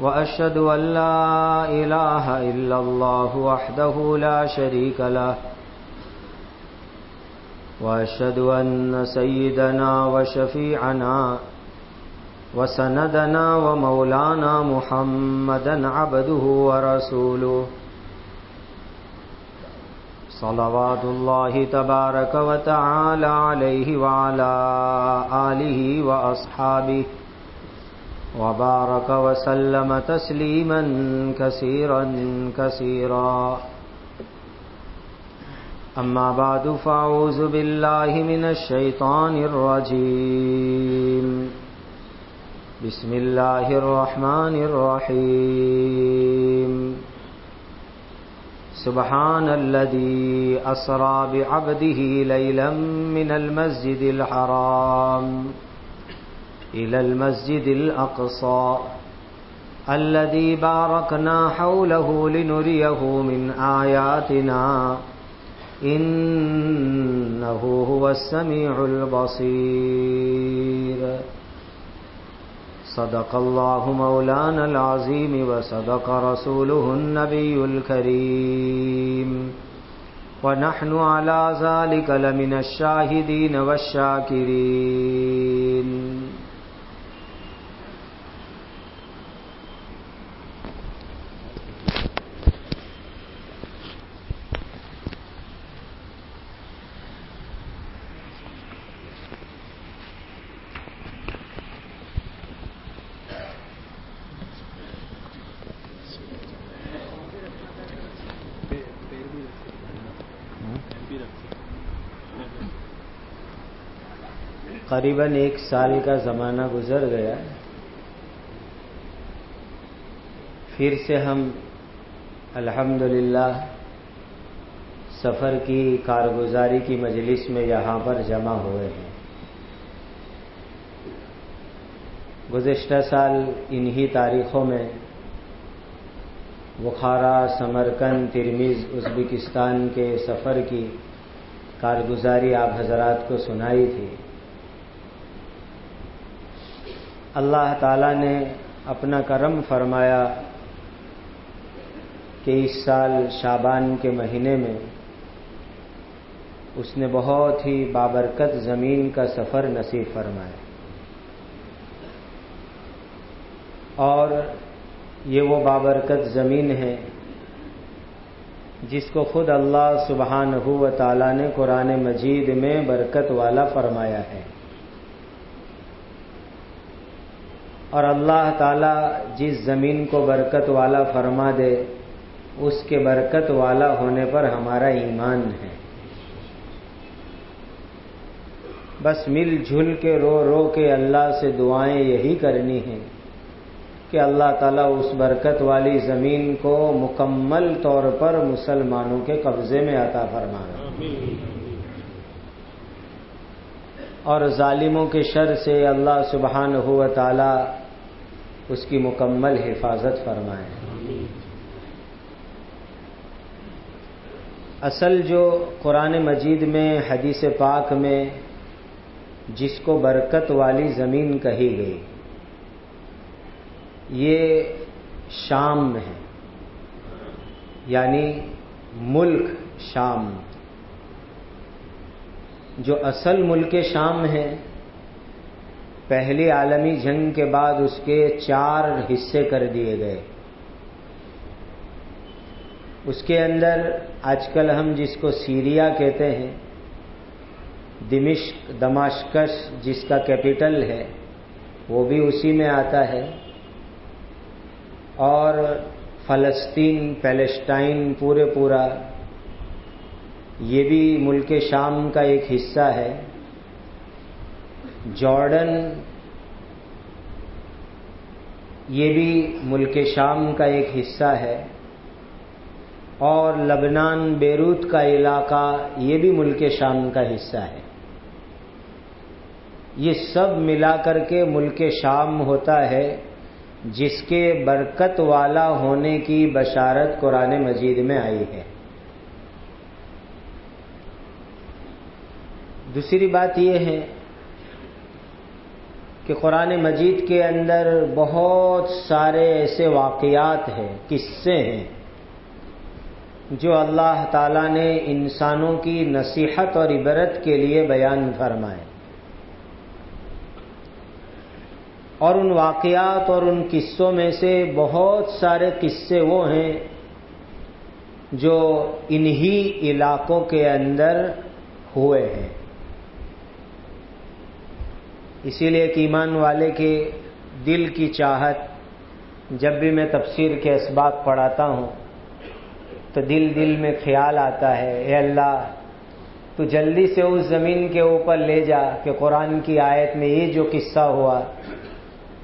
وأشهد أن لا إله إلا الله وحده لا شريك له. وأشهد أن سيدنا وشفيعنا وسندنا ومولانا محمدا عبده ورسوله. صلوات الله تبارك وتعالى عليه وعلى آله وأصحابه. وبارك وسلم تسليما كثيرا كثيرا. أما بعد فأعوذ بالله من الشيطان الرجيم. بسم الله الرحمن الرحيم. سبحان الذي أسرى بعبده ليلا من المسجد الحرام. إلى المسجد الأقصى الذي باركنا حوله لنريه من آياتنا. إنه هو السميع البصير. صدق الله مولانا العظيم وصدق رسوله النبي الكريم. ونحن على ذلك لمن الشاهدين والشاكرين. قریباً ایک سال کا زمانہ گزر گیا۔ پھر سے ہم الحمد سفر کی، کارگزاری کی مجلس میں یہاں پر جمع ہوئے ہیں۔ گزشتہ سال انہی تاریخوں میں بخارا، سمرکند، ترمیز، ازبکستان کے سفر کی کارگزاری آپ حضرات کو سنائی تھی۔ اللہ تعالی نے اپنا کرم فرمایا کہ اس سال شابان کے مہینے میں اس نے بہت ہی بابرکت زمین کا سفر نصیب فرمایا۔ اور یہ وہ بابرکت زمین ہے جس کو خود اللہ سبحانہ و تعالیٰ نے قرآن مجید میں برکت والا فرمایا ہے۔ اور اللہ تعالیٰ جس زمین کو برکت والا فرما دے، اس کے برکت والا ہونے پر ہمارا ایمان ہے۔ بس مل جھل کے رو رو کے اللہ سے دعائیں یہی کرنی ہیں کہ اللہ تعالیٰ اس برکت والی زمین کو مکمل طور پر مسلمانوں کے قبضے میں عطا فرمانا اور ظالموں کے شر سے اللہ سبحان ہو تعالیٰ اس کی مکمل حفاظت فرمائے۔ اصل جو قرآن مجید میں، حدیث پاک میں جس کو برکت والی زمین کہی گئی، یہ شام میں ہے۔ یعنی ملک شام۔ جو اصل ملک شام ہے پہلی عالمی جنگ کے بعد اس کے چار حصے کر دیے گئے۔ اس کے اندر آج کل ہم جس کو سیریا کہتے ہیں، دمشق دماشکش جس کا کیپٹل ہے، وہ بھی اسی میں آتا ہے۔ اور فلسطین، پیلسٹائن، پورے پورا، یہ بھی ملک شام کا ایک حصہ ہے۔ جارڈن، یہ بھی ملک شام کا ایک حصہ ہے، اور لبنان، بیروت کا علاقہ، یہ بھی ملک شام کا حصہ ہے۔ یہ سب ملا کر کے ملک شام ہوتا ہے، جس کے برکت والا ہونے کی بشارت قرآن مجید میں آئی ہے۔ دوسری بات یہ ہے کہ قرآن مجید کے اندر بہت سارے ایسے واقعات ہیں، قصے ہیں، جو اللہ تعالیٰ نے انسانوں کی نصیحت اور عبرت کے لیے بیان فرمائے۔ اور ان واقعات اور ان قصوں میں سے بہت سارے قصے وہ ہیں جو انہی علاقوں کے اندر ہوئے ہیں۔ اسی لیے کہ ایمان والے کے دل کی چاہت، جب بھی میں تفسیر کے اسباب پڑھاتا ہوں، تو دل دل میں خیال آتا ہے، اے اللہ، تو جلدی سے اس زمین کے اوپر لے جا کہ قرآن کی آیت میں یہ جو قصہ ہوا،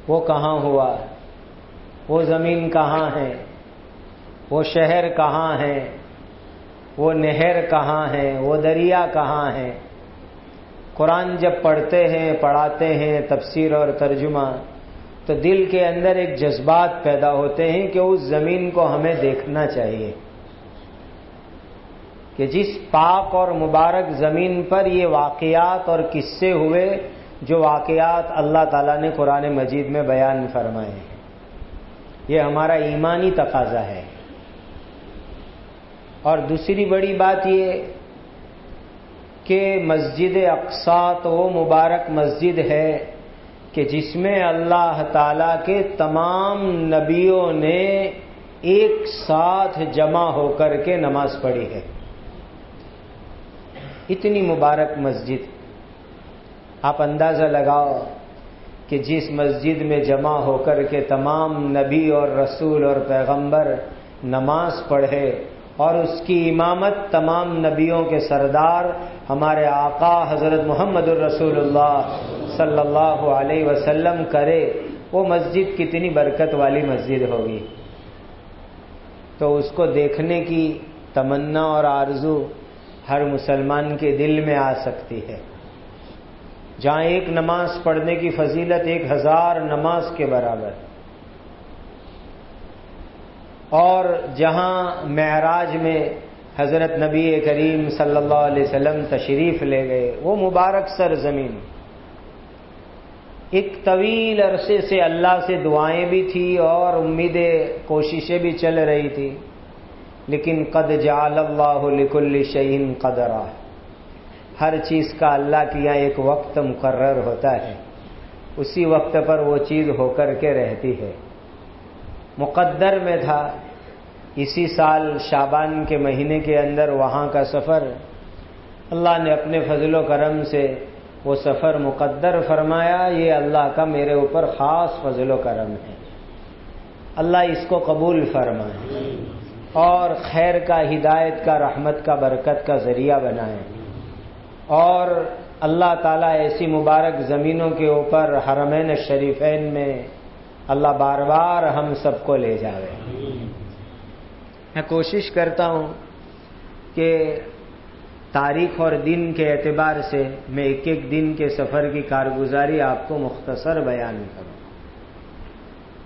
وہ کہاں ہوا؟ وہ زمین کہاں ہے؟ وہ شہر کہاں ہے؟ وہ نہر کہاں ہے؟ وہ دریا کہاں ہے؟ قرآن جب پڑھتے ہیں، پڑھاتے ہیں، تفسیر اور ترجمہ، تو دل کے اندر ایک جذبات پیدا ہوتے ہیں کہ اس زمین کو ہمیں دیکھنا چاہیے۔ کہ جس پاک اور مبارک زمین پر یہ واقعات اور قصے ہوئے، جو واقعات اللہ تعالیٰ نے قرآن مجید میں بیان فرمائے ہیں۔ یہ ہمارا ایمانی تقاضا ہے۔ اور دوسری بڑی بات یہ کہ مسجد اقسا تو وہ مبارک مسجد ہے کہ جس میں اللہ تعالی کے تمام نبیوں نے ایک ساتھ جمع ہو کر کے نماز پڑھی ہے۔ اتنی مبارک مسجد۔ آپ اندازہ لگاؤ کہ جس مسجد میں جمع ہو کر کے تمام نبی اور رسول اور پیغمبر نماز پڑھے اور اس کی امامت تمام نبیوں کے سردار ہمارے آقا حضرت محمد الرسول اللہ صلی اللہ علیہ وسلم کرے، وہ مسجد کتنی برکت والی مسجد ہوگی۔ تو اس کو دیکھنے کی تمنا اور آرزو ہر مسلمان کے دل میں آ سکتی ہے۔ جہاں ایک نماز پڑھنے کی فضیلت ایک ہزار نماز کے برابر۔ اور جہاں معراج میں حضرت نبی کریم صلی اللہ علیہ وسلم تشریف لے گئے۔ وہ مبارک سر زمین۔ ایک طویل عرصے سے اللہ سے دعائیں بھی تھی اور امیدیں کوششیں بھی چل رہی تھی۔ لیکن قد جعل اللہ لکل شعین قدرہ ہر چیز کا اللہ کی یہاں ایک وقت مقرر ہوتا ہے۔ اسی وقت پر وہ چیز ہو کر کے رہتی ہے۔ مقدر میں تھا۔ اسی سال شابان کے مہینے کے اندر وہاں کا سفر، اللہ نے اپنے فضل و کرم سے وہ سفر مقدر فرمایا، یہ اللہ کا میرے اوپر خاص فضل و کرم ہے۔ اللہ اس کو قبول فرمائے اور خیر کا، ہدایت کا، رحمت کا، برکت کا ذریعہ بنائے۔ اور اللہ تعالیٰ ایسی مبارک زمینوں کے اوپر، حرمین شریفین میں، اللہ بار بار ہم سب کو لے جاوے۔ میں کوشش کرتا ہوں کہ تاریخ اور دن کے اعتبار سے میں ایک ایک دن کے سفر کی کارگزاری آپ کو مختصر بیان کروں۔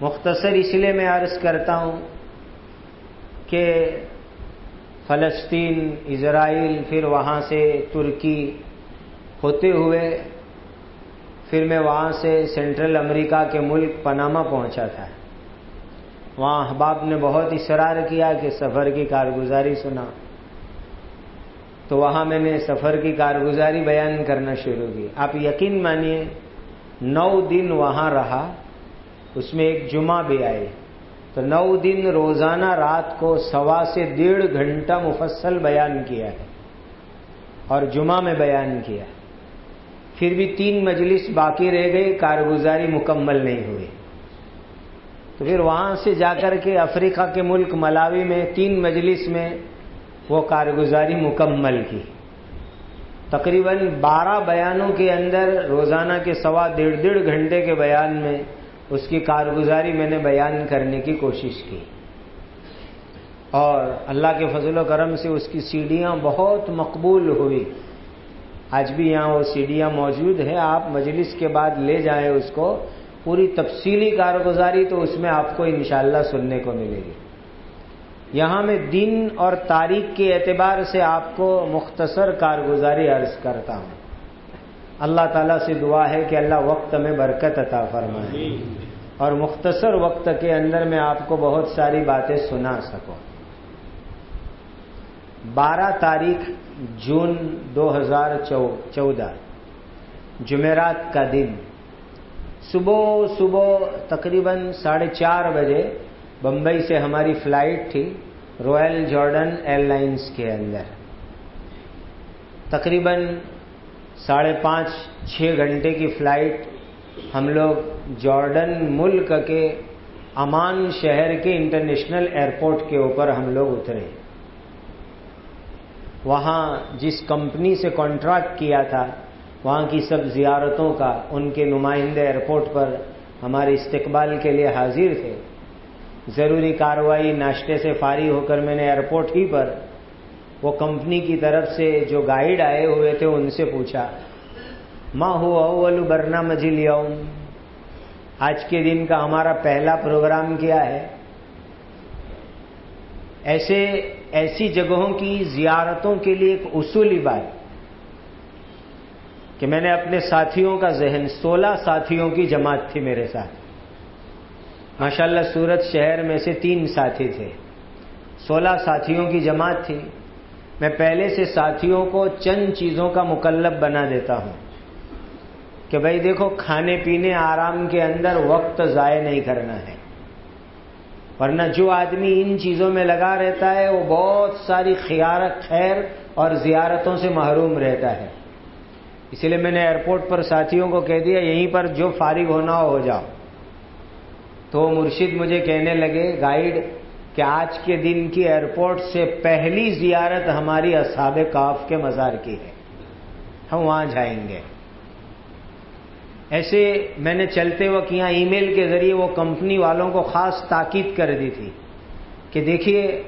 مختصر اس لیے میں عرض کرتا ہوں کہ فلسطین، اسرائیل، پھر وہاں سے ترکی ہوتے ہوئے پھر میں وہاں سے سینٹرل امریکہ کے ملک پناما پہنچا تھا۔ وہاں احباب نے بہت اصرار کیا کہ سفر کی کارگزاری سنا۔ تو وہاں میں نے سفر کی کارگزاری بیان کرنا شروع کی۔ آپ یقین مانیے، نو دن وہاں رہا، اس میں ایک جمعہ بھی آئے۔ تو نو دن روزانہ رات کو سوا سے ڈیڑھ گھنٹہ مفصل بیان کیا ہے اور جمعہ میں بیان کیا۔ پھر بھی تین مجلس باقی رہ گئی کارگزاری مکمل نہیں ہوئی۔ پھر وہاں سے جا کر کے افریقہ کے ملک ملاوی میں، تین مجلس میں وہ کارگزاری مکمل کی۔ تقریباً بارہ بیانوں کے اندر، روزانہ کے سوا ڈیڑھ ڈیڑھ گھنٹے کے بیان میں اس کی کارگزاری میں نے بیان کرنے کی کوشش کی۔ اور اللہ کے فضل و کرم سے اس کی سیڑھیاں بہت مقبول ہوئی۔ آج بھی یہاں وہ سیڑھیاں موجود ہیں، آپ مجلس کے بعد لے جائیں اس کو۔ پوری تفصیلی کارگزاری تو اس میں آپ کو انشاءاللہ سننے کو ملے گی۔ یہاں میں دن اور تاریخ کے اعتبار سے آپ کو مختصر کارگزاری عرض کرتا ہوں۔ اللہ تعالیٰ سے دعا ہے کہ اللہ وقت میں برکت عطا فرمائے۔ اور مختصر وقت کے اندر میں آپ کو بہت ساری باتیں سنا سکوں۔ بارہ تاریخ جون دو ہزار چودہ جمعرات کا دن۔ صبح صبح تقریباً ساڑھے چار بجے بمبئی سے ہماری فلائٹ تھی رویل جارڈن ایئر لائنس کے اندر۔ تقریباً ساڑھے پانچ، چھ گھنٹے کی فلائٹ ہم لوگ جارڈن ملک کے امان شہر کے انٹرنیشنل ایئرپورٹ کے اوپر ہم لوگ اترے۔ وہاں جس کمپنی سے کانٹریکٹ کیا تھا وہاں کی سب زیارتوں کا ان کے نمائندے ایئرپورٹ پر ہمارے استقبال کے لیے حاضر تھے۔ ضروری کاروائی ناشتے سے فارغ ہو کر میں نے ایئرپورٹ ہی پر وہ کمپنی کی طرف سے جو گائیڈ آئے ہوئے تھے ان سے پوچھا ماں ہو اول برنا مجھل یوم آج کے دن کا ہمارا پہلا پروگرام کیا ہے؟ ایسے، ایسی جگہوں کی زیارتوں کے لیے ایک اصولی بات کہ میں نے اپنے ساتھیوں کا ذہن سولہ ساتھیوں کی جماعت تھی میرے ساتھ۔ ماشاءاللہ سورت شہر میں سے تین ساتھی تھے۔ سولہ ساتھیوں کی جماعت تھی۔ میں پہلے سے ساتھیوں کو چند چیزوں کا مکلب بنا دیتا ہوں۔ کہ بھائی دیکھو، کھانے پینے آرام کے اندر وقت ضائع نہیں کرنا ہے۔ ورنہ جو آدمی ان چیزوں میں لگا رہتا ہے، وہ بہت ساری خیارت، خیر اور زیارتوں سے محروم رہتا ہے۔ اسی لیے میں نے ایئرپورٹ پر ساتھیوں کو کہہ دیا، یہیں پر جو فارغ ہونا ہو ہو جاؤ۔ تو مرشد مجھے کہنے لگے، گائیڈ، کہ آج کے دن کی ایئرپورٹ سے پہلی زیارت ہماری اصحاب کاف کے مزار کی ہے۔ ہم وہاں جائیں گے۔ ایسے میں نے چلتے وقت یہاں ای میل کے ذریعے وہ کمپنی والوں کو خاص تاکید کر دی تھی کہ دیکھیے،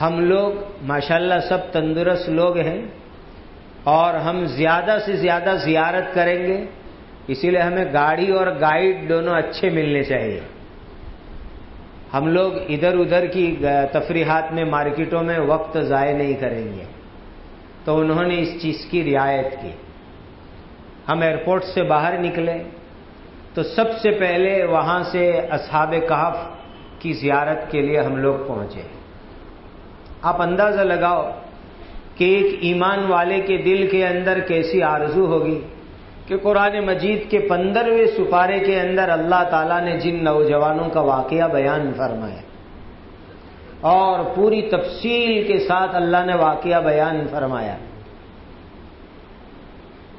ہم لوگ، ماشاءاللہ سب تندرست لوگ ہیں۔ اور ہم زیادہ سے زیادہ زیارت کریں گے، اسی لیے ہمیں گاڑی اور گائیڈ دونوں اچھے ملنے چاہیے۔ ہم لوگ ادھر ادھر کی تفریحات میں، مارکیٹوں میں وقت ضائع نہیں کریں گے۔ تو انہوں نے اس چیز کی رعایت کی۔ ہم ایئرپورٹ سے باہر نکلے تو سب سے پہلے وہاں سے اصحاب کہف کی زیارت کے لیے ہم لوگ پہنچے آپ اندازہ لگاؤ کہ ایک ایمان والے کے دل کے اندر کیسی آرزو ہوگی کہ قرآن مجید کے پندرہویں سپارے کے اندر اللہ تعالیٰ نے جن نوجوانوں کا واقعہ بیان فرمایا اور پوری تفصیل کے ساتھ اللہ نے واقعہ بیان فرمایا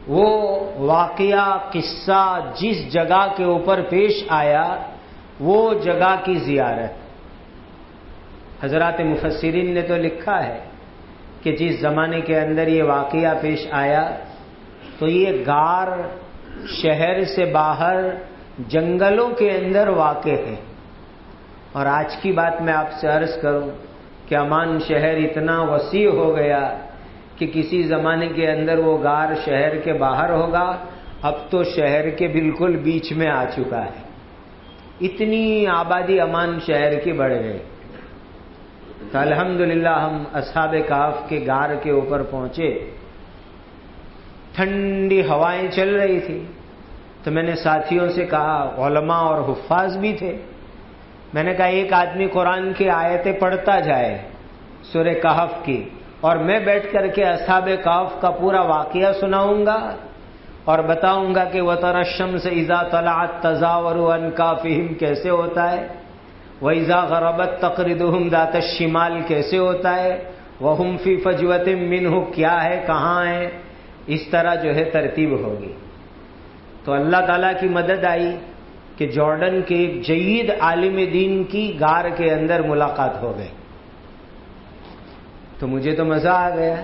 وہ واقعہ قصہ جس جگہ کے اوپر پیش آیا وہ جگہ کی زیارت حضرات مفسرین نے تو لکھا ہے کہ جس زمانے کے اندر یہ واقعہ پیش آیا تو یہ گار شہر سے باہر جنگلوں کے اندر واقع ہے۔ اور آج کی بات میں آپ سے عرض کروں کہ امان شہر اتنا وسیع ہو گیا کہ کسی زمانے کے اندر وہ گار شہر کے باہر ہوگا، اب تو شہر کے بالکل بیچ میں آ چکا ہے۔ اتنی آبادی امان شہر کی بڑھ گئی۔ تو الحمدللہ ہم اصحاب کاف کے گار کے اوپر پہنچے۔ ٹھنڈی ہوائیں چل رہی تھی۔ تو میں نے ساتھیوں سے کہا، علماء اور حفاظ بھی تھے۔ میں نے کہا، ایک آدمی قرآن کی آیتیں پڑھتا جائے سورہ کہف کی، اور میں بیٹھ کر کے اصحاب کاف کا پورا واقعہ سناؤں گا اور بتاؤں گا کہ وہ ترشم سے ایزا طلعت تضاور ان کا فہم کیسے ہوتا ہے۔ ویزا غربت تقرید دات شمال کیسے ہوتا ہے؟ وہ فی فجوت من کیا ہے؟ کہاں ہے؟ اس طرح جو ہے ترتیب ہوگی۔ تو اللہ تعالیٰ کی مدد آئی کہ جارڈن کے ایک جید عالم دین کی گار کے اندر ملاقات ہو گئی۔ تو مجھے تو مزہ آ گیا۔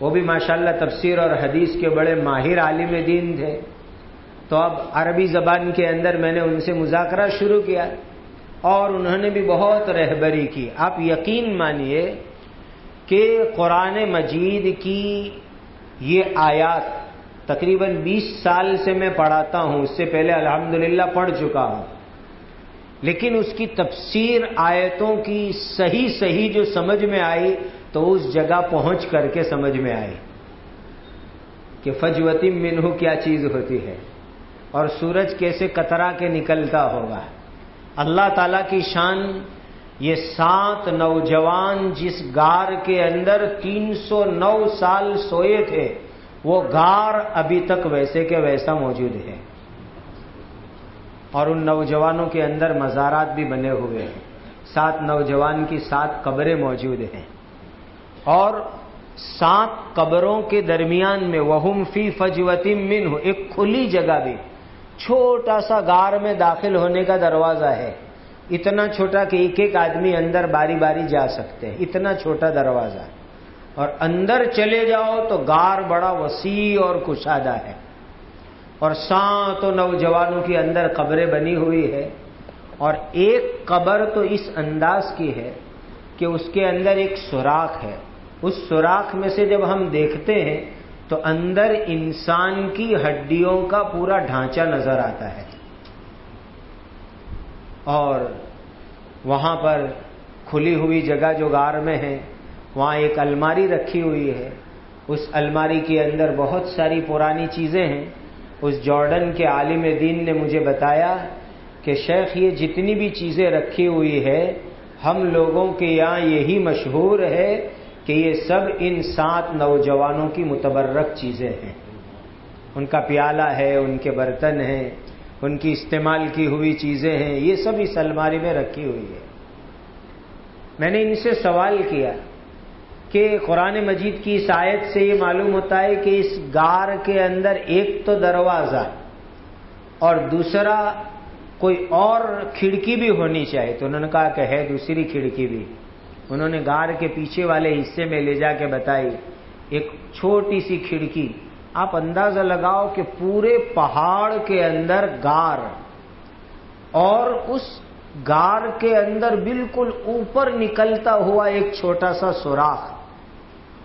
وہ بھی ماشاءاللہ تفسیر اور حدیث کے بڑے ماہر عالم دین تھے۔ تو اب عربی زبان کے اندر میں نے ان سے مذاکرہ شروع کیا۔ اور انہوں نے بھی بہت رہبری کی۔ آپ یقین مانیے کہ قرآن مجید کی یہ آیات تقریباً بیس سال سے میں پڑھاتا ہوں۔ اس سے پہلے الحمدللہ پڑھ چکا ہوں۔ لیکن اس کی تفسیر آیتوں کی صحیح صحیح جو سمجھ میں آئی تو اس جگہ پہنچ کر کے سمجھ میں آئی کہ فجوتی منہ کیا چیز ہوتی ہے اور سورج کیسے کترا کے نکلتا ہوگا۔ اللہ تعالی کی شان یہ سات نوجوان جس گار کے اندر تین سو نو سال سوئے تھے، وہ گار ابھی تک ویسے کے ویسا موجود ہے۔ اور ان نوجوانوں کے اندر مزارات بھی بنے ہوئے ہیں۔ سات نوجوان کی سات قبریں موجود ہیں۔ اور سات قبروں کے درمیان میں وہم فی فجوتی من ایک کھلی جگہ بھی۔ چھوٹا سا گار میں داخل ہونے کا دروازہ ہے۔ اتنا چھوٹا کہ ایک ایک آدمی اندر باری باری جا سکتے ہیں۔ اتنا چھوٹا دروازہ۔ اور اندر چلے جاؤ تو گار بڑا وسیع اور کشادہ ہے۔ اور سات نوجوانوں کی اندر قبریں بنی ہوئی ہے اور ایک قبر تو اس انداز کی ہے کہ اس کے اندر ایک سوراخ ہے۔ اس سوراخ میں سے جب ہم دیکھتے ہیں تو اندر انسان کی ہڈیوں کا پورا ڈھانچہ نظر آتا ہے۔ اور وہاں پر کھلی ہوئی جگہ جو گار میں ہے، وہاں ایک الماری رکھی ہوئی ہے۔ اس الماری کے اندر بہت ساری پرانی چیزیں ہیں۔ اس جارڈن کے عالم دین نے مجھے بتایا کہ شیخ، یہ جتنی بھی چیزیں رکھی ہوئی ہے، ہم لوگوں کے یہاں یہی مشہور ہے۔ کہ یہ سب ان سات نوجوانوں کی متبرک چیزیں ہیں۔ ان کا پیالہ ہے، ان کے برتن ہیں، ان کی استعمال کی ہوئی چیزیں ہیں، یہ سب اس الماری میں رکھی ہوئی ہے۔ میں نے ان سے سوال کیا کہ قرآن مجید کی شاید سے یہ معلوم ہوتا ہے کہ اس گار کے اندر ایک تو دروازہ اور دوسرا کوئی اور کھڑکی بھی ہونی چاہیے۔ تو انہوں نے کہا کہ ہے دوسری کھڑکی بھی۔ انہوں نے گار کے پیچھے والے حصے میں لے جا کے بتائی، ایک چھوٹی سی کھڑکی، آپ اندازہ لگاؤ کہ پورے پہاڑ کے اندر گار اور اس گار کے اندر بالکل اوپر نکلتا ہوا ایک چھوٹا سا سوراخ،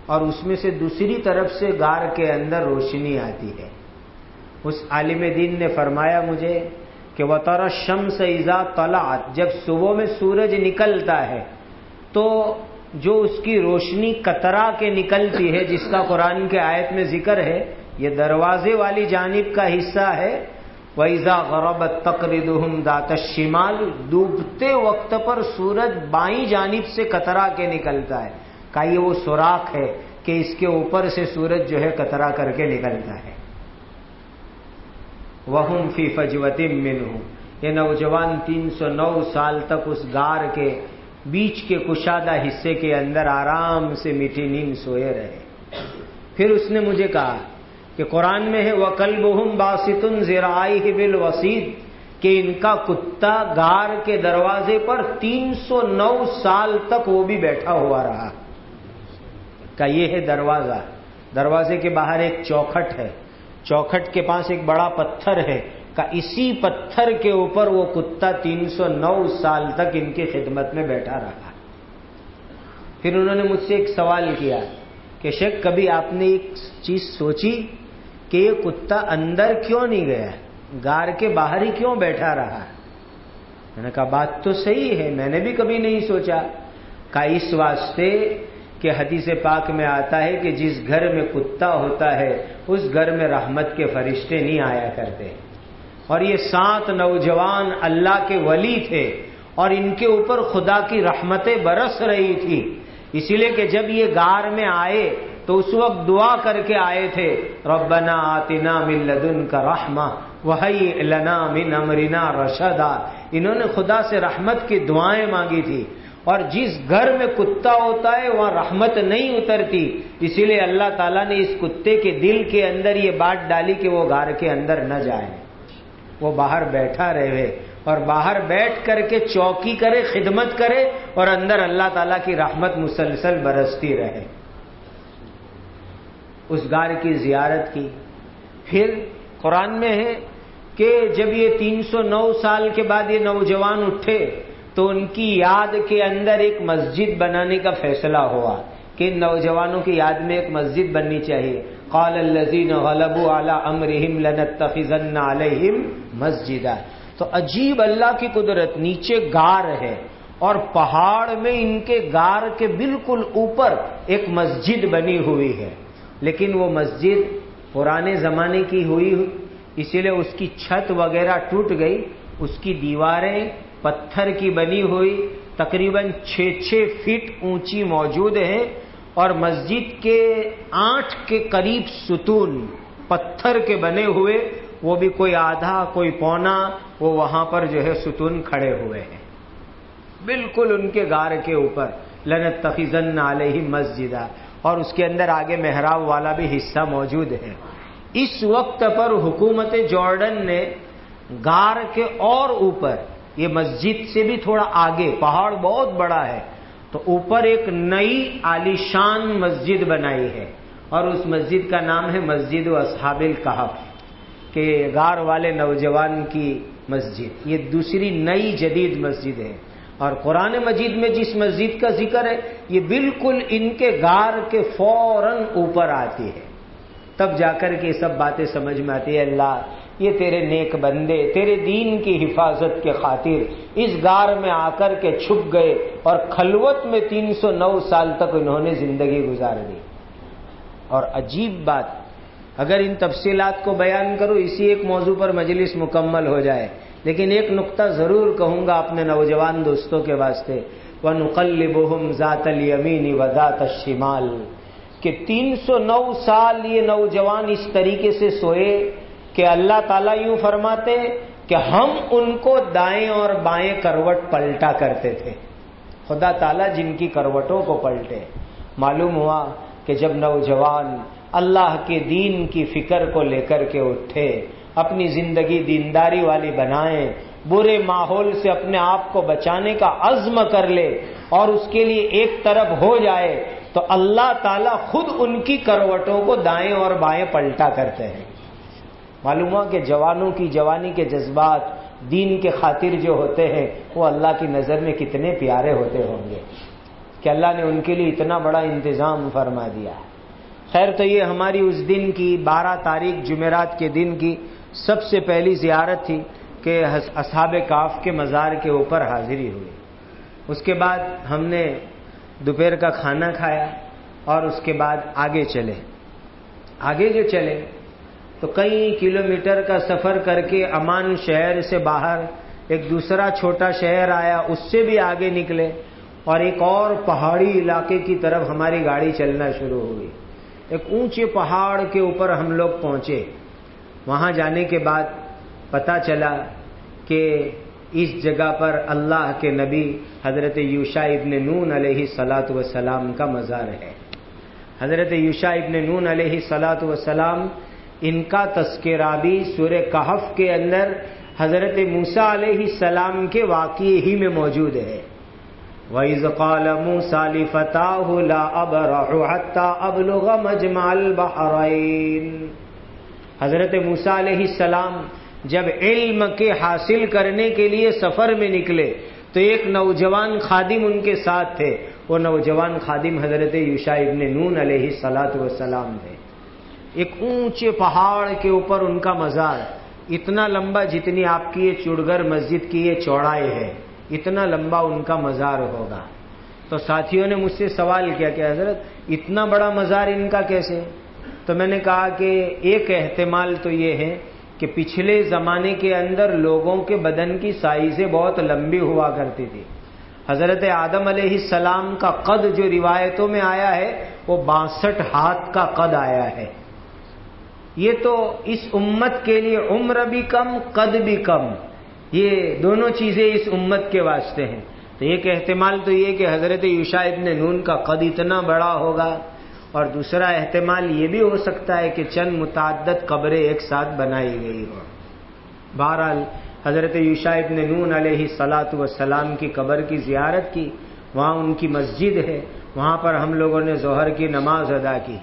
اور اس میں سے دوسری طرف سے گار کے اندر روشنی آتی ہے۔ اس عالم دین نے فرمایا مجھے کہ وہ تر شم سے ایزا جب صبح میں سورج نکلتا ہے تو جو اس کی روشنی کترا کے نکلتی ہے، جس کا قرآن کے آیت میں ذکر ہے، یہ دروازے والی جانب کا حصہ ہے۔ ویزا غرب تقرید دات شمال ڈوبتے وقت پر سورج بائیں جانب سے کترا کے نکلتا ہے۔ کا یہ وہ سوراخ ہے کہ اس کے اوپر سے سورج جو ہے کترا کر کے نکلتا ہے۔ وہ فی فجوتی من یہ نوجوان تین سو نو سال تک اس گار کے بیچ کے کشادہ حصے کے اندر آرام سے میٹھی نیند سوئے رہے۔ پھر اس نے مجھے کہا کہ قرآن میں ہے وہ کل بہم باستن زرائی بل وسیع کہ ان کا کتا گار کے دروازے پر تین سو نو سال تک وہ بھی بیٹھا ہوا رہا۔ کا یہ ہے دروازہ۔ دروازے کے باہر ایک چوکھٹ ہے۔ چوکھٹ کے پاس ایک بڑا پتھر ہے۔ کا اسی پتھر کے اوپر وہ کتا تین سو نو سال تک ان کی خدمت میں بیٹھا رہا۔ پھر انہوں نے مجھ سے ایک سوال کیا کہ شیخ، کبھی آپ نے ایک چیز سوچی کہ یہ کتا اندر کیوں نہیں گیا؟ گار کے باہر ہی کیوں بیٹھا رہا؟ میں نے کہا، بات تو صحیح ہے، میں نے بھی کبھی نہیں سوچا۔ کا اس واسطے کہ حدیث پاک میں آتا ہے کہ جس گھر میں کتا ہوتا ہے، اس گھر میں رحمت کے فرشتے نہیں آیا کرتے۔ اور یہ سات نوجوان اللہ کے ولی تھے اور ان کے اوپر خدا کی رحمتیں برس رہی تھی۔ اسی لیے کہ جب یہ گار میں آئے تو اس وقت دعا کر کے آئے تھے، ربنا آتنا من لدن کا رحمہ وہی لنا من امرنا رشدا۔ انہوں نے خدا سے رحمت کی دعائیں مانگی تھی۔ اور جس گھر میں کتا ہوتا ہے، وہاں رحمت نہیں اترتی۔ اسی لیے اللہ تعالیٰ نے اس کتے کے دل کے اندر یہ بات ڈالی کہ وہ گھر کے اندر نہ جائے۔ وہ باہر بیٹھا رہے اور باہر بیٹھ کر کے چوکی کرے، خدمت کرے اور اندر اللہ تعالیٰ کی رحمت مسلسل برستی رہے۔ اس گار کی زیارت کی۔ پھر قرآن میں ہے کہ جب یہ تین سو نو سال کے بعد یہ نوجوان اٹھے تو ان کی یاد کے اندر ایک مسجد بنانے کا فیصلہ ہوا کہ نوجوانوں کی یاد میں ایک مسجد بننی چاہیے۔ قال الزین غلب اعلی امرحم لنتخذن علیہم مسجد تو عجیب اللہ کی قدرت نیچے گار ہے اور پہاڑ میں ان کے گار کے بالکل اوپر ایک مسجد بنی ہوئی ہے، لیکن وہ مسجد پرانے زمانے کی ہوئی اسی لیے اس کی چھت وغیرہ ٹوٹ گئی، اس کی دیواریں پتھر کی بنی ہوئی، تقریباً چھ چھ فٹ اونچی موجود ہے اور مسجد کے آٹھ کے قریب ستون پتھر کے بنے ہوئے، وہ بھی کوئی آدھا، کوئی پونا، وہ وہاں پر جو ہے ستون کھڑے ہوئے ہیں۔ بالکل ان کے گار کے اوپر لنت تخیزن علیہ مسجد اور اس کے اندر آگے محراب والا بھی حصہ موجود ہے۔ اس وقت پر حکومت جارڈن نے گار کے اور اوپر، یہ مسجد سے بھی تھوڑا آگے، پہاڑ بہت بڑا ہے تو اوپر ایک نئی عالیشان مسجد بنائی ہے اور اس مسجد کا نام ہے مسجد و اصحاب القحف کہ گار والے نوجوان کی مسجد۔ یہ دوسری نئی جدید مسجد ہے۔ اور قرآن مجید میں جس مسجد کا ذکر ہے، یہ بالکل ان کے گار کے فوراً اوپر آتی ہے۔ تب جا کر کے سب باتیں سمجھ میں آتی ہے۔ اللہ یہ تیرے نیک بندے، تیرے دین کی حفاظت کے خاطر اس گار میں آ کر کے چھپ گئے اور خلوت میں تین سو نو سال تک انہوں نے زندگی گزار دی۔ اور عجیب بات، اگر ان تفصیلات کو بیان کرو، اسی ایک موضوع پر مجلس مکمل ہو جائے۔ لیکن ایک نقطہ ضرور کہوں گا اپنے نوجوان دوستوں کے واسطے وہ نقل بہم ذات المین و ذات شمال کہ تین سو نو سال یہ نوجوان اس طریقے سے سوئے کہ اللہ تعالیٰ یوں فرماتے کہ ہم ان کو دائیں اور بائیں کروٹ پلٹا کرتے تھے۔ خدا تعالیٰ جن کی کروٹوں کو پلٹے۔ معلوم ہوا کہ جب نوجوان اللہ کے دین کی فکر کو لے کر کے اٹھے، اپنی زندگی دینداری والی بنائیں، برے ماحول سے اپنے آپ کو بچانے کا عزم کر لے اور اس کے لیے ایک طرف ہو جائے، تو اللہ تعالیٰ خود ان کی کروٹوں کو دائیں اور بائیں پلٹا کرتے ہیں۔ معلوم ہوا کہ جوانوں کی جوانی کے جذبات دین کے خاطر جو ہوتے ہیں، وہ اللہ کی نظر میں کتنے پیارے ہوتے ہوں گے۔ کہ اللہ نے ان کے لیے اتنا بڑا انتظام فرما دیا خیر تو یہ ہماری اس دن کی بارہ تاریخ جمعرات کے دن کی سب سے پہلی زیارت تھی کہ اصحاب کاف کے مزار کے اوپر حاضری ہوئی۔ اس کے بعد ہم نے دوپہر کا کھانا کھایا اور اس کے بعد آگے چلے۔ آگے جو چلے تو کئی کلومیٹر کا سفر کر کے امان شہر سے باہر ایک دوسرا چھوٹا شہر آیا، اس سے بھی آگے نکلے اور ایک اور پہاڑی علاقے کی طرف ہماری گاڑی چلنا شروع ہوئی ایک اونچے پہاڑ کے اوپر ہم لوگ پہنچے۔ وہاں جانے کے بعد پتا چلا کہ اس جگہ پر اللہ کے نبی حضرت یوشا ابن نون علیہ سلاۃ وسلام کا مزار ہے۔ حضرت یوشا ابن نون علیہ سلاۃ وسلام ان کا تذکرہ بھی سور کہف کے اندر حضرت موسا علیہ السلام کے واقعے ہی میں موجود ہے۔ وَإِذْ قَالَ مُوسَى لِفَتَاهُ لَا أَبْرَحُ حَتَّى أَبْلُغَ مَجْمَعَ الْبَحْرَيْنِ۔ حضرت موسا علیہ السلام جب علم کے حاصل کرنے کے لیے سفر میں نکلے تو ایک نوجوان خادم ان کے ساتھ تھے۔ وہ نوجوان خادم حضرت یوشا ابن نون علیہ سلاۃ وسلام تھے۔ ایک اونچے پہاڑ کے اوپر ان کا مزار اتنا لمبا جتنی آپ کی یہ چڑگر مسجد کی یہ چوڑائی ہے، اتنا لمبا ان کا مزار ہوگا۔ تو ساتھیوں نے مجھ سے سوال کیا کہ حضرت، اتنا بڑا مزار ان کا کیسے؟ تو میں نے کہا کہ ایک احتمال تو یہ ہے کہ پچھلے زمانے کے اندر لوگوں کے بدن کی سائزیں بہت لمبی ہوا کرتی تھی۔ حضرت آدم علیہ السلام کا قد جو روایتوں میں آیا ہے، وہ باسٹھ ہاتھ کا قد آیا ہے۔ یہ تو اس امت کے لیے عمر بھی کم، قد بھی کم۔ یہ دونوں چیزیں اس امت کے واسطے ہیں۔ تو ایک احتمال تو یہ کہ حضرت یوشا ابن نون کا قد اتنا بڑا ہوگا۔ اور دوسرا احتمال یہ بھی ہو سکتا ہے کہ چند متعدد قبریں ایک ساتھ بنائی گئی ہو بہرحال، حضرت یوشا ابن نون علیہ سلاۃ وسلام کی قبر کی زیارت کی، وہاں ان کی مسجد ہے۔ وہاں پر ہم لوگوں نے ظہر کی نماز ادا کی۔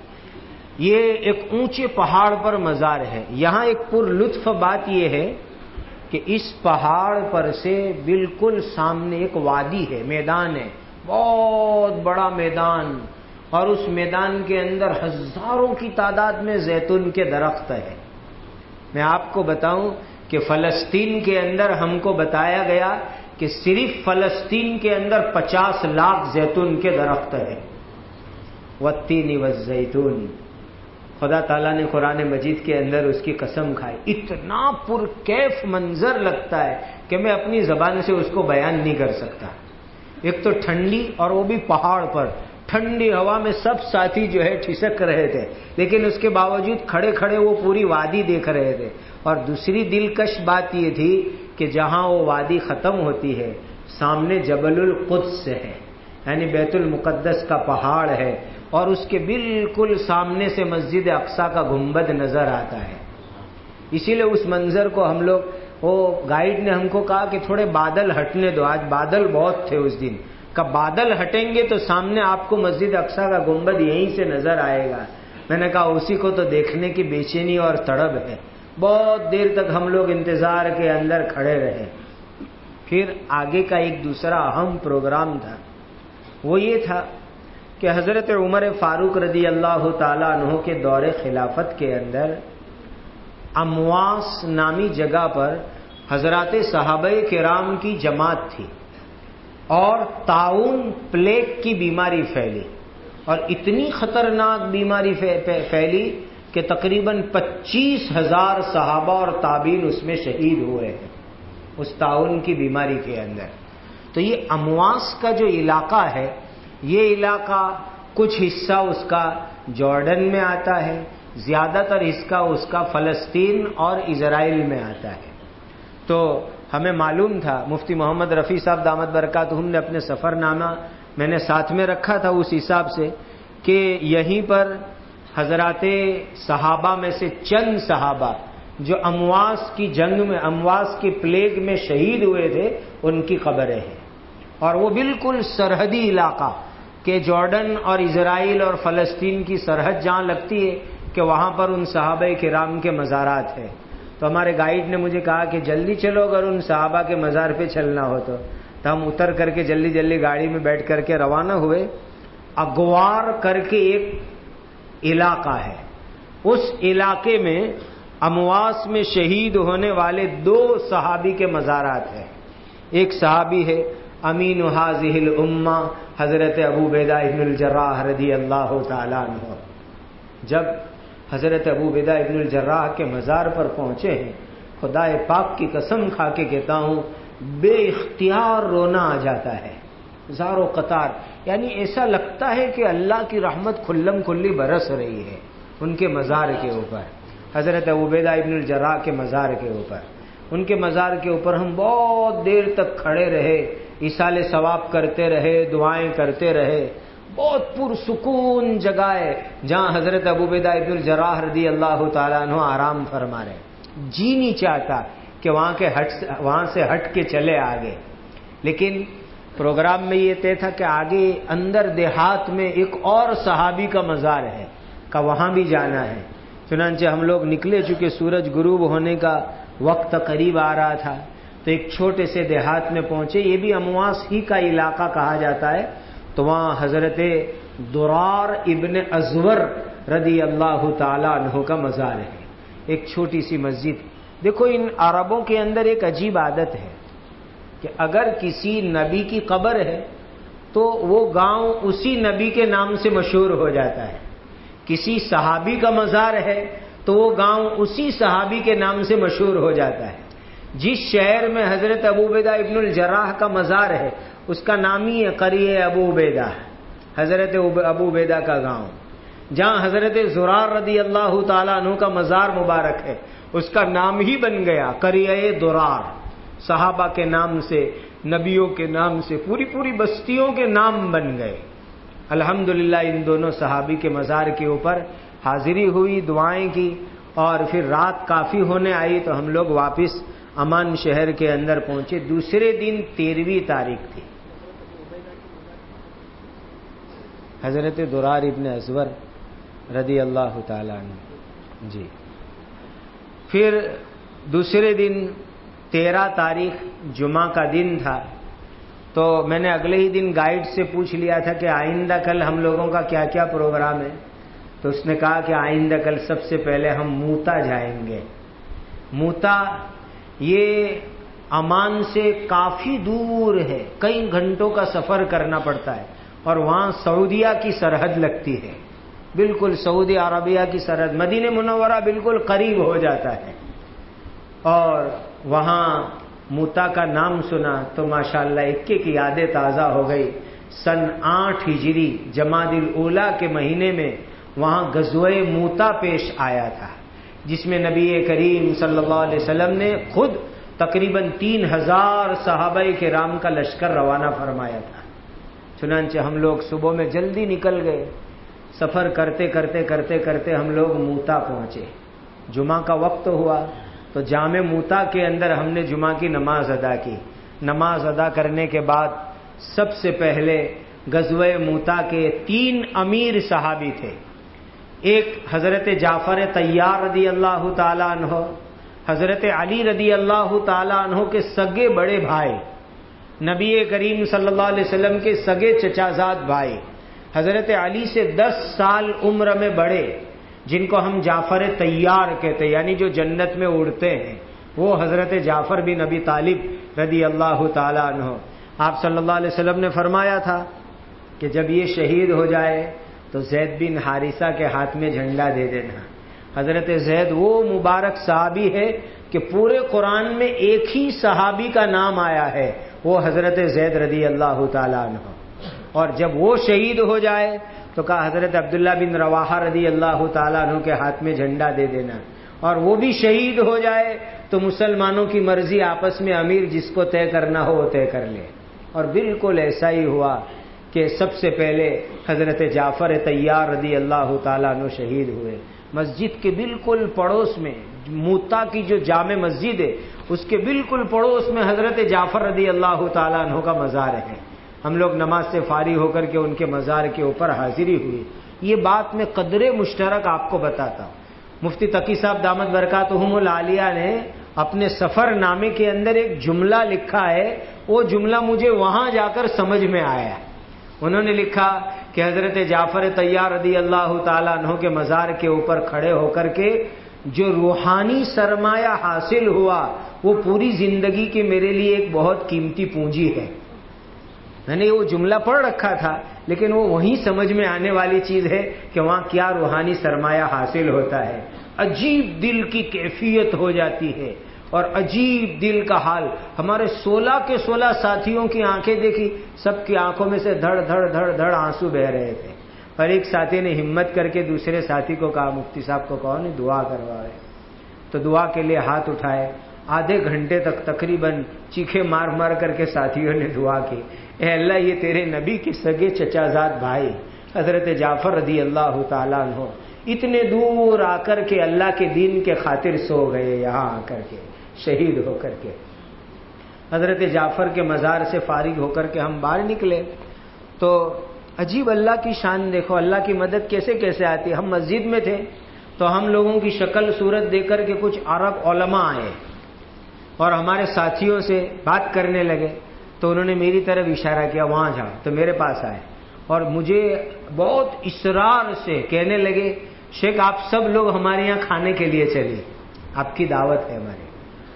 یہ ایک اونچے پہاڑ پر مزار ہے۔ یہاں ایک پر لطف بات یہ ہے کہ اس پہاڑ پر سے بالکل سامنے ایک وادی ہے، میدان ہے۔ بہت بڑا میدان، اور اس میدان کے اندر ہزاروں کی تعداد میں زیتون کے درخت ہے میں آپ کو بتاؤں کہ فلسطین کے اندر ہم کو بتایا گیا کہ صرف فلسطین کے اندر پچاس لاکھ زیتون کے درخت ہے وتی و زیتون خدا تعالیٰ نے قرآن مجید کے اندر اس کی قسم کھائی۔ اتنا پر کیف منظر لگتا ہے کہ میں اپنی زبان سے اس کو بیان نہیں کر سکتا۔ ایک تو ٹھنڈی اور وہ بھی پہاڑ پر۔ ٹھنڈی ہوا میں سب ساتھی جو ہے ٹھسک رہے تھے، لیکن اس کے باوجود کھڑے کھڑے وہ پوری وادی دیکھ رہے تھے۔ اور دوسری دلکش بات یہ تھی کہ جہاں وہ وادی ختم ہوتی ہے، سامنے جبل القدس ہے۔ یعنی بیت المقدس کا پہاڑ ہے اور اس کے بالکل سامنے سے مسجد اقسا کا گنبد نظر آتا ہے۔ اسی لیے اس منظر کو ہم لوگ، وہ گائیڈ نے ہم کو کہا کہ تھوڑے بادل ہٹنے دو۔ آج بادل بہت تھے اس دن۔ کب بادل ہٹیں گے تو سامنے آپ کو مسجد اقسا کا گنبد یہیں سے نظر آئے گا۔ میں نے کہا اسی کو تو دیکھنے کی بے چینی اور تڑب ہے۔ بہت دیر تک ہم لوگ انتظار کے اندر کھڑے رہے۔ پھر آگے کا ایک دوسرا اہم پروگرام تھا۔ وہ یہ تھا کہ حضرت عمر فاروق رضی اللہ تعالیٰ عنہ کے دور خلافت کے اندر امواس نامی جگہ پر حضرات صحابہ کرام کی جماعت تھی اور تعاون پلیگ کی بیماری پھیلی اور اتنی خطرناک بیماری پھیلی کہ تقریباً پچیس ہزار صحابہ اور تابین اس میں شہید ہوئے ہیں اس تعاون کی بیماری کے اندر۔ تو یہ امواس کا جو علاقہ ہے، یہ علاقہ کچھ حصہ اس کا جارڈن میں آتا ہے، زیادہ تر حصہ اس کا فلسطین اور اسرائیل میں آتا ہے۔ تو ہمیں معلوم تھا، مفتی محمد رفیع صاحب دامت برکات ہم نے اپنے سفر نامہ میں نے ساتھ میں رکھا تھا اس حساب سے کہ یہیں پر حضرات صحابہ میں سے چند صحابہ جو امواس کی جنگ میں، امواس کی پلیگ میں شہید ہوئے تھے، ان کی خبریں ہیں۔ اور وہ بالکل سرحدی علاقہ کہ جارڈن اور اسرائیل اور فلسطین کی سرحد جہاں لگتی ہے کہ وہاں پر ان صحابہ کرام کے مزارات ہیں۔ تو ہمارے گائیڈ نے مجھے کہا کہ جلدی چلو، اگر ان صحابہ کے مزار پہ چلنا ہو تو۔ تو ہم اتر کر کے جلدی جلدی گاڑی میں بیٹھ کر کے روانہ ہوئے۔ اگوار کر کے ایک علاقہ ہے۔ اس علاقے میں امواس میں شہید ہونے والے دو صحابی کے مزارات ہیں۔ ایک صحابی ہے امین حاضح الما حضرت ابو بیدا ابن الجراح رضی اللہ تعالیٰ عنہ جب حضرت ابو بیدا ابن الجراح کے مزار پر پہنچے ہیں خدا پاک کی قسم کھا کے کہتا ہوں، بے اختیار رونا آ جاتا ہے زارو قطار۔ یعنی ایسا لگتا ہے کہ اللہ کی رحمت کھلم کھلی برس رہی ہے، ان کے مزار کے اوپر۔ حضرت ابوبیدہ ابن الجراح کے مزار کے اوپر۔ ان کے مزار کے اوپر ہم بہت دیر تک کھڑے رہے اشال ثواب کرتے رہے، دعائیں کرتے رہے، بہت پرسکون جگہ ہے جہاں حضرت ابوبیدہ ابن الجراح رضی اللہ تعالیٰ عنہ آرام فرما رہے۔ جی نہیں چاہتا کہ وہاں کے ہٹ وہاں سے ہٹ کے چلے آگے۔ لیکن پروگرام میں یہ طے تھا کہ آگے اندر دیہات میں ایک اور صحابی کا مزار ہے، کا وہاں بھی جانا ہے۔ چنانچہ ہم لوگ نکلے چونکہ سورج غروب ہونے کا وقت قریب آ رہا تھا، تو ایک چھوٹے سے دیہات میں پہنچے، یہ بھی امواس ہی کا علاقہ کہا جاتا ہے، تو وہاں حضرت درار ابن ازور رضی اللہ تعالی عنہ کا مزار ہے۔ ایک چھوٹی سی مسجد۔ دیکھو، ان عربوں کے اندر ایک عجیب عادت ہے کہ اگر کسی نبی کی قبر ہے، تو وہ گاؤں اسی نبی کے نام سے مشہور ہو جاتا ہے۔ کسی صحابی کا مزار ہے تو وہ گاؤں اسی صحابی کے نام سے مشہور ہو جاتا ہے۔ جس شہر میں حضرت ابوبیدہ ابن الجراح کا مزار ہے، اس کا نام ہی ہے قری ابو عبیدہ، حضرت ابو عبیدہ کا گاؤں۔ جہاں حضرت زرار رضی اللہ تعالیٰ عنہ کا مزار مبارک ہے، اس کا نام ہی بن گیا کری درار۔ صحابہ کے نام سے، نبیوں کے نام سے، پوری پوری بستیوں کے نام بن گئے۔ الحمد ان دونوں صحابی کے مزار کے اوپر حاضری ہوئی، دعائیں کی اور پھر رات کافی ہونے آئی تو ہم لوگ واپس امان شہر کے اندر پہنچے۔ دوسرے دن تیرہویں تاریخ تھی۔ حضرت درار ابن ازور رضی اللہ تعالیٰ عنہ۔ جی۔ پھر دوسرے دن تیرہ تاریخ جمعہ کا دن تھا۔ تو میں نے اگلے ہی دن گائیڈ سے پوچھ لیا تھا کہ آئندہ کل ہم لوگوں کا کیا کیا پروگرام ہے۔ تو اس نے کہا کہ آئندہ کل سب سے پہلے ہم موتا جائیں گے۔ موتا یہ امان سے کافی دور ہے، کئی گھنٹوں کا سفر کرنا پڑتا ہے اور وہاں سعودیہ کی سرحد لگتی ہے۔ بالکل سعودی عربیہ کی سرحد، مدینہ منورہ بالکل قریب ہو جاتا ہے۔ اور وہاں موتا کا نام سنا تو ماشاءاللہ اکے کی یادیں تازہ ہو گئی۔ سن آٹھ ہجری جماعت الاولا کے مہینے میں وہاں غزوہ موتا پیش آیا تھا، جس میں نبی کریم صلی اللہ علیہ وسلم نے خود تقریباً تین ہزار صحابہ کے رام کا لشکر روانہ فرمایا تھا۔ چنانچہ ہم لوگ صبح میں جلدی نکل گئے۔ سفر کرتے کرتے کرتے کرتے ہم لوگ موتا پہنچے۔ جمعہ کا وقت ہوا، تو جامع موتا کے اندر ہم نے جمعہ کی نماز ادا کی۔ نماز ادا کرنے کے بعد سب سے پہلے غزوہ موتا کے تین امیر صحابی تھے۔ ایک حضرت جعفر طیار رضی اللہ تعالیٰ عنہ، حضرت علی رضی اللہ تعالیٰ عنہ کے سگے بڑے بھائی، نبی کریم صلی اللہ علیہ وسلم کے سگے چچازاد بھائی، حضرت علی سے دس سال عمر میں بڑے، جن کو ہم جعفر تیار کہتے یعنی جو جنت میں اڑتے ہیں، وہ حضرت جعفر بن نبی طالب رضی اللہ تعالیٰ عنہ۔ آپ صلی اللہ علیہ وسلم نے فرمایا تھا کہ جب یہ شہید ہو جائے تو زید بن حارثہ کے ہاتھ میں جھنڈا دے دینا۔ حضرت زید وہ مبارک صحابی ہے کہ پورے قرآن میں ایک ہی صحابی کا نام آیا ہے، وہ حضرت زید رضی اللہ تعالیٰ عنہ۔ اور جب وہ شہید ہو جائے تو کہا حضرت عبداللہ بن رواحہ رضی اللہ تعالیٰ عنہ کے ہاتھ میں جھنڈا دے دینا۔ اور وہ بھی شہید ہو جائے تو مسلمانوں کی مرضی آپس میں امیر جس کو طے کرنا ہو وہ طے کر لے۔ اور بالکل ایسا ہی ہوا کہ سب سے پہلے حضرت جعفر طیار رضی اللہ تعالیٰ عنہ شہید ہوئے۔ مسجد کے بالکل پڑوس میں، موتا کی جو جامع مسجد ہے، اس کے بالکل پڑوس میں حضرت جعفر رضی اللہ تعالیٰ عنہ کا مزار ہے۔ ہم لوگ نماز سے فارغ ہو کر کے ان کے مزار کے اوپر حاضری ہوئی۔ یہ بات میں قدر مشترک آپ کو بتاتا ہوں۔ مفتی تقی صاحب دامت برکات العالیہ نے اپنے سفر نامے کے اندر ایک جملہ لکھا ہے۔ وہ جملہ مجھے وہاں جا کر سمجھ میں آیا۔ انہوں نے لکھا کہ حضرت جعفر طیار رضی اللہ تعالیٰ عنہ کے مزار کے اوپر کھڑے ہو کر کے جو روحانی سرمایہ حاصل ہوا، وہ پوری زندگی کے میرے لیے ایک بہت قیمتی پونجی ہے۔ میں نے وہ جملہ پڑھ رکھا تھا، لیکن وہ وہیں سمجھ میں آنے والی چیز ہے کہ وہاں کیا روحانی سرمایہ حاصل ہوتا ہے۔ عجیب دل کی کیفیت ہو جاتی ہے۔ اور عجیب دل کا حال۔ ہمارے سولہ کے سولہ ساتھیوں کی آنکھیں دیکھی، سب کی آنکھوں میں سے دھڑ دھڑ دھڑ دھڑ آنسو بہ رہے تھے۔ اور ایک ساتھی نے ہمت کر کے دوسرے ساتھی کو کہا، مفتی صاحب کو کہو نہیں، دعا کروائے تو دعا کے لیے ہاتھ اٹھائے، آدھے گھنٹے تک تقریباً چیخے مار مار کر کے ساتھیوں نے دعا کی۔ اے اللہ، یہ تیرے نبی کے سگے چچازاد بھائی، حضرت جعفر رضی اللہ تعالیٰ عنہ، اتنے دور آ کر کے اللہ کے دین کے خاطر سو گئے، یہاں آ کر کے۔ شہید ہو کر کے۔ حضرت جعفر کے مزار سے فارغ ہو کر کے ہم باہر نکلے۔ تو عجیب اللہ کی شان دیکھو، اللہ کی مدد کیسے کیسے آتی؟ ہم مسجد میں تھے تو ہم لوگوں کی شکل، صورت دے کر کے کچھ عرب علماء آئے۔ اور ہمارے ساتھیوں سے بات کرنے لگے۔ تو انہوں نے میری طرف اشارہ کیا، وہاں جاؤ، تو میرے پاس آئے۔ اور مجھے بہت اسرار سے کہنے لگے، شیخ، آپ سب لوگ ہمارے یہاں کھانے کے لیے چلیے آپ کی دعوت ہے ہمارے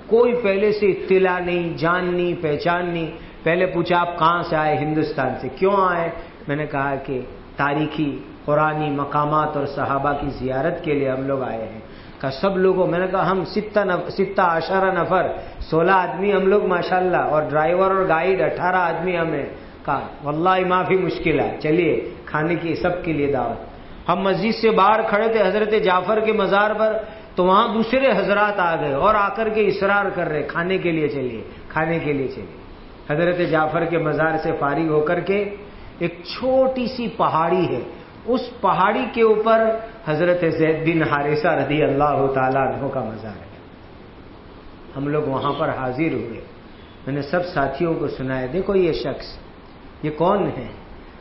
کوئی پہلے سے اطلاع نہیں، جاننی، پہچاننی۔ پہلے پوچھا، آپ کہاں سے آئے؟ ہندوستان سے۔ کیوں آئے؟ میں نے کہا کہ تاریخی، قرآنی مقامات اور صحابہ کی زیارت کے لیے ہم لوگ آئے ہیں۔ کہا، سب لوگوں، میں نے کہا، ہم ستہ ستہ اشارہ نفر، سولہ آدمی ہم لوگ، ماشاءاللہ، اور ڈرائیور اور گائیڈ، اٹھارہ آدمی ہمیں کہا، واللہ معافی مشکل ہے۔ چلیے، کھانے کی، سب کے لیے دعوت۔ ہم مسجد سے باہر کھڑے تھے، حضرت جعفر کے مزار پر۔ تو وہاں دوسرے حضرات آ گئے اور آ کر کے اصرار کر رہے، کھانے کے لیے چلیے، کھانے کے لیے چلیے۔ حضرت جعفر کے مزار سے فارغ ہو کر کے ایک چھوٹی سی پہاڑی ہے۔ اس پہاڑی کے اوپر حضرت زید بن حارثہ رضی اللہ تعالیٰ عنہ کا مزار ہے۔ ہم لوگ وہاں پر حاضر ہوئے۔ میں نے سب ساتھیوں کو سنایا، دیکھو یہ شخص، یہ کون ہے؟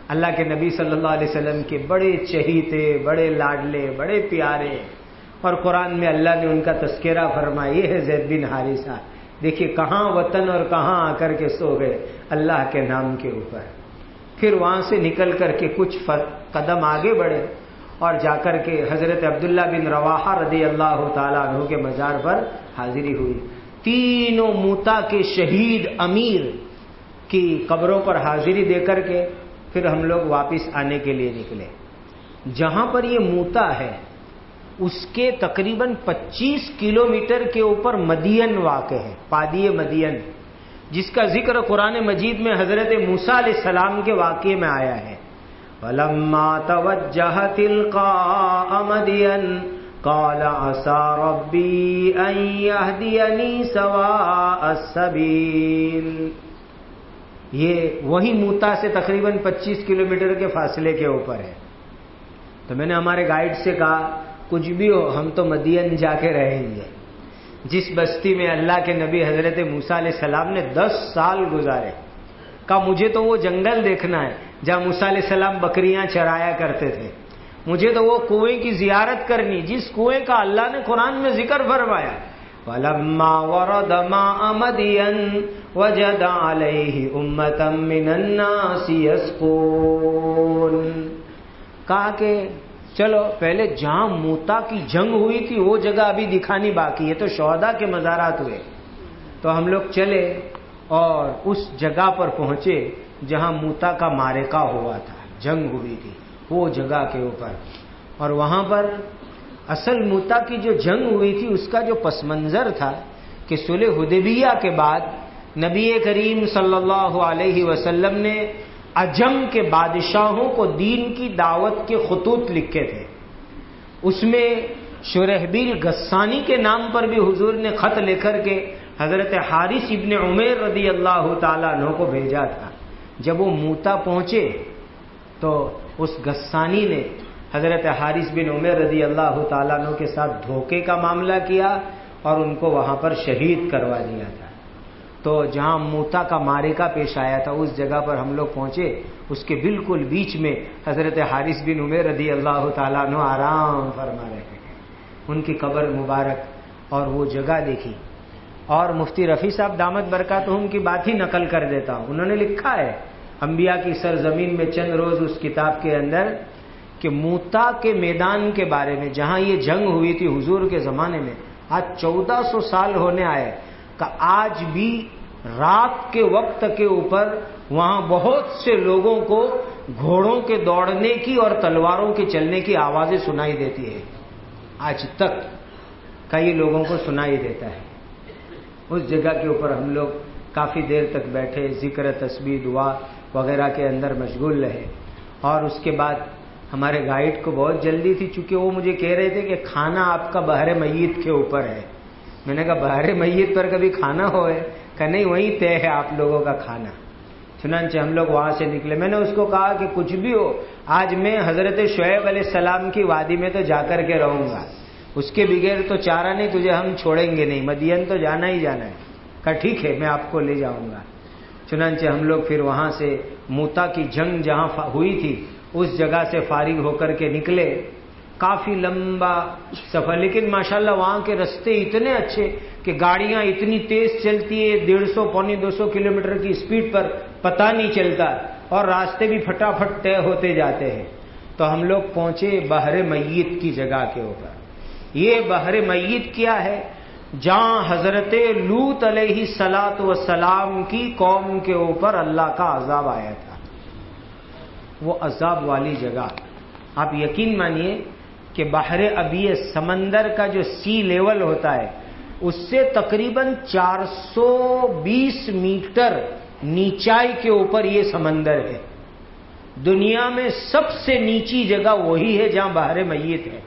اللہ کے نبی صلی اللہ علیہ وسلم کے بڑے چہیتے، بڑے لاڈلے، بڑے پیارے۔ اور قرآن میں اللہ نے ان کا تذکرہ فرمایا، یہ ہے زید بن حارثہ۔ دیکھیے کہاں وطن اور کہاں آ کر کے سو گئے، اللہ کے نام کے اوپر۔ پھر وہاں سے نکل کر کے کچھ قدم آگے بڑھے اور جا کر کے حضرت عبداللہ بن رواحہ رضی اللہ تعالیٰ عنہ کے مزار پر حاضری ہوئی۔ تینوں موتا کے شہید امیر کی قبروں پر حاضری دے کر کے پھر ہم لوگ واپس آنے کے لیے نکلے۔ جہاں پر یہ موتا ہے اس کے تقریباً پچیس کلومیٹر کے اوپر مدین واقع ہے، پادی مدین، جس کا ذکر قرآن مجید میں حضرت موسا علیہ السلام کے واقعے میں آیا ہے۔ فلما توجہ تلقا مدین قال عسى ربي ان يهديني سواء السبيل۔ یہ وہی موتا سے تقریباً پچیس کلومیٹر کے فاصلے کے اوپر ہے۔ تو میں نے ہمارے گائیڈ سے کہا کچھ بھی ہو، ہم تو مدین جا کے رہیں گے۔ جس بستی میں اللہ کے نبی حضرت موسا علیہ السلام نے دس سال گزارے کہا مجھے تو وہ جنگل دیکھنا ہے، جہاں موسا علیہ السلام بکریاں چرایا کرتے تھے۔ مجھے تو وہ کنویں کی زیارت کرنی، جس کنویں کا اللہ نے قرآن میں ذکر فرمایا۔ فلما ورد ما مدين وجد عليه امه من الناس يسقون۔ کہا کہ چلو، پہلے جہاں موتا کی جنگ ہوئی تھی، وہ جگہ ابھی دکھانی باقی ہے۔ تو شہدا کے مزارات ہوئے۔ تو ہم لوگ چلے اور اس جگہ پر پہنچے جہاں موتا کا مارکا ہوا تھا۔ جنگ ہوئی تھی، وہ جگہ کے اوپر۔ اور وہاں پر اصل موتا کی جو جنگ ہوئی تھی، اس کا جو پس منظر تھا کہ سلح حدیبیہ کے بعد نبی کریم صلی اللہ علیہ وسلم نے اجم کے بادشاہوں کو دین کی دعوت کے خطوط لکھے تھے۔ اس میں شرحبیل گسانی کے نام پر بھی حضور نے خط لے کر کے حضرت حارث ابن عمیر رضی اللہ تعالیٰ عنہ کو بھیجا تھا۔ جب وہ موتا پہنچے تو اس گسانی نے حضرت حارث بن عمر رضی اللہ تعالیٰ عنہ کے ساتھ دھوکے کا معاملہ کیا اور ان کو وہاں پر شہید کروا دیا تھا۔ تو جہاں موتا کا مارے کا پیش آیا تھا، اس جگہ پر ہم لوگ پہنچے، اس کے بالکل بیچ میں حضرت حارث بن عمر رضی اللہ تعالیٰ عنہ آرام فرما رہے ہیں ان کی قبر مبارک اور وہ جگہ دیکھی۔ اور مفتی رفیع صاحب دامت برکات ہوں کی بات ہی نقل کر دیتا ہوں۔ انہوں نے لکھا ہے، انبیاء کی سرزمین میں چند روز اس کتاب کے اندر کہ موتا کے میدان کے بارے میں، جہاں یہ جنگ ہوئی تھی حضور کے زمانے میں، آج چودہ سو سال ہونے آئے۔ کہ آج بھی رات کے وقت کے اوپر وہاں بہت سے لوگوں کو گھوڑوں کے دوڑنے کی اور تلواروں کے چلنے کی آوازیں سنائی دیتی ہے آج تک کئی لوگوں کو سنائی دیتا ہے۔ اس جگہ کے اوپر ہم لوگ کافی دیر تک بیٹھے، ذکر، تسبیح، دعا وغیرہ کے اندر مشغول رہے۔ اور اس کے بعد ہمارے گائیڈ کو بہت جلدی تھی، چونکہ وہ مجھے کہہ رہے تھے کہ کھانا آپ کا بہر میت کے اوپر ہے۔ میں نے کہا بہر میت پر کبھی کھانا ہوئے؟ کہ نہیں، وہیں طے ہے آپ لوگوں کا کھانا. چنانچہ ہم لوگ وہاں سے نکلے۔ میں نے اس کو کہا کہ کچھ بھی ہو، آج میں حضرت شعیب علیہ السلام کی وادی میں تو جا کر کے رہوں گا۔ اس کے بغیر تو چارہ نہیں، تجھے ہم چھوڑیں گے نہیں، مدین تو جانا ہی جانا ہے۔ کہا، ٹھیک ہے، میں آپ کو لے جاؤں گا۔ چنانچہ ہم لوگ پھر وہاں سے موتا کی جنگ جہاں ہوئی تھی، اس جگہ سے فارغ ہو کر کے نکلے۔ کافی لمبا سفر، لیکن ماشاءاللہ وہاں کے رستے اتنے اچھے کہ گاڑیاں اتنی تیز چلتی ہے ڈیڑھ سو پونی دو سو کلو کی اسپیڈ پر پتہ نہیں چلتا اور راستے بھی پھٹافٹ طے ہوتے جاتے ہیں۔ تو ہم لوگ پہنچے بحر میت کی جگہ کے اوپر۔ یہ بحر میت کیا ہے؟ جہاں حضرت لوت علیہ سلاط و سلام کی قوم کے اوپر اللہ کا عذاب آیا تھا۔ وہ عذاب والی جگہ۔ آپ یقین مانیے کہ بحر ابی سمندر کا جو سی لیول ہوتا ہے، اس سے تقریباً چار سو بیس میٹر نیچائی کے اوپر یہ سمندر ہے۔ دنیا میں سب سے نیچی جگہ وہی ہے جہاں باہر میت ہے۔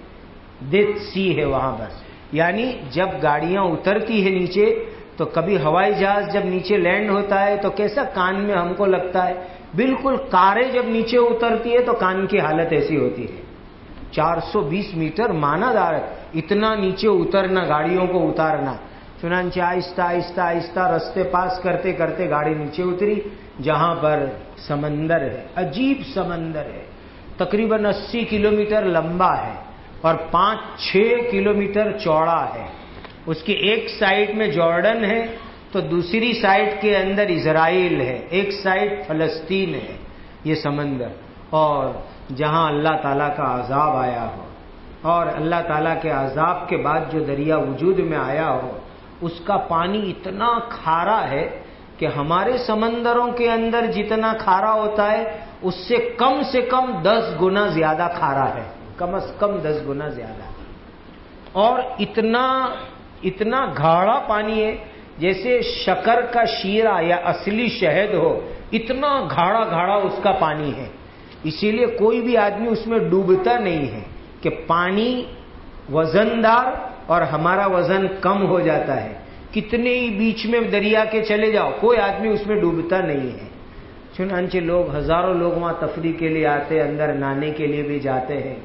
دت سی ہے وہاں بس۔ یعنی جب گاڑیاں اترتی ہے نیچے، تو کبھی ہوائی جہاز جب نیچے لینڈ ہوتا ہے، تو کیسا کان میں ہم کو لگتا ہے؟ بالکل کاریں جب نیچے اترتی ہے تو کان کی حالت ایسی ہوتی ہے۔ چار سو بیس میٹر مانا دار اتنا نیچے اترنا، گاڑیوں کو اتارنا چنانچہ آہستہ آہستہ آہستہ رستے پاس کرتے کرتے گاڑی نیچے اتری، جہاں پر سمندر ہے۔ عجیب سمندر ہے۔ تقریباً اسی کلومیٹر لمبا ہے اور پانچ، چھ کلومیٹر چوڑا ہے۔ اس کی ایک سائڈ میں جارڈن ہے، تو دوسری سائڈ کے اندر اسرائیل ہے۔ ایک سائڈ فلسطین ہے۔ یہ سمندر۔ اور جہاں اللہ تعالیٰ کا عذاب آیا ہو، اور اللہ تعالیٰ کے عذاب کے بعد جو دریا وجود میں آیا ہو، اس کا پانی اتنا کھارا ہے کہ ہمارے سمندروں کے اندر جتنا کھارا ہوتا ہے، اس سے کم سے کم دس گنا زیادہ کھارا ہے۔ کم از کم دس گنا زیادہ۔ اور اتنا اتنا گاڑا پانی ہے، جیسے شکر کا شیرا یا اصلی شہد ہو، اتنا گھاڑا گھاڑا اس کا پانی ہے۔ اسی لیے کوئی بھی آدمی اس میں ڈوبتا نہیں ہے کہ پانی وزندار اور ہمارا وزن کم ہو جاتا ہے۔ کتنے ہی بیچ میں دریا کے چلے جاؤ، کوئی آدمی اس میں ڈوبتا نہیں ہے۔ چنانچہ لوگ، ہزاروں لوگ وہاں تفریح کے لیے آتے، اندر نہانے کے لیے بھی جاتے ہیں۔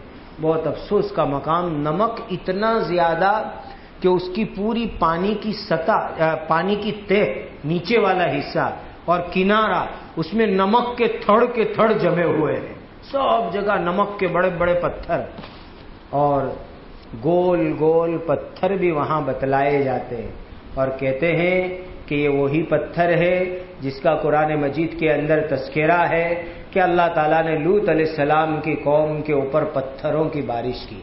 بہت افسوس کا مقام، نمک اتنا زیادہ کہ اس کی پوری پانی کی سطح، پانی کی تہ نیچے والا حصہ اور کنارا اس میں نمک کے تھڑ کے تھڑ جمے ہوئے ہیں۔ سب جگہ نمک کے بڑے بڑے پتھر۔ اور گول گول پتھر بھی وہاں بتلائے جاتے ہیں۔ اور کہتے ہیں کہ یہ وہی پتھر ہے جس کا قرآن مجید کے اندر تذکرہ ہے کہ اللہ تعالیٰ نے لوت علیہ السلام کی قوم کے اوپر پتھروں کی بارش کی۔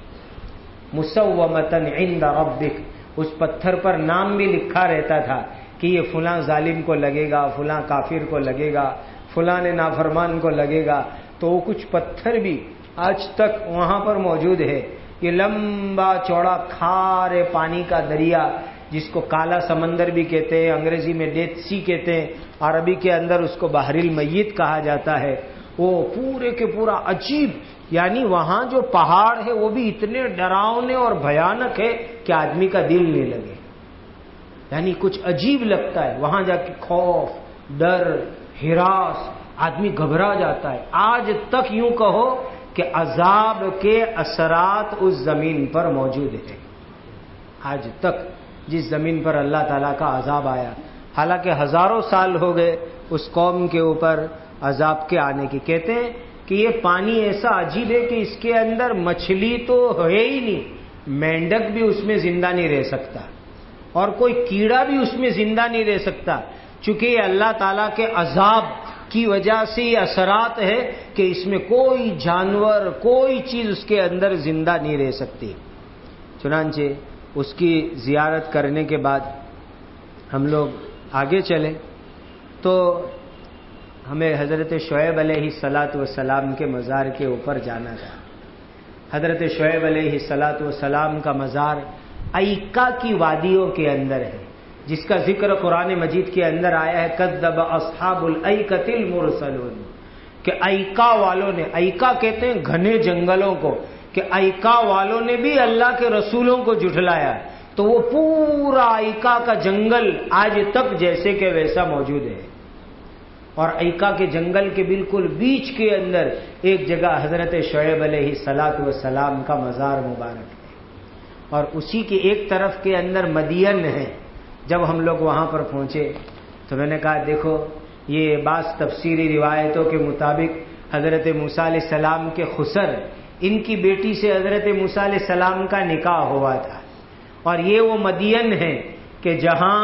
مسومتن عند ربک۔ اس پتھر پر نام بھی لکھا رہتا تھا کہ یہ فلاں ظالم کو لگے گا، فلاں کافر کو لگے گا، فلاں نافرمان کو لگے گا، تو وہ کچھ پتھر بھی آج تک وہاں پر موجود ہے۔ یہ لمبا چوڑا کھارے پانی کا دریا، جس کو کالا سمندر بھی کہتے ہیں، انگریزی میں ڈیتھ سی کہتے ہیں، عربی کے اندر اس کو بحر المیت کہا جاتا ہے۔ وہ پورے کے پورا عجیب یعنی وہاں جو پہاڑ ہے، وہ بھی اتنے ڈراؤنے اور بھیانک ہے کہ آدمی کا دل نہیں لگے۔ یعنی کچھ عجیب لگتا ہے۔ وہاں جا کے خوف، ڈر، ہراس، آدمی گھبرا جاتا ہے۔ آج تک یوں کہو کہ عذاب کے اثرات اس زمین پر موجود ہیں۔ آج تک جس زمین پر اللہ تعالیٰ کا عذاب آیا، حالانکہ ہزاروں سال ہو گئے اس قوم کے اوپر عذاب کے آنے کی۔ کہتے ہیں کہ یہ پانی ایسا عجیب ہے کہ اس کے اندر مچھلی تو ہے ہی نہیں، مینڈک بھی اس میں زندہ نہیں رہ سکتا۔ اور کوئی کیڑا بھی اس میں زندہ نہیں رہ سکتا۔ چونکہ یہ اللہ تعالیٰ کے عذاب کی وجہ سے یہ اثرات ہے کہ اس میں کوئی جانور، کوئی چیز اس کے اندر زندہ نہیں رہ سکتی۔ چنانچہ اس کی زیارت کرنے کے بعد ہم لوگ آگے چلے تو ہمیں حضرت شعیب علیہ سلاۃ وسلام کے مزار کے اوپر جانا تھا۔ حضرت شعیب علیہ سلاۃ وسلام کا مزار ایکا کی وادیوں کے اندر ہے، جس کا ذکر قرآن مجید کے اندر آیا ہے کدب اصحاب العقل مرسلون کہ ایکا والوں نے ایکا کہتے ہیں گھنے جنگلوں کو، کہ ایکا والوں نے بھی اللہ کے رسولوں کو جٹلایا تو وہ پورا ایکا کا جنگل آج تک جیسے کہ ویسا موجود ہے۔ اور ایکا کے جنگل کے بالکل بیچ کے اندر ایک جگہ حضرت شعیب علیہ سلاط وسلام کا مزار مبارک اور اسی کی ایک طرف کے اندر مدین ہے جب ہم لوگ وہاں پر پہنچے۔ تو میں نے کہا، دیکھو، یہ بعض تفسیری روایتوں کے مطابق حضرت علیہ السلام کے خسر، ان کی بیٹی سے حضرت علیہ السلام کا نکاح ہوا تھا۔ اور یہ وہ مدین ہے کہ جہاں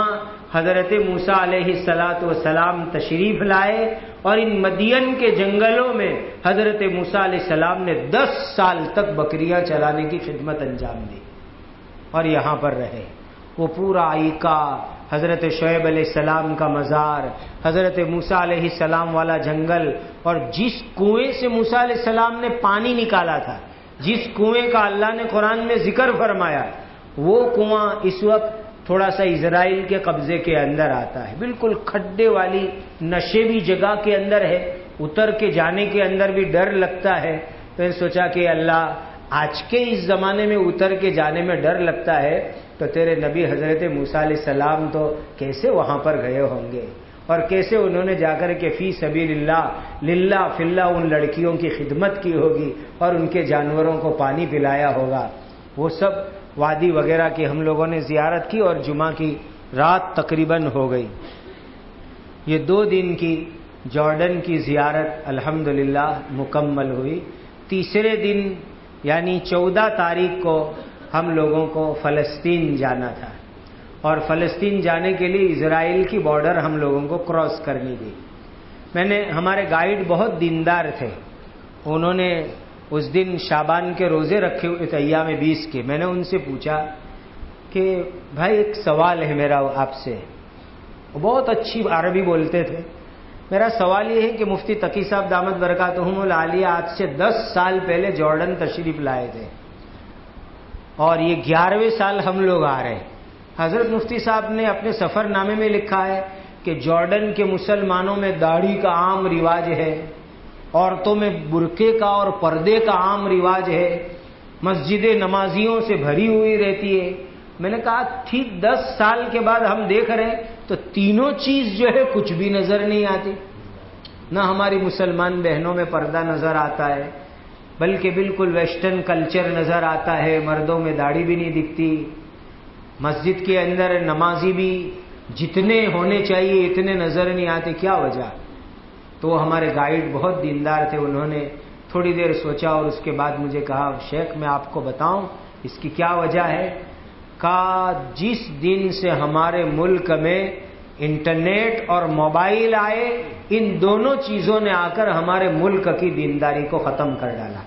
حضرت موسا علیہ السلاۃ وسلام تشریف لائے اور ان مدین کے جنگلوں میں حضرت موسا علیہ السلام نے دس سال تک بکریاں چلانے کی خدمت انجام دی۔ اور یہاں پر رہے۔ وہ پورا عیقہ حضرت شعیب علیہ السلام کا مزار، حضرت موسا علیہ السلام والا جنگل، اور جس کنویں سے موسا علیہ السلام نے پانی نکالا تھا، جس کنویں کا اللہ نے قرآن میں ذکر فرمایا، وہ کنواں اس وقت تھوڑا سا اسرائیل کے قبضے کے اندر آتا ہے۔ بالکل کھڈے والی نشے بھی جگہ کے اندر ہے، اتر کے جانے کے اندر بھی ڈر لگتا ہے۔ تو نے سوچا کہ اللہ آج کے اس زمانے میں اتر کے جانے میں ڈر لگتا ہے، تو تیرے نبی حضرت موسا علیہ السلام تو کیسے وہاں پر گئے ہوں گے؟ اور کیسے انہوں نے جا کر کے فی سبیل اللہ، للہ فلّہ ان لڑکیوں کی خدمت کی ہوگی اور ان کے جانوروں کو پانی پلایا ہوگا؟ وہ سب وادی وغیرہ کی ہم لوگوں نے زیارت کی اور جمعہ کی رات تقریباً ہو گئی۔ یہ دو دن کی جارڈن کی زیارت الحمد مکمل ہوئی۔ تیسرے دن یعنی چودہ تاریخ کو ہم لوگوں کو فلسطین جانا تھا۔ اور فلسطین جانے کے لیے اسرائیل کی بارڈر ہم لوگوں کو کراس کرنی تھی۔ میں نے ہمارے گائیڈ بہت دیندار تھے۔ انہوں نے اس دن شابان کے روزے رکھے ہوئے تھے ایام میں بیس کے۔ میں نے ان سے پوچھا کہ بھائی ایک سوال ہے میرا آپ سے۔ بہت اچھی عربی بولتے تھے۔ میرا سوال یہ ہے کہ مفتی تقی صاحب دامت برکات العالیہ آج سے دس سال پہلے جارڈن تشریف لائے تھے اور یہ گیارہویں سال ہم لوگ آ رہے ہیں۔ حضرت مفتی صاحب نے اپنے سفر نامے میں لکھا ہے کہ جارڈن کے مسلمانوں میں داڑھی کا عام رواج ہے، عورتوں میں برقے کا اور پردے کا عام رواج ہے مسجد نمازیوں سے بھری ہوئی رہتی ہے۔ میں نے کہا، ٹھیک دس سال کے بعد ہم دیکھ رہے ہیں تو تینوں چیز جو ہے کچھ بھی نظر نہیں آتی۔ نہ ہماری مسلمان بہنوں میں پردہ نظر آتا ہے، بلکہ بالکل ویسٹرن کلچر نظر آتا ہے، مردوں میں داڑھی بھی نہیں دکھتی۔ مسجد کے اندر نمازی بھی جتنے ہونے چاہیے اتنے نظر نہیں آتے، کیا وجہ؟ تو ہمارے گائیڈ بہت دیندار تھے، انہوں نے تھوڑی دیر سوچا اور اس کے بعد مجھے کہا، شیخ میں آپ کو بتاؤں، اس کی کیا وجہ ہے؟ کا جس دن سے ہمارے ملک میں انٹرنیٹ اور موبائل آئے، ان دونوں چیزوں نے آ کر ہمارے ملک کی دینداری کو ختم کر ڈالا۔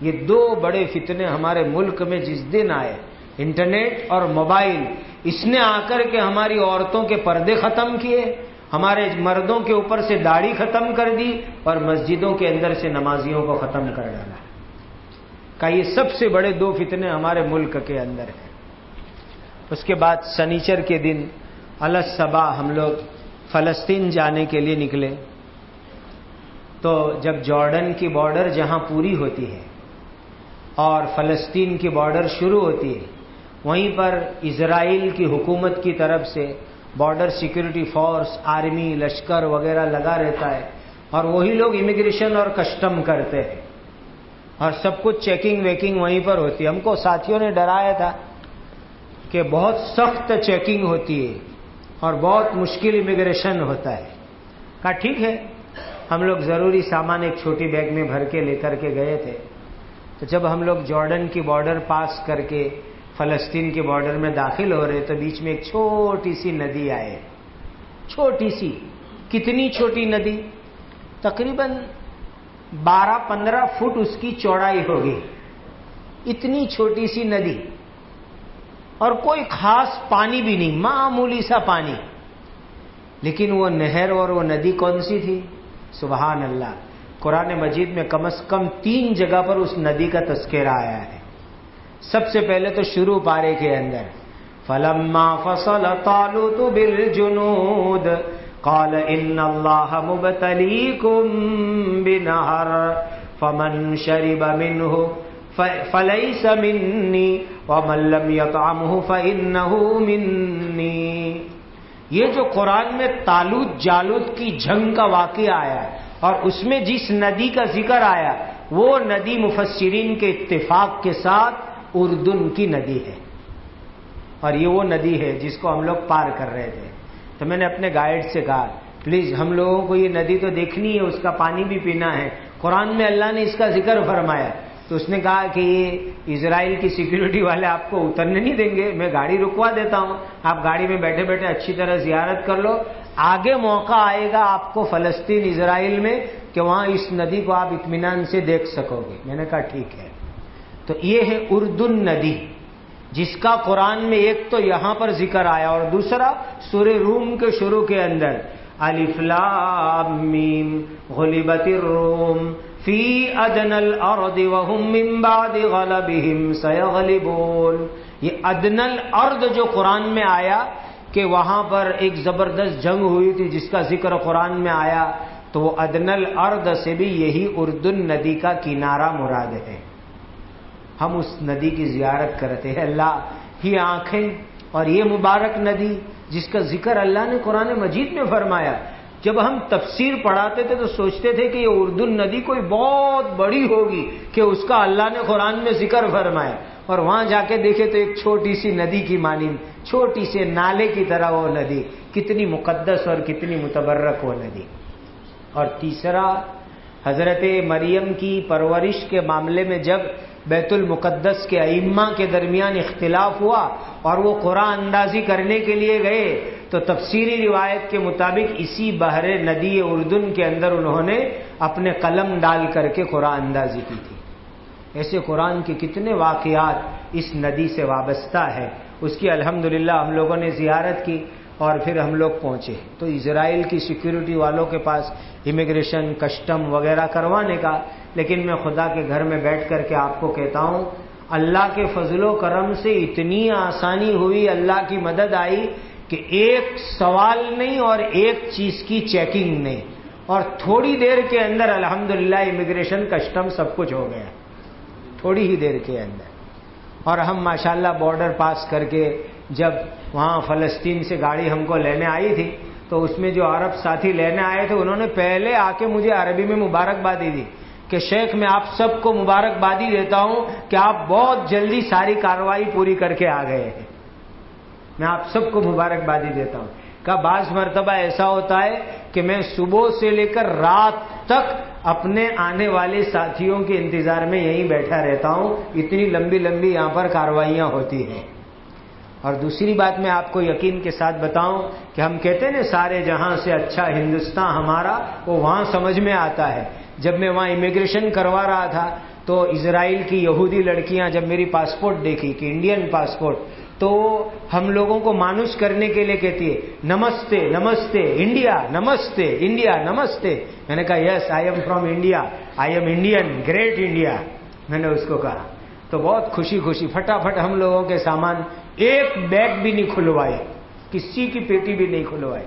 یہ دو بڑے فتنے ہمارے ملک میں جس دن آئے، انٹرنیٹ اور موبائل، اس نے آ کر کے ہماری عورتوں کے پردے ختم کیے، ہمارے مردوں کے اوپر سے داڑھی ختم کر دی اور مسجدوں کے اندر سے نمازیوں کو ختم کر ڈالا۔ کا یہ سب سے بڑے دو فتنے ہمارے ملک کے اندر ہیں۔ اس کے بعد سنیچر کے دن الصبا ہم لوگ فلسطین جانے کے لیے نکلے۔ تو جب جارڈن کی بارڈر جہاں پوری ہوتی ہے اور فلسطین کی بارڈر شروع ہوتی ہے، وہیں پر اسرائیل کی حکومت کی طرف سے بارڈر سیکورٹی فورس، آرمی، لشکر وغیرہ لگا رہتا ہے اور وہی لوگ امیگریشن اور کسٹم کرتے ہیں۔ اور سب کچھ چیکنگ ویکنگ وہیں پر ہوتی ہے۔ ہم کو ساتھیوں نے ڈرایا تھا کہ بہت سخت چیکنگ ہوتی ہے اور بہت مشکل امیگریشن ہوتا ہے۔ کہا ٹھیک ہے، ہم لوگ ضروری سامان ایک چھوٹی بیگ میں بھر کے لے کر کے گئے تھے۔ تو جب ہم لوگ جارڈن کی بارڈر پاس کر کے فلسطین کے بارڈر میں داخل ہو رہے تو بیچ میں ایک چھوٹی سی ندی آئے۔ چھوٹی سی، کتنی چھوٹی ندی؟ تقریباً بارہ پندرہ فٹ اس کی چوڑائی ہوگی۔ اتنی چھوٹی سی ندی۔ اور کوئی خاص پانی بھی نہیں، معمولی سا پانی۔ لیکن وہ نہر اور وہ ندی کون سی تھی؟ سبحان اللہ۔ قرآن مجید میں کم از کم تین جگہ پر اس ندی کا تذکرہ آیا ہے۔ سب سے پہلے تو شروع پارے کے اندر۔ فلما فصل طالوت بالجنود۔ قال ان الله مبتليكم بنهر فمن شرب منه فليس مني ومن لم يطعمه فانه مني یہ جو قرآن میں تالوت جالوت کی جنگ کا واقعہ آیا ہے اور اس میں جس ندی کا ذکر آیا وہ ندی مفسرین کے اتفاق کے ساتھ اردن کی ندی ہے اور یہ وہ ندی ہے جس کو ہم لوگ پار کر رہے تھے تو میں نے اپنے گائیڈ سے کہا پلیز ہم لوگوں کو یہ ندی تو دیکھنی ہے، اس کا پانی بھی پینا ہے. قرآن میں اللہ نے اس کا ذکر فرمایا۔ تو اس نے کہا کہ یہ اسرائیل کی سیکورٹی والے آپ کو اترنے نہیں دیں گے۔ میں گاڑی رکوا دیتا ہوں۔ آپ گاڑی میں بیٹھے بیٹھے اچھی طرح زیارت کر لو۔ آگے موقع آئے گا آپ کو فلسطین، اسرائیل میں کہ وہاں اس ندی کو آپ اطمینان سے دیکھ سکو گے۔ میں نے کہا ٹھیک ہے۔ تو یہ ہے اردن ندی۔ جس کا قرآن میں ایک تو یہاں پر ذکر آیا اور دوسرا سور روم کے شروع کے اندر۔ الفلام میم غلیبت الروم۔ فی ادن الارض وهم من بعد غلبهم سيغلبون یہ ادن الارض جو قرآن میں آیا کہ وہاں پر ایک زبردست جنگ ہوئی تھی جس کا ذکر قرآن میں آیا، تو وہ ادن الارض سے بھی یہی اردن ندی کا کنارہ مراد ہے۔ ہم اس ندی کی زیارت کرتے ہیں۔ اللہ ہی آنکھیں اور یہ مبارک ندی جس کا ذکر اللہ نے قرآن مجید میں فرمایا، جب ہم تفسیر پڑھاتے تھے تو سوچتے تھے کہ یہ اردو ندی کوئی بہت بڑی ہوگی کہ اس کا اللہ نے قرآن میں ذکر فرمایا۔ اور وہاں جا کے دیکھے تو ایک چھوٹی سی ندی کی مانی چھوٹی سے نالے کی طرح وہ ندی۔ کتنی مقدس اور کتنی متبرک وہ ندی۔ اور تیسرا، حضرت مریم کی پرورش کے معاملے میں جب بیت المقدس کے ائمہ کے درمیان اختلاف ہوا اور وہ قرآن اندازی کرنے کے لیے گئے، تو تفسیری روایت کے مطابق اسی بحر ندی اردن کے اندر انہوں نے اپنے قلم ڈال کر کے قرآن اندازی کی تھی۔ ایسے قرآن کے کتنے واقعات اس ندی سے وابستہ ہے اس کی الحمدللہ ہم لوگوں نے زیارت کی۔ اور پھر ہم لوگ پہنچے۔ تو اسرائیل کی سیکیورٹی والوں کے پاس امیگریشن کسٹم وغیرہ کروانے کا، لیکن میں خدا کے گھر میں بیٹھ کر کے آپ کو کہتا ہوں، اللہ کے فضل و کرم سے اتنی آسانی ہوئی، اللہ کی مدد آئی کہ ایک سوال نہیں اور ایک چیز کی چیکنگ نہیں۔ اور تھوڑی دیر کے اندر الحمدللہ امیگریشن کسٹم سب کچھ ہو گیا۔ تھوڑی ہی دیر کے اندر۔ اور ہم ماشاءاللہ بارڈر پاس کر کے جب وہاں فلسطین سے گاڑی ہم کو لینے آئی تھی، تو اس میں جو عرب ساتھی لینے آئے تھے، انہوں نے پہلے آ کے مجھے عربی میں مبارکبادی دی کہ شیخ، میں آپ سب کو مبارکبادی دیتا ہوں کہ آپ بہت جلدی ساری کاروائی پوری کر کے آ گئے ہیں۔ میں آپ سب کو مبارکبادی دیتا ہوں۔ کا بعض مرتبہ ایسا ہوتا ہے کہ میں صبح سے لے کر رات تک اپنے آنے والے ساتھیوں کے انتظار میں یہیں بیٹھا رہتا ہوں۔ اتنی لمبی لمبی یہاں پر کاروائیاں ہوتی ہیں۔ اور دوسری بات میں آپ کو یقین کے ساتھ بتاؤں کہ ہم کہتے ہیں نا، سارے جہاں سے اچھا ہندوستان ہمارا، وہ وہاں سمجھ میں آتا ہے۔ جب میں وہاں امیگریشن کروا رہا تھا، تو اسرائیل کی یہودی لڑکیاں جب میری پاسپورٹ دیکھی، کہ انڈین پاسپورٹ تو ہم لوگوں کو مانوس کرنے کے لیے کہتی ہے، نمستے نمستے انڈیا نمستے انڈیا نمستے۔ میں نے کہا yes I am from India I am Indian great India میں نے اس کو کہا۔ تو بہت خوشی خوشی فٹافٹ ہم لوگوں کے سامان ایک بیگ بھی نہیں کھلوائی کسی کی پیٹی بھی نہیں کھلوائی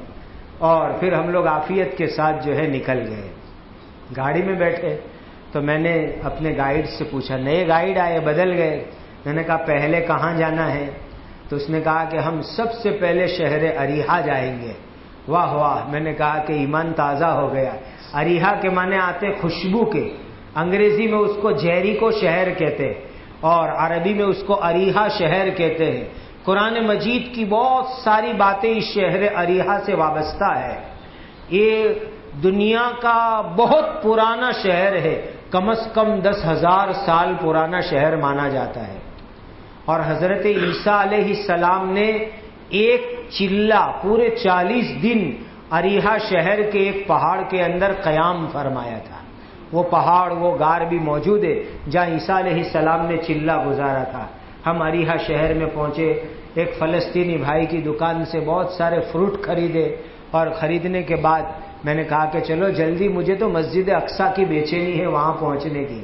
اور پھر ہم لوگ آفیت کے ساتھ جو ہے نکل گئے۔ گاڑی میں بیٹھے تو میں نے اپنے گائیڈ سے پوچھا، نئے گائیڈ آئے، بدل گئے۔ میں نے کہا، پہلے کہاں جانا ہے؟ تو اس نے کہا کہ ہم سب سے پہلے شہر اریحا جائیں گے۔ واہ واہ۔ میں نے کہا کہ ایمان تازہ ہو گیا۔ اریحا کے معنی آتے خوشبو کے۔ انگریزی میں اس کو جہری کو شہر کہتے۔ اور عربی میں اس کو اریحا شہر کہتے ہیں۔ قرآن مجید کی بہت ساری باتیں اس شہر اریحا سے وابستہ ہے۔ یہ دنیا کا بہت پرانا شہر ہے۔ کم از کم دس ہزار سال پرانا شہر مانا جاتا ہے۔ اور حضرت عیسیٰ علیہ السلام نے ایک چلا پورے چالیس دن اریحا شہر کے ایک پہاڑ کے اندر قیام فرمایا تھا۔ وہ پہاڑ، وہ گار بھی موجود ہے، جہاں عیسیٰ علیہ السلام نے چلا گزارا تھا۔ ہم اریحا شہر میں پہنچے۔ ایک فلسطینی بھائی کی دکان سے بہت سارے فروٹ خریدے اور خریدنے کے بعد میں نے کہا کہ چلو جلدی، مجھے تو مسجد اقسا کی بےچینی ہے وہاں پہنچنے کی۔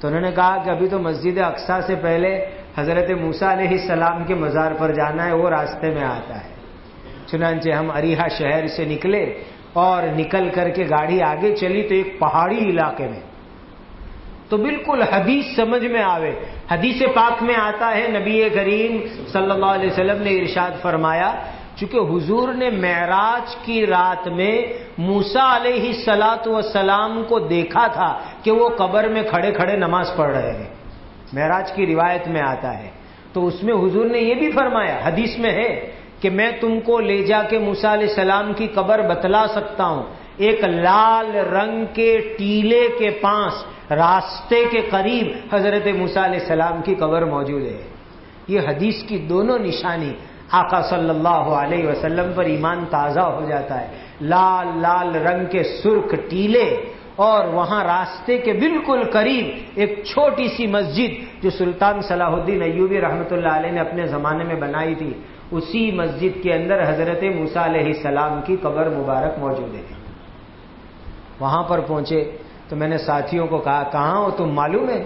تو انہوں نے کہا کہ ابھی تو مسجد اقسا سے پہلے حضرت موسا علیہ السلام کے مزار پر جانا ہے، وہ راستے میں آتا ہے۔ چنانچہ ہم اریحا شہر سے نکلے۔ اور نکل کر کے گاڑی آگے چلی تو ایک پہاڑی علاقے میں۔ تو بالکل حدیث سمجھ میں آوے۔ حدیث پاک میں آتا ہے، نبی کریم صلی اللہ علیہ وسلم نے ارشاد فرمایا، چونکہ حضور نے معراج کی رات میں موسا علیہ سلاط وسلام کو دیکھا تھا کہ وہ قبر میں کھڑے کھڑے نماز پڑھ رہے ہیں۔ معراج کی روایت میں آتا ہے۔ تو اس میں حضور نے یہ بھی فرمایا، حدیث میں ہے کہ میں تم کو لے جا کے موسا علیہ السلام کی قبر بتلا سکتا ہوں۔ ایک لال رنگ کے ٹیلے کے پاس، راستے کے قریب حضرت موسا علیہ السلام کی قبر موجود ہے۔ یہ حدیث کی دونوں نشانی آقا صلی اللہ علیہ وسلم پر ایمان تازہ ہو جاتا ہے۔ لال لال رنگ کے سرخ ٹیلے اور وہاں راستے کے بالکل قریب ایک چھوٹی سی مسجد جو سلطان صلاح الدین ایوبی رحمۃ اللہ علیہ نے اپنے زمانے میں بنائی تھی۔ اسی مسجد کے اندر حضرت موسا علیہ السلام کی قبر مبارک موجود ہے۔ وہاں پر پہنچے تو میں نے ساتھیوں کو کہا، کہاں ہو تم؟ معلوم ہے؟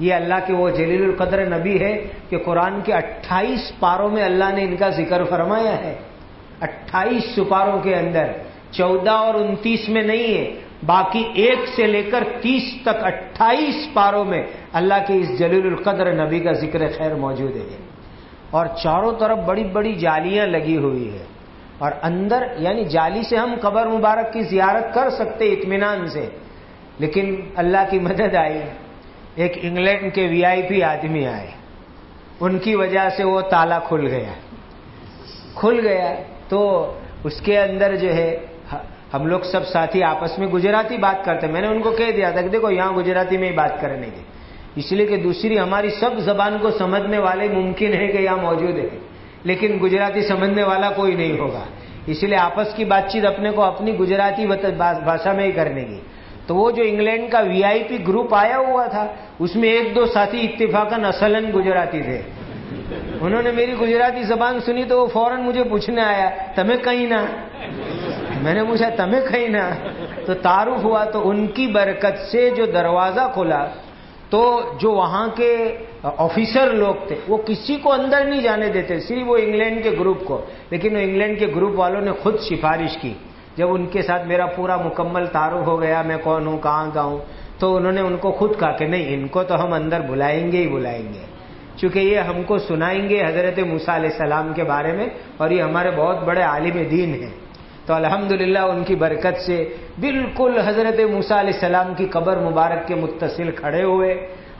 یہ اللہ کے وہ جلیل القدر نبی ہے کہ قرآن کے اٹھائیس پاروں میں اللہ نے ان کا ذکر فرمایا ہے۔ اٹھائیس سپاروں کے اندر، چودہ اور انتیس میں نہیں ہے، باقی ایک سے لے کر تیس تک اٹھائیس پاروں میں اللہ کے اس جلیل القدر نبی کا ذکر خیر موجود ہے۔ اور چاروں طرف بڑی بڑی جالیاں لگی ہوئی ہے اور اندر یعنی جالی سے ہم قبر مبارک کی زیارت کر سکتے اطمینان سے، لیکن اللہ کی مدد آئی۔ ایک انگلینڈ کے وی آئی پی آدمی آئے۔ ان کی وجہ سے وہ تالا کھل گیا۔ کھل گیا تو اس کے اندر جو ہے، ہم لوگ سب ساتھی آپس میں گجراتی بات کرتے۔ میں نے ان کو کہہ دیا تھا کہ دیکھو یہاں گجراتی میں ہی بات کرنے کی اس لیے کہ دوسری ہماری سب زبان کو سمجھنے والے ممکن ہے کہ یہاں موجود ہے لیکن گجراتی سمجھنے والا کوئی نہیں ہوگا۔ اس لیے آپس کی بات چیت اپنے کو اپنی گجراتی بھاشا میں ہی کرنے کی۔ تو وہ جو انگلینڈ کا وی آئی پی گروپ آیا ہوا تھا، اس میں ایک دو ساتھی اتفاقن اصلن گجراتی تھے۔ انہوں نے میری گجراتی زبان سنی تو وہ فوراً مجھے پوچھنے آیا، تمہیں کہیں نہ؟ میں نے پوچھا، تمہیں کہیں نہ؟ تو تعارف ہوا تو ان کی برکت سے جو دروازہ کھلا تو جو وہاں کے آفیسر لوگ تھے، وہ کسی کو اندر نہیں جانے دیتے، صرف وہ انگلینڈ کے گروپ کو۔ لیکن وہ انگلینڈ کے گروپ والوں نے خود سفارش کی۔ جب ان کے ساتھ میرا پورا مکمل تعارف ہو گیا، میں کون ہوں، کہاں کا ہوں، تو انہوں نے ان کو خود کہا کہ نہیں، ان کو تو ہم اندر بلائیں گے ہی بلائیں گے۔ چونکہ یہ ہم کو سنائیں گے حضرت موسا علیہ السلام کے بارے میں، اور یہ ہمارے بہت بڑے عالم دین ہیں۔ تو الحمد ان کی برکت سے بالکل حضرت موسا علیہ السلام کی قبر مبارک کے متصل کھڑے ہوئے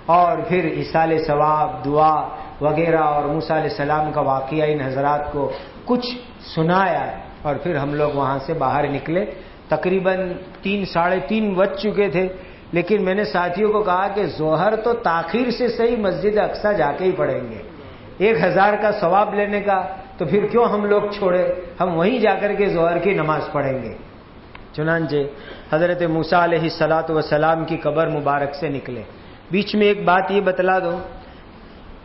اور پھر اصال ثواب دعا وغیرہ اور موسا علیہ السلام کا واقعہ ان حضرات کو کچھ سنایا اور پھر ہم لوگ وہاں سے باہر نکلے۔ تقریباً تین، ساڑھے تین بج چکے تھے، لیکن میں نے ساتھیوں کو کہا کہ زہر تو تاخیر سے صحیح مسجد اقسا جا کے ہی پڑھیں گے۔ ایک ہزار کا ثواب لینے کا تو پھر کیوں ہم لوگ چھوڑے؟ ہم وہیں جا کر کے زہر کی نماز پڑھیں گے۔ چنانچہ حضرت موسا علیہ سلاۃ وسلام کی قبر مبارک سے نکلے۔ بیچ میں ایک بات یہ بتلا دو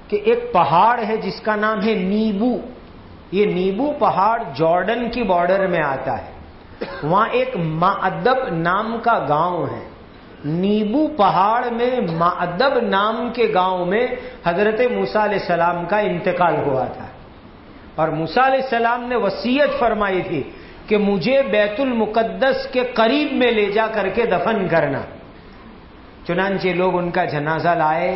کہ ایک پہاڑ ہے جس کا نام ہے نیبو۔ یہ نیبو پہاڑ جارڈن کی بارڈر میں آتا ہے۔ وہاں ایک معدب نام کا گاؤں ہے۔ نیبو پہاڑ میں معدب نام کے گاؤں میں حضرت موسا علیہ السلام کا انتقال ہوا تھا۔ اور موسا علیہ السلام نے وسیعت فرمائی تھی کہ مجھے بیت المقدس کے قریب میں لے جا کر کے دفن کرنا۔ چنانچہ لوگ ان کا جنازہ لائے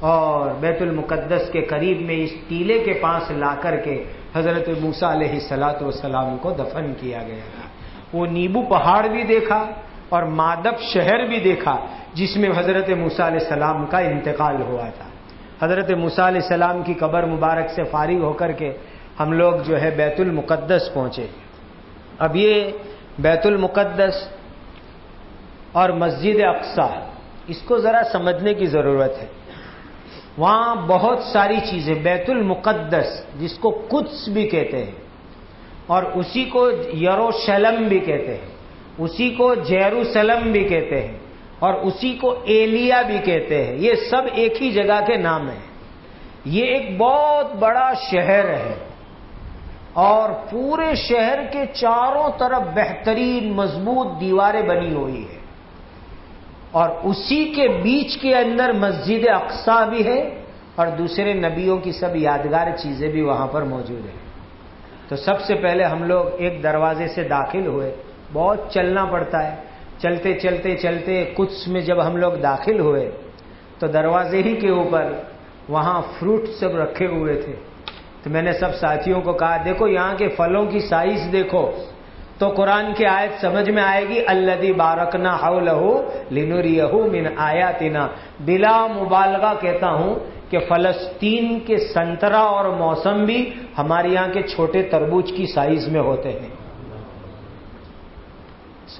اور بیت المقدس کے قریب میں اس ٹیلے کے پاس لا کر کے حضرت موسا علیہ سلاۃ والسلام کو دفن کیا گیا۔ تھا وہ نیبو پہاڑ بھی دیکھا اور مادب شہر بھی دیکھا جس میں حضرت موسا علیہ السلام کا انتقال ہوا تھا۔ حضرت موسا علیہ السلام کی قبر مبارک سے فارغ ہو کر کے ہم لوگ جو ہے بیت المقدس پہنچے۔ اب یہ بیت المقدس اور مسجد اقسا اس کو ذرا سمجھنے کی ضرورت ہے۔ وہاں بہت ساری چیزیں، بیت المقدس، جس کو قدس بھی کہتے ہیں، اور اسی کو یروشلم بھی کہتے ہیں، اسی کو جیروسلم بھی کہتے ہیں، اور اسی کو ایلیا بھی کہتے ہیں۔ یہ سب ایک ہی جگہ کے نام ہیں۔ یہ ایک بہت بڑا شہر ہے۔ اور پورے شہر کے چاروں طرف بہترین مضبوط دیواریں بنی ہوئی ہے اور اسی کے بیچ کے اندر مسجد اقسا بھی ہے اور دوسرے نبیوں کی سب یادگار چیزیں بھی وہاں پر موجود ہیں۔ تو سب سے پہلے ہم لوگ ایک دروازے سے داخل ہوئے۔ بہت چلنا پڑتا ہے۔ چلتے چلتے چلتے کچھ میں جب ہم لوگ داخل ہوئے تو دروازے ہی کے اوپر وہاں فروٹ سب رکھے ہوئے تھے۔ تو میں نے سب ساتھیوں کو کہا، دیکھو یہاں کے پھلوں کی سائز دیکھو۔ تو قرآن کی آیت سمجھ میں آئے گی اللہ بارکنا ہو لہو لینوری من آیا بلا مبالغہ کہتا ہوں کہ فلسطین کے سنترا اور موسم بھی ہمارے یہاں کے چھوٹے تربوج کی سائز میں ہوتے ہیں۔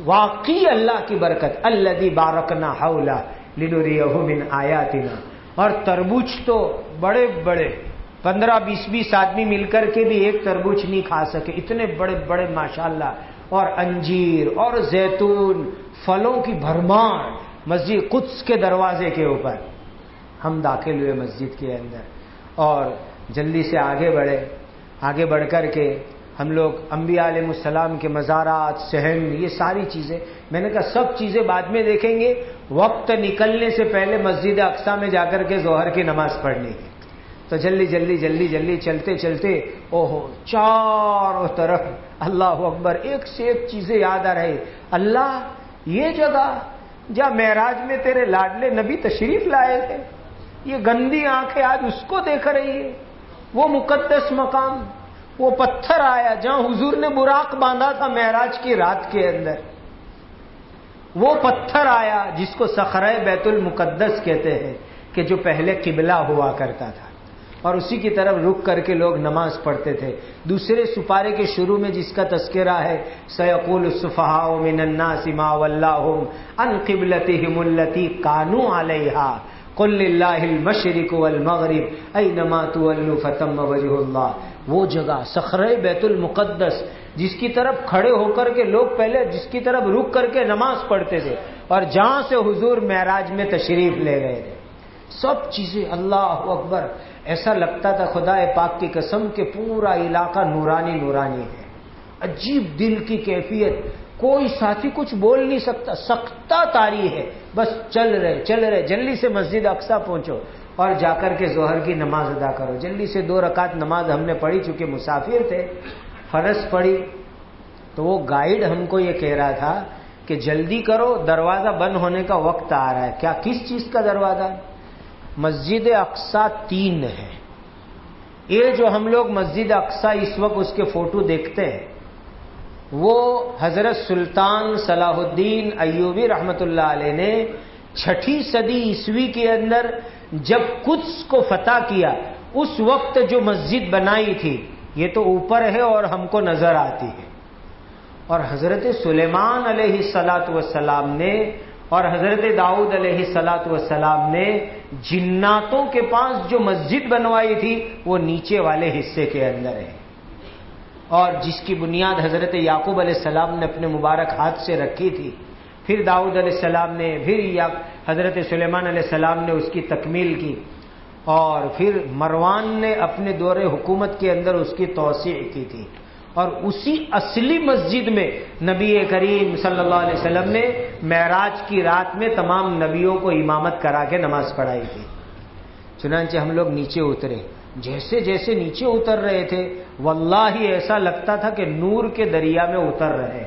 واقعی اللہ کی برکت اللہ بارکنا ہاؤلا لینوری من آیا اور تربوج تو بڑے بڑے پندرہ، بیس بیس آدمی مل کر کے بھی ایک تربوج نہیں کھا سکے۔ اتنے بڑے بڑے ماشاءاللہ۔ اور انجیر اور زیتون فلوں کی بھرمار مسجد قدس کے دروازے کے اوپر۔ ہم داخل ہوئے مسجد کے اندر۔ اور جلدی سے آگے بڑھے۔ آگے بڑھ کر کے ہم لوگ انبیاء علیہ السلام کے مزارات، سہن، یہ ساری چیزیں۔ میں نے کہا، سب چیزیں بعد میں دیکھیں گے۔ وقت نکلنے سے پہلے مسجد اقسا میں جا کر کے ظہر کی نماز پڑھنی ہے۔ تو جلدی جلدی جلدی جلدی چلتے چلتے او ہو چاروں طرف اللہ اکبر ایک سے ایک چیزیں یاد آ رہی اللہ یہ جگہ جا معراج میں تیرے لاڈلے نبی تشریف لائے تھے، یہ گندی آنکھیں آج اس کو دیکھ رہی ہے وہ مقدس مقام، وہ پتھر آیا جہاں حضور نے براق باندھا تھا معراج کی رات کے اندر۔ وہ پتھر آیا جس کو سخرہ بیت المقدس کہتے ہیں، کہ جو پہلے قبلہ ہوا کرتا تھا۔ اور اسی کی طرف رک کر کے لوگ نماز پڑھتے تھے۔ دوسرے سپارے کے شروع میں جس کا تذکرہ ہے سیقول الصفحاء من الناس ما واللہم ان قبلتہم اللتی کانو علیہا قل للہ المشرق والمغرب اینما تولو فتم وجہ اللہ وہ جگہ سخرہ بیت المقدس، جس کی طرف کھڑے ہو کر کے لوگ پہلے، جس کی طرف رک کر کے نماز پڑھتے تھے اور جہاں سے حضور معراج میں تشریف لے گئے تھے۔ سب چیزیں، اللہ اکبر ایسا لگتا تھا خدا پاک کی قسم کہ پورا علاقہ نورانی نورانی ہے۔ عجیب دل کی کیفیت۔ کوئی ساتھی کچھ بول نہیں سکتا۔ سختا تاری ہے۔ بس چل رہے چل رہے۔ جلدی سے مسجد اقسا پہنچو اور جا کر کے ظہر کی نماز ادا کرو۔ جلدی سے دو رکعت نماز ہم نے پڑھی، چونکہ مسافر تھے، فرض پڑھی۔ تو وہ گائیڈ ہم کو یہ کہہ رہا تھا کہ جلدی کرو، دروازہ بند ہونے کا وقت آ رہا ہے۔ کیا کس چیز کا دروازہ؟ مسجد اقسا تین ہے۔ یہ جو ہم لوگ مسجد اقسا اس وقت اس کے فوٹو دیکھتے ہیں، وہ حضرت سلطان صلاح الدین ایوبی رحمت اللہ علیہ نے چھٹی صدی عیسوی کے اندر جب کچھ کو فتح کیا، اس وقت جو مسجد بنائی تھی، یہ تو اوپر ہے اور ہم کو نظر آتی ہے۔ اور حضرت سلیمان علیہ سلاۃ وسلام نے اور حضرت داؤد علیہ سلاۃ وسلام نے جناتوں کے پاس جو مسجد بنوائی تھی، وہ نیچے والے حصے کے اندر ہے۔ اور جس کی بنیاد حضرت یعقوب علیہ السلام نے اپنے مبارک ہاتھ سے رکھی تھی، پھر داؤد علیہ السلام نے، پھر حضرت سلیمان علیہ السلام نے اس کی تکمیل کی۔ اور پھر مروان نے اپنے دور حکومت کے اندر اس کی توسیع کی تھی۔ اور اسی اصلی مسجد میں نبی کریم صلی اللہ علیہ وسلم نے معراج کی رات میں تمام نبیوں کو امامت کرا کے نماز پڑھائی تھی۔ چنانچہ ہم لوگ نیچے اترے۔ جیسے جیسے نیچے اتر رہے تھے، واللہ ہی ایسا لگتا تھا کہ نور کے دریا میں اتر رہے۔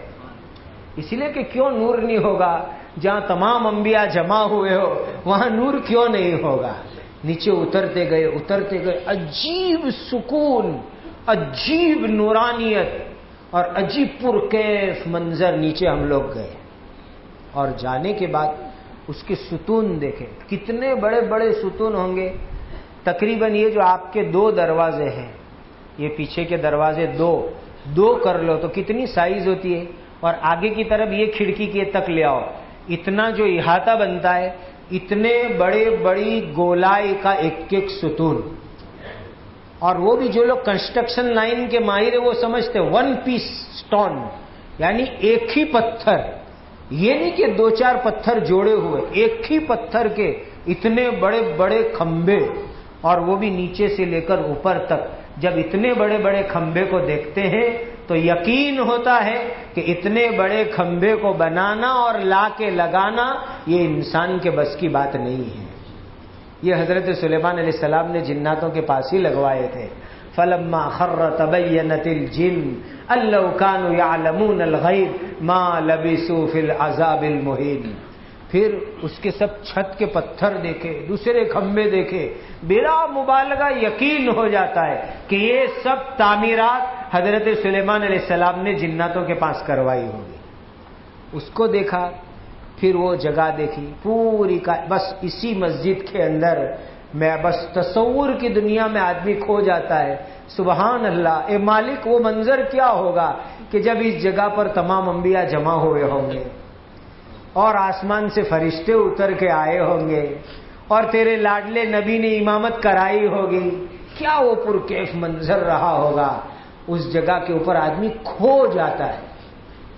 اس لیے کہ کیوں نور نہیں ہوگا؟ جہاں تمام انبیاء جمع ہوئے ہو، وہاں نور کیوں نہیں ہوگا؟ نیچے اترتے گئے اترتے گئے۔ عجیب سکون۔ عجیب نورانیت اور عجیب پرکیف منظر نیچے ہم لوگ گئے اور جانے کے بعد اس کے ستون دیکھے۔ کتنے بڑے بڑے ستون ہوں گے۔ تقریباً یہ جو آپ کے دو دروازے ہیں، یہ پیچھے کے دروازے دو دو کر لو تو کتنی سائز ہوتی ہے۔ اور آگے کی طرف یہ کھڑکی کے تک لے آؤ۔ اتنا جو احاطہ بنتا ہے، اتنے بڑے بڑی گولائی کا ایک ایک ستون۔ اور وہ بھی جو لوگ کنسٹرکشن لائن کے ماہر وہ سمجھتے ون پیس سٹون یعنی ایک ہی پتھر۔ یہ نہیں کہ دو چار پتھر جوڑے ہوئے، ایک ہی پتھر کے اتنے بڑے بڑے کھمبے۔ اور وہ بھی نیچے سے لے کر اوپر تک۔ جب اتنے بڑے بڑے کھمبے کو دیکھتے ہیں، تو یقین ہوتا ہے کہ اتنے بڑے کھمبے کو بنانا اور لا کے لگانا، یہ انسان کے بس کی بات نہیں ہے۔ یہ حضرت سلیمان علیہ السلام نے جناتوں کے پاس ہی لگوائے تھے۔ فلما خر تبینت الجن اللہ کانو یعلمون الغیب ما لبسوا فی العذاب المہین پھر اس کے سب چھت کے پتھر دیکھے، دوسرے کھمبے دیکھے۔ بلا مبالغہ یقین ہو جاتا ہے کہ یہ سب تعمیرات حضرت سلیمان علیہ السلام نے جناتوں کے پاس کروائی ہوگی۔ اس کو دیکھا پھر وہ جگہ دیکھی، پوری کا، بس اسی مسجد کے اندر میں بس تصور کی دنیا میں آدمی کھو جاتا ہے۔ سبحان اللہ، اے مالک، وہ منظر کیا ہوگا کہ جب اس جگہ پر تمام انبیاء جمع ہوئے ہوں گے اور آسمان سے فرشتے اتر کے آئے ہوں گے اور تیرے لاڈلے نبی نے امامت کرائی ہوگی۔ کیا وہ پرکیف منظر رہا ہوگا؟ اس جگہ کے اوپر آدمی کھو جاتا ہے۔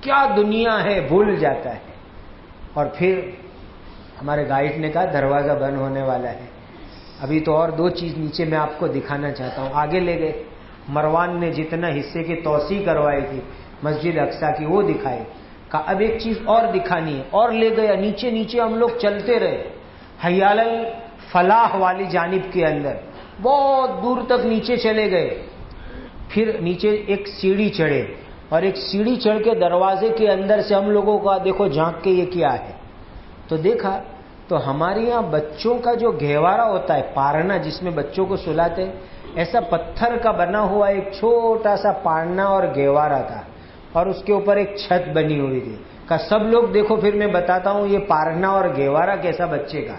کیا دنیا ہے، بھول جاتا ہے۔ اور پھر ہمارے گائیڈ نے کہا دروازہ بند ہونے والا ہے۔ ابھی تو اور دو چیز نیچے میں آپ کو دکھانا چاہتا ہوں۔ آگے لے گئے۔ مروان نے جتنا حصے کی توسیع کروائی تھی، مسجد اقسا کی وہ دکھائی۔ کہا، اب ایک چیز اور دکھانی ہے۔ اور لے گیا نیچے نیچے ہم لوگ چلتے رہے۔ حیال فلاح والی جانب کے اندر۔ بہت دور تک نیچے چلے گئے۔ پھر نیچے ایک سیڑھی چڑھے۔ اور ایک سیڑھی چڑھ کے دروازے کے اندر سے ہم لوگوں کا دیکھو جھانک کے یہ کیا ہے؟ تو دیکھا، تو ہمارے یہاں بچوں کا جو گہوارا ہوتا ہے، پارنا جس میں بچوں کو سلاتے، ایسا پتھر کا بنا ہوا ایک چھوٹا سا پارنا اور گہوارا تھا اور اس کے اوپر ایک چھت بنی ہوئی تھی۔ کہ سب لوگ دیکھو، پھر میں بتاتا ہوں یہ پارنا اور گہوارا کیسا بچے کا۔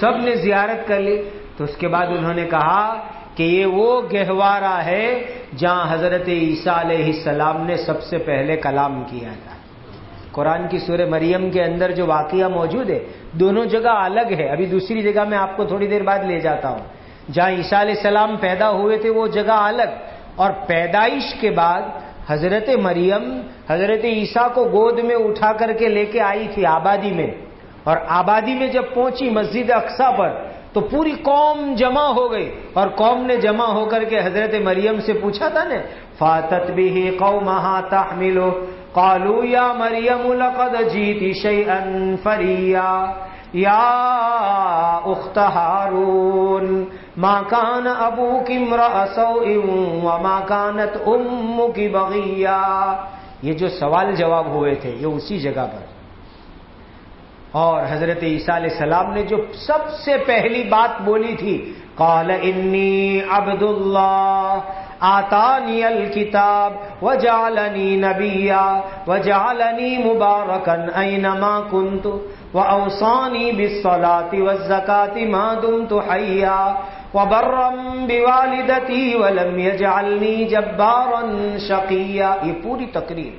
سب نے زیارت کر لی، تو اس کے بعد انہوں نے کہا کہ یہ وہ گہوارا ہے جہاں حضرت عیسیٰ علیہ السلام نے سب سے پہلے کلام کیا تھا۔ قرآن کی سورہ مریم کے اندر جو واقعہ موجود ہے، دونوں جگہ الگ ہے۔ ابھی دوسری جگہ میں آپ کو تھوڑی دیر بعد لے جاتا ہوں۔ جہاں عیسیٰ علیہ السلام پیدا ہوئے تھے، وہ جگہ الگ۔ اور پیدائش کے بعد حضرت مریم، حضرت عیسیٰ کو گود میں اٹھا کر کے لے کے آئی تھی آبادی میں۔ اور آبادی میں جب پہنچی مسجد اقسا پر تو پوری قوم جمع ہو گئی اور قوم نے جمع ہو کر کے حضرت مریم سے پوچھا تھا نا، فاتت بھی قوم تحملو۔ قالو، یا مریم، لقد جیتی شیئا فریا یا اخت ہارون، ما کان ابو کی سوء وما کانت امک بغیا یہ جو سوال جواب ہوئے تھے، یہ اسی جگہ پر۔ اور حضرت عیسیٰ علیہ السلام نے جو سب سے پہلی بات بولی تھی، قال انی عبد اللہ آتانی الکتاب وجعلنی نبیا، وجعلنی مبارکن اینما کنت واوصانی بالصلاة والزکاة ما دمت حیا، وبرم بوالدتی ولم يجعلنی جبارا شقیا۔ یہ پوری تقریر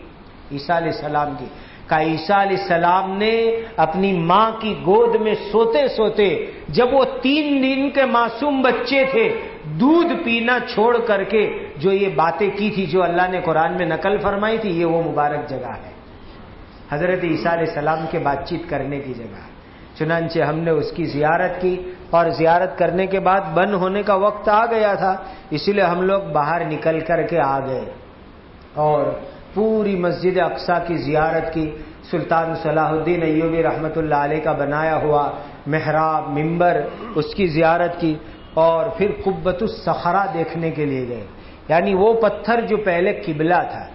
عیسیٰ علیہ السلام کی۔ کا عیسیٰ علیہ السلام نے اپنی ماں کی گود میں سوتے سوتے جب وہ تین دن کے معصوم بچے تھے، دودھ پینا چھوڑ کر کے جو یہ باتیں کی تھی جو اللہ نے قرآن میں نقل فرمائی تھی، یہ وہ مبارک جگہ ہے۔ حضرت عیسیٰ علیہ السلام کے بات چیت کرنے کی جگہ چنانچہ ہم نے اس کی زیارت کی اور زیارت کرنے کے بعد بند ہونے کا وقت آ گیا تھا اسی لیے ہم لوگ باہر نکل کر کے آ گئے۔ اور پوری مسجد اقسا کی زیارت کی سلطان صلاح الدین ایوبی رحمۃ اللہ علیہ کا بنایا ہوا محراب ممبر اس کی زیارت کی اور پھر قبت الصخرا دیکھنے کے لیے گئے۔ یعنی وہ پتھر جو پہلے قبلہ تھا۔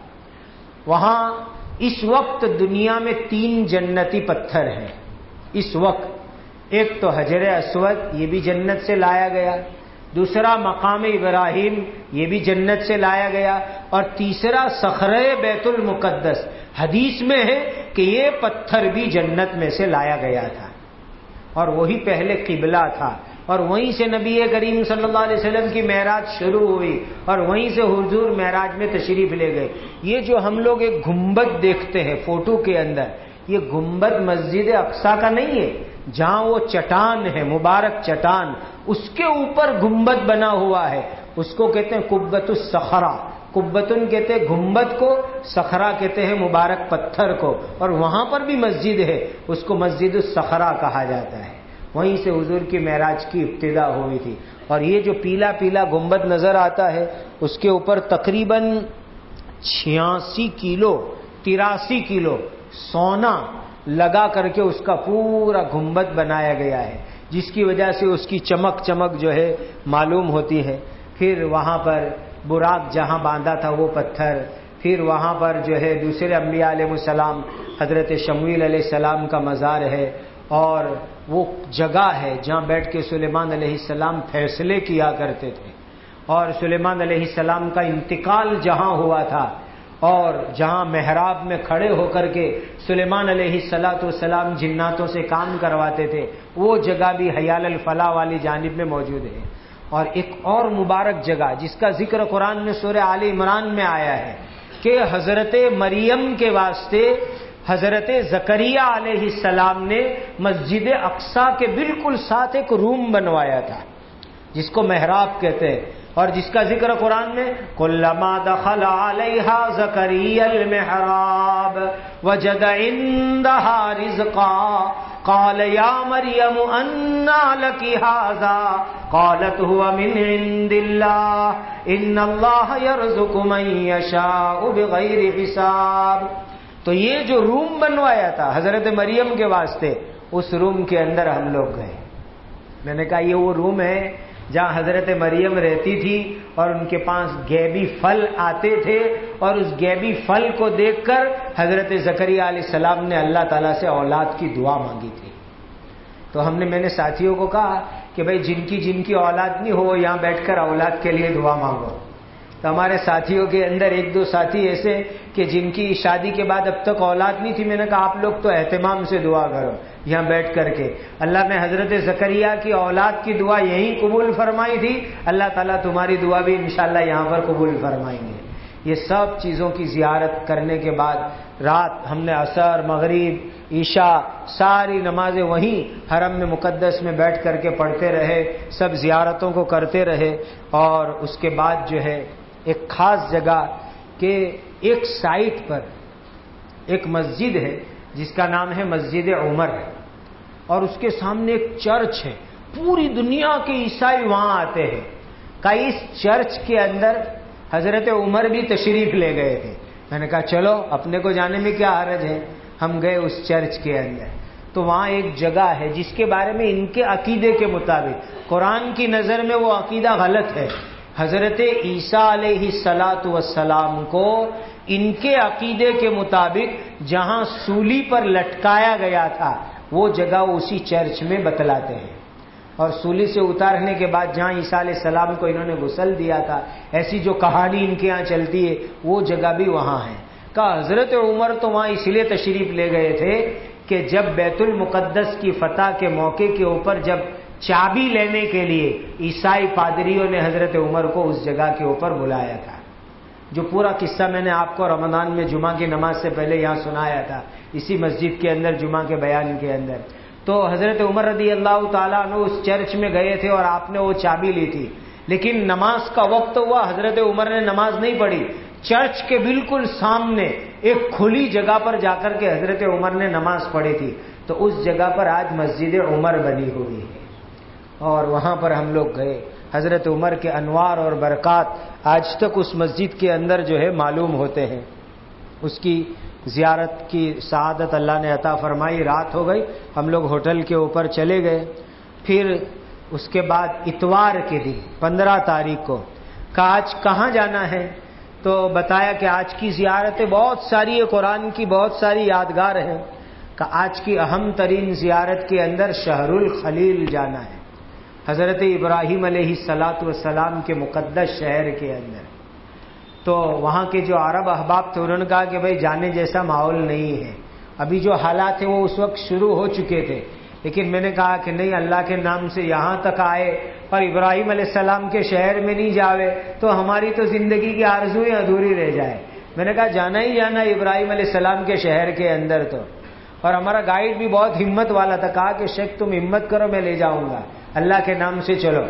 وہاں اس وقت دنیا میں تین جنتی پتھر ہیں۔ اس وقت ایک تو حجر اسود، یہ بھی جنت سے لایا گیا۔ دوسرا مقام ابراہیم، یہ بھی جنت سے لایا گیا۔ اور تیسرا سخر بیت المقدس۔ حدیث میں ہے کہ یہ پتھر بھی جنت میں سے لایا گیا تھا۔ اور وہی پہلے قبلہ تھا۔ اور وہیں سے نبی کریم صلی اللہ علیہ وسلم کی معراج شروع ہوئی۔ اور وہیں سے حضور معراج میں تشریف لے گئے۔ یہ جو ہم لوگ ایک گنبد دیکھتے ہیں فوٹو کے اندر، یہ گنبد مسجد اقسا کا نہیں ہے۔ جہاں وہ چٹان ہے، مبارک چٹان۔ اس کے اوپر گنبد بنا ہوا ہے۔ اس کو کہتے ہیں کبت السخرا کبتن کہتے ہیں گنبد کو سخرا کہتے ہیں مبارک پتھر کو۔ اور وہاں پر بھی مسجد ہے۔ اس کو مسجد السخرا کہا جاتا ہے۔ وہیں سے حضور کی معراج کی ابتدا ہوئی تھی۔ اور یہ جو پیلا پیلا گنبد نظر آتا ہے، اس کے اوپر تقریباً چھیاسی کلو، تراسی کلو سونا لگا کر کے اس کا پورا گنبد بنایا گیا ہے۔ جس کی وجہ سے اس کی چمک چمک جو ہے معلوم ہوتی ہے۔ پھر وہاں پر براق جہاں باندھا تھا وہ پتھر، پھر وہاں پر جو ہے دوسرے انبیاء علیہ السلام، حضرت شمیل علیہ السلام کا مزار ہے اور وہ جگہ ہے جہاں بیٹھ کے سلیمان علیہ السلام فیصلے کیا کرتے تھے۔ اور سلیمان علیہ السلام کا انتقال جہاں ہوا تھا اور جہاں محراب میں کھڑے ہو کر کے سلیمان علیہ السلاۃ والسلام جناتوں سے کام کرواتے تھے، وہ جگہ بھی حیال الفلاح والی جانب میں موجود ہے۔ اور ایک اور مبارک جگہ جس کا ذکر قرآن میں سورہ علی عمران میں آیا ہے کہ حضرت مریم کے واسطے حضرت زکریہ علیہ السلام نے مسجد اقسا کے بالکل ساتھ ایک روم بنوایا تھا۔ جس کو محراب کہتے ہیں اور جس کا ذکر قرآن میں کلما دخل علیہ زکری المحراب وجد عندها رزقا، قال یا مریم انا لکی هذا قالت هو من عند الله ان الله يرزق من يشاء بغیر حساب۔ تو یہ جو روم بنوایا تھا حضرت مریم کے واسطے، اس روم کے اندر ہم لوگ گئے۔ میں نے کہا یہ وہ روم ہے جہاں حضرت مریم رہتی تھی اور ان کے پاس گیبی پھل آتے تھے اور اس گیبی پھل کو دیکھ کر حضرت زکری علیہ السلام نے اللہ تعالیٰ سے اولاد کی دعا مانگی تھی۔ تو ہم نے میں نے ساتھیوں کو کہا کہ بھائی جن کی جن کی اولاد نہیں ہو یہاں بیٹھ کر اولاد کے لیے دعا مانگو۔ تو ہمارے ساتھیوں کے اندر ایک دو ساتھی ایسے کہ جن کی شادی کے بعد اب تک اولاد نہیں تھی، میں نے کہا آپ لوگ تو اہتمام سے دعا کرو۔ یہاں بیٹھ کر کے۔ اللہ نے حضرت زکریہ کی اولاد کی دعا یہی قبول فرمائی تھی۔ اللہ تعالیٰ تمہاری دعا بھی انشاءاللہ یہاں پر قبول فرمائیں گے۔ یہ سب چیزوں کی زیارت کرنے کے بعد رات ہم نے اثر مغرب، عشاء، ساری نمازیں وہیں حرم میں مقدس میں بیٹھ کر کے پڑھتے رہے، سب زیارتوں کو کرتے رہے۔ اور اس کے بعد جو ہے، ایک خاص جگہ کہ ایک سائٹ پر ایک مسجد ہے۔ جس کا نام ہے مسجد عمر اور اس کے سامنے ایک چرچ ہے۔ پوری دنیا کے عیسائی وہاں آتے ہیں۔ کہ اس چرچ کے اندر حضرت عمر بھی تشریف لے گئے تھے۔ میں نے کہا، چلو، اپنے کو جانے میں کیا حرج ہے؟ ہم گئے اس چرچ کے اندر۔ تو وہاں ایک جگہ ہے جس کے بارے میں ان کے عقیدے کے مطابق۔ قرآن کی نظر میں وہ عقیدہ غلط ہے۔ حضرت عیسیٰ علیہ سلاۃ وسلام کو ان کے عقیدے کے مطابق جہاں سولی پر لٹکایا گیا تھا، وہ جگہ اسی چرچ میں بتلاتے ہیں۔ اور سولی سے اتارنے کے بعد جہاں عیسیٰ علیہ السلام کو انہوں نے غسل دیا تھا، ایسی جو کہانی ان کے یہاں چلتی ہے، وہ جگہ بھی وہاں ہے۔ کہا، حضرت عمر تو وہاں اس لیے تشریف لے گئے تھے کہ جب بیت المقدس کی فتح کے موقع کے اوپر جب چابی لینے کے لیے عیسائی پادریوں نے حضرت عمر کو اس جگہ کے اوپر بلایا تھا۔ جو پورا قصہ میں نے آپ کو رمضان میں جمعہ کی نماز سے پہلے یہاں سنایا تھا، اسی مسجد کے اندر، جمعہ کے بیان کے اندر۔ تو حضرت عمر رضی اللہ تعالیٰ نے اس چرچ میں گئے تھے اور آپ نے وہ چابی لی تھی۔ لیکن نماز کا وقت ہوا، حضرت عمر نے نماز نہیں پڑھی۔ چرچ کے بالکل سامنے ایک کھلی جگہ پر جا کر کے حضرت عمر نے نماز پڑھی تھی۔ تو اس جگہ پر آج مسجد عمر بنی ہوئی ہے اور وہاں پر ہم لوگ گئے۔ حضرت عمر کے انوار اور برکات آج تک اس مسجد کے اندر جو ہے معلوم ہوتے ہیں۔ اس کی زیارت کی سعادت اللہ نے عطا فرمائی۔ رات ہو گئی، ہم لوگ ہوٹل کے اوپر چلے گئے۔ پھر اس کے بعد اتوار کے دن، پندرہ تاریخ کو، کہ آج کہاں جانا ہے؟ تو بتایا کہ آج کی زیارتیں بہت ساری ہے قرآن کی بہت ساری یادگار ہیں۔ کہ آج کی اہم ترین زیارت کے اندر شہر الخلیل جانا ہے۔ حضرت ابراہیم علیہ سلاۃ والسلام کے مقدس شہر کے اندر۔ تو وہاں کے جو عرب احباب تھے، انہوں نے کہا کہ بھائی، جانے جیسا ماحول نہیں ہے۔ ابھی جو حالات ہیں، وہ اس وقت شروع ہو چکے تھے۔ لیکن میں نے کہا کہ نہیں، اللہ کے نام سے یہاں تک آئے اور ابراہیم علیہ السلام کے شہر میں نہیں جاوے، تو ہماری تو زندگی کی آرزویں ادھوری رہ جائے میں نے کہا، جانا ہی جانا ابراہیم علیہ السلام کے شہر کے اندر تو۔ اور ہمارا گائیڈ بھی بہت ہمت والا تھا، کہا کہ شیخ تم ہمت کرو، میں لے جاؤں گا۔ اللہ کے نام سے چلو۔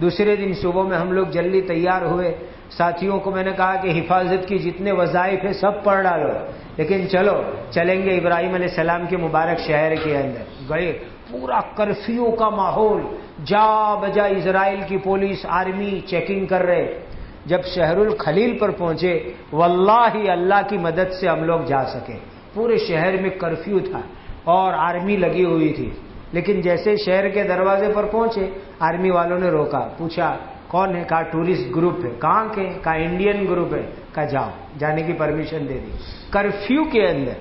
دوسرے دن صبح میں ہم لوگ جلدی تیار ہوئے۔ ساتھیوں کو میں نے کہا کہ حفاظت کی جتنے وظائف ہیں سب پڑھ ڈالو۔ لیکن چلو، چلیں گے ابراہیم علیہ السلام کے مبارک شہر کے اندر۔ گئے۔ پورا کرفیو کا ماحول۔ جا بجا اسرائیل کی پولیس آرمی چیکنگ کر رہے۔ جب شہر الخلیل پر پہنچے، واللہ ہی اللہ کی مدد سے ہم لوگ جا سکے۔ پورے شہر میں کرفیو تھا اور آرمی لگی ہوئی تھی۔ لیکن جیسے شہر کے دروازے پر پہنچے، آرمی والوں نے روکا، پوچھا، کون ہے؟ کہا، ٹورسٹ گروپ ہے۔ کہاں کے؟ کہا، انڈین گروپ ہے۔ کہا، جاؤ، جانے کی پرمیشن دے دی کرفیو کے اندر،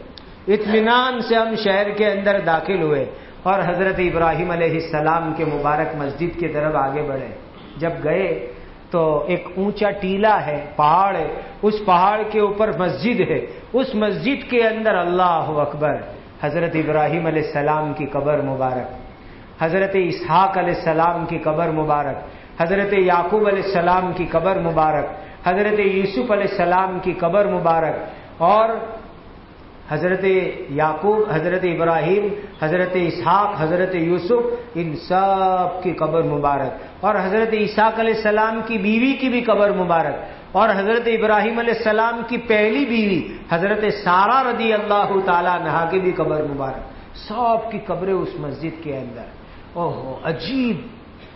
اطمینان سے ہم شہر کے اندر داخل ہوئے اور حضرت ابراہیم علیہ السلام کے مبارک مسجد کی طرف آگے بڑھے۔ جب گئے تو ایک اونچا ٹیلا ہے، پہاڑ ہے۔ اس پہاڑ کے اوپر مسجد ہے۔ اس مسجد کے اندر اللہ اکبر۔ حضرت ابراہیم علیہ السلام کی قبر مبارک، حضرت اسحاق علیہ السلام کی قبر مبارک، حضرت یعقوب علیہ السلام کی قبر مبارک، حضرت یوسف علیہ السلام کی قبر مبارک، اور حضرت یعقوب، حضرت ابراہیم، حضرت اسحاق، حضرت یوسف، ان سب کی قبر مبارک۔ اور حضرت اسحاق علیہ السلام کی بیوی کی بھی قبر مبارک۔ اور حضرت ابراہیم علیہ السلام کی پہلی بیوی، حضرت سارا رضی اللہ تعالی نہا کی بھی قبر مبارک۔ سب کی قبریں اس مسجد کے اندر۔ اوہ عجیب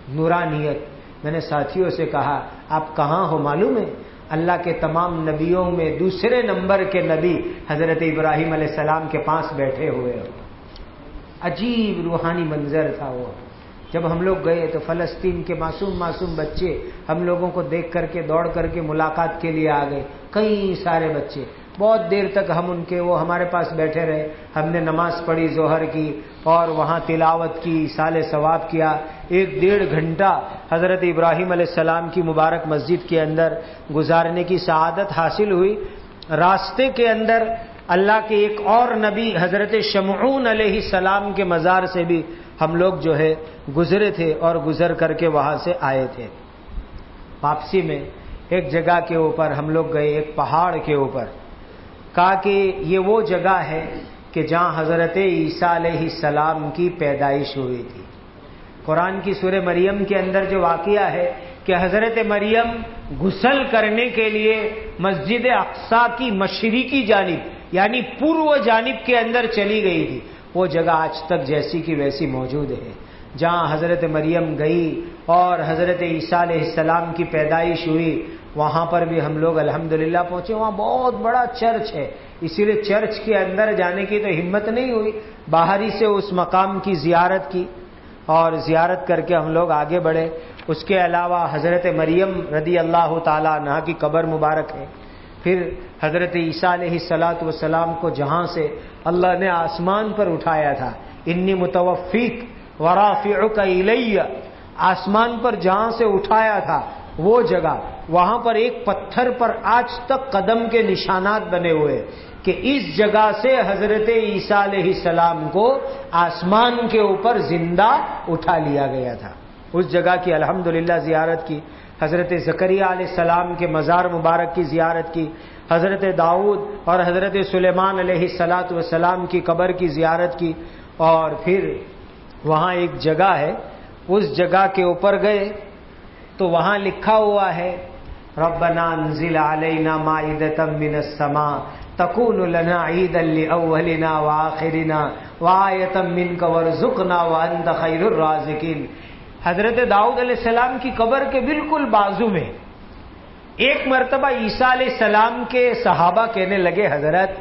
نورانیت۔ میں نے ساتھیوں سے کہا، آپ کہاں ہو؟ معلوم ہے؟ اللہ کے تمام نبیوں میں دوسرے نمبر کے نبی حضرت ابراہیم علیہ السلام کے پاس بیٹھے ہوئے ہو عجیب روحانی منظر تھا وہ۔ جب ہم لوگ گئے تو فلسطین کے معصوم معصوم بچے ہم لوگوں کو دیکھ کر کے، دوڑ کر کے ملاقات کے لیے آ گئے۔ کئی سارے بچے۔ بہت دیر تک ہم ان کے وہ ہمارے پاس بیٹھے رہے۔ ہم نے نماز پڑھی، ظہر کی اور وہاں تلاوت کی، سال ثواب کیا۔ ایک ڈیڑھ گھنٹہ حضرت ابراہیم علیہ السلام کی مبارک مسجد کے اندر گزارنے کی سعادت حاصل ہوئی۔ راستے کے اندر اللہ کے ایک اور نبی حضرت شمعون علیہ السلام کے مزار سے بھی ہم لوگ جو ہے گزرے تھے اور گزر کر کے وہاں سے آئے تھے۔ واپسی میں ایک جگہ کے اوپر ہم لوگ گئے، ایک پہاڑ کے اوپر۔ کہا کہ یہ وہ جگہ ہے کہ جہاں حضرت عیسیٰ علیہ السلام کی پیدائش ہوئی تھی۔ قرآن کی سورہ مریم کے اندر جو واقعہ ہے کہ حضرت مریم غسل کرنے کے لیے مسجد اقسا کی مشرقی جانب یعنی پورو جانب کے اندر چلی گئی تھی۔ وہ جگہ آج تک جیسی کی ویسی موجود ہے۔ جہاں حضرت مریم گئی اور حضرت عیسیٰ علیہ السلام کی پیدائش ہوئی وہاں پر بھی ہم لوگ الحمدللہ پہنچے۔ وہاں بہت بڑا چرچ ہے۔ اسی لیے چرچ کے اندر جانے کی تو ہمت نہیں ہوئی۔ باہری سے اس مقام کی زیارت کی اور زیارت کر کے ہم لوگ آگے بڑھے۔ اس کے علاوہ حضرت مریم رضی اللہ تعالیٰ عنہ کی قبر مبارک ہے۔ پھر حضرت عیسیٰ علیہ سلاۃ وسلام کو جہاں سے اللہ نے آسمان پر اٹھایا تھا۔ انی متوفیق ورافع کا آسمان پر جہاں سے اٹھایا تھا۔ وہ جگہ، وہاں پر ایک پتھر پر آج تک قدم کے نشانات بنے ہوئے کہ اس جگہ سے حضرت عیسیٰ علیہ السلام کو آسمان کے اوپر زندہ اٹھا لیا گیا تھا۔ اس جگہ کی الحمدللہ زیارت کی، حضرت زکریہ علیہ السلام کے مزار مبارک کی زیارت کی، حضرت داؤد اور حضرت سلیمان علیہ السلاۃ والسلام کی قبر کی زیارت کی۔ اور پھر وہاں ایک جگہ ہے، اس جگہ کے اوپر گئے۔ تو وہاں لکھا ہوا ہے، ربنا انزل علینا مائدتا من السماء تکون لنا عیدا لاولنا واخرنا وآیتا منک ورزقنا وانت خیر الرازقین حضرت داؤد علیہ السلام کی قبر کے بالکل بازو میں ایک مرتبہ عیسیٰ علیہ السلام کے صحابہ کہنے لگے، حضرت،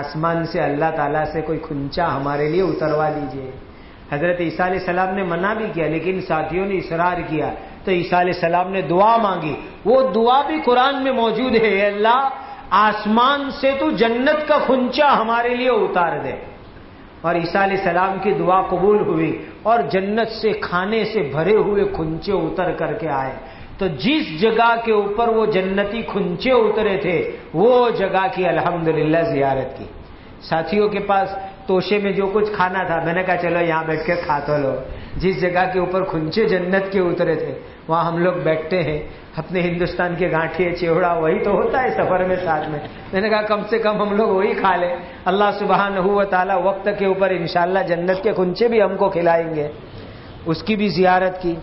آسمان سے اللہ تعالیٰ سے کوئی کھنچا ہمارے لیے اتروا لیجیے۔ حضرت عیسیٰ علیہ السلام نے منع بھی کیا، لیکن ساتھیوں نے اصرار کیا۔ تو عیسیٰ علیہ السلام نے دعا مانگی۔ وہ دعا بھی قرآن میں موجود ہے اللہ، آسمان سے تو جنت کا خنچا ہمارے لیے اتار دے۔ اور عیسیٰ علیہ السلام کی دعا قبول ہوئی اور جنت سے کھانے سے بھرے ہوئے کھنچے اتر کر کے آئے۔ تو جس جگہ کے اوپر وہ جنتی کھنچے اترے تھے، وہ جگہ کی الحمدللہ زیارت کی۔ ساتھیوں کے پاس توشے میں جو کچھ کھانا تھا، میں نے کہا چلو یہاں بیٹھ کے کھا تو لو۔ جس جگہ کے اوپر کھنچے جنت کے اترے تھے، وہاں ہم لوگ بیٹھتے ہیں، اپنے ہندوستان کے گانٹھے چیوڑا، وہی تو ہوتا ہے سفر میں ساتھ میں۔ میں نے کہا کم سے کم ہم لوگ وہی کھا لیں۔ اللہ سبحان ہو تعالیٰ وقت کے اوپر انشاءاللہ جنت کے کنچے بھی ہم کو کھلائیں گے۔ اس کی بھی زیارت کی۔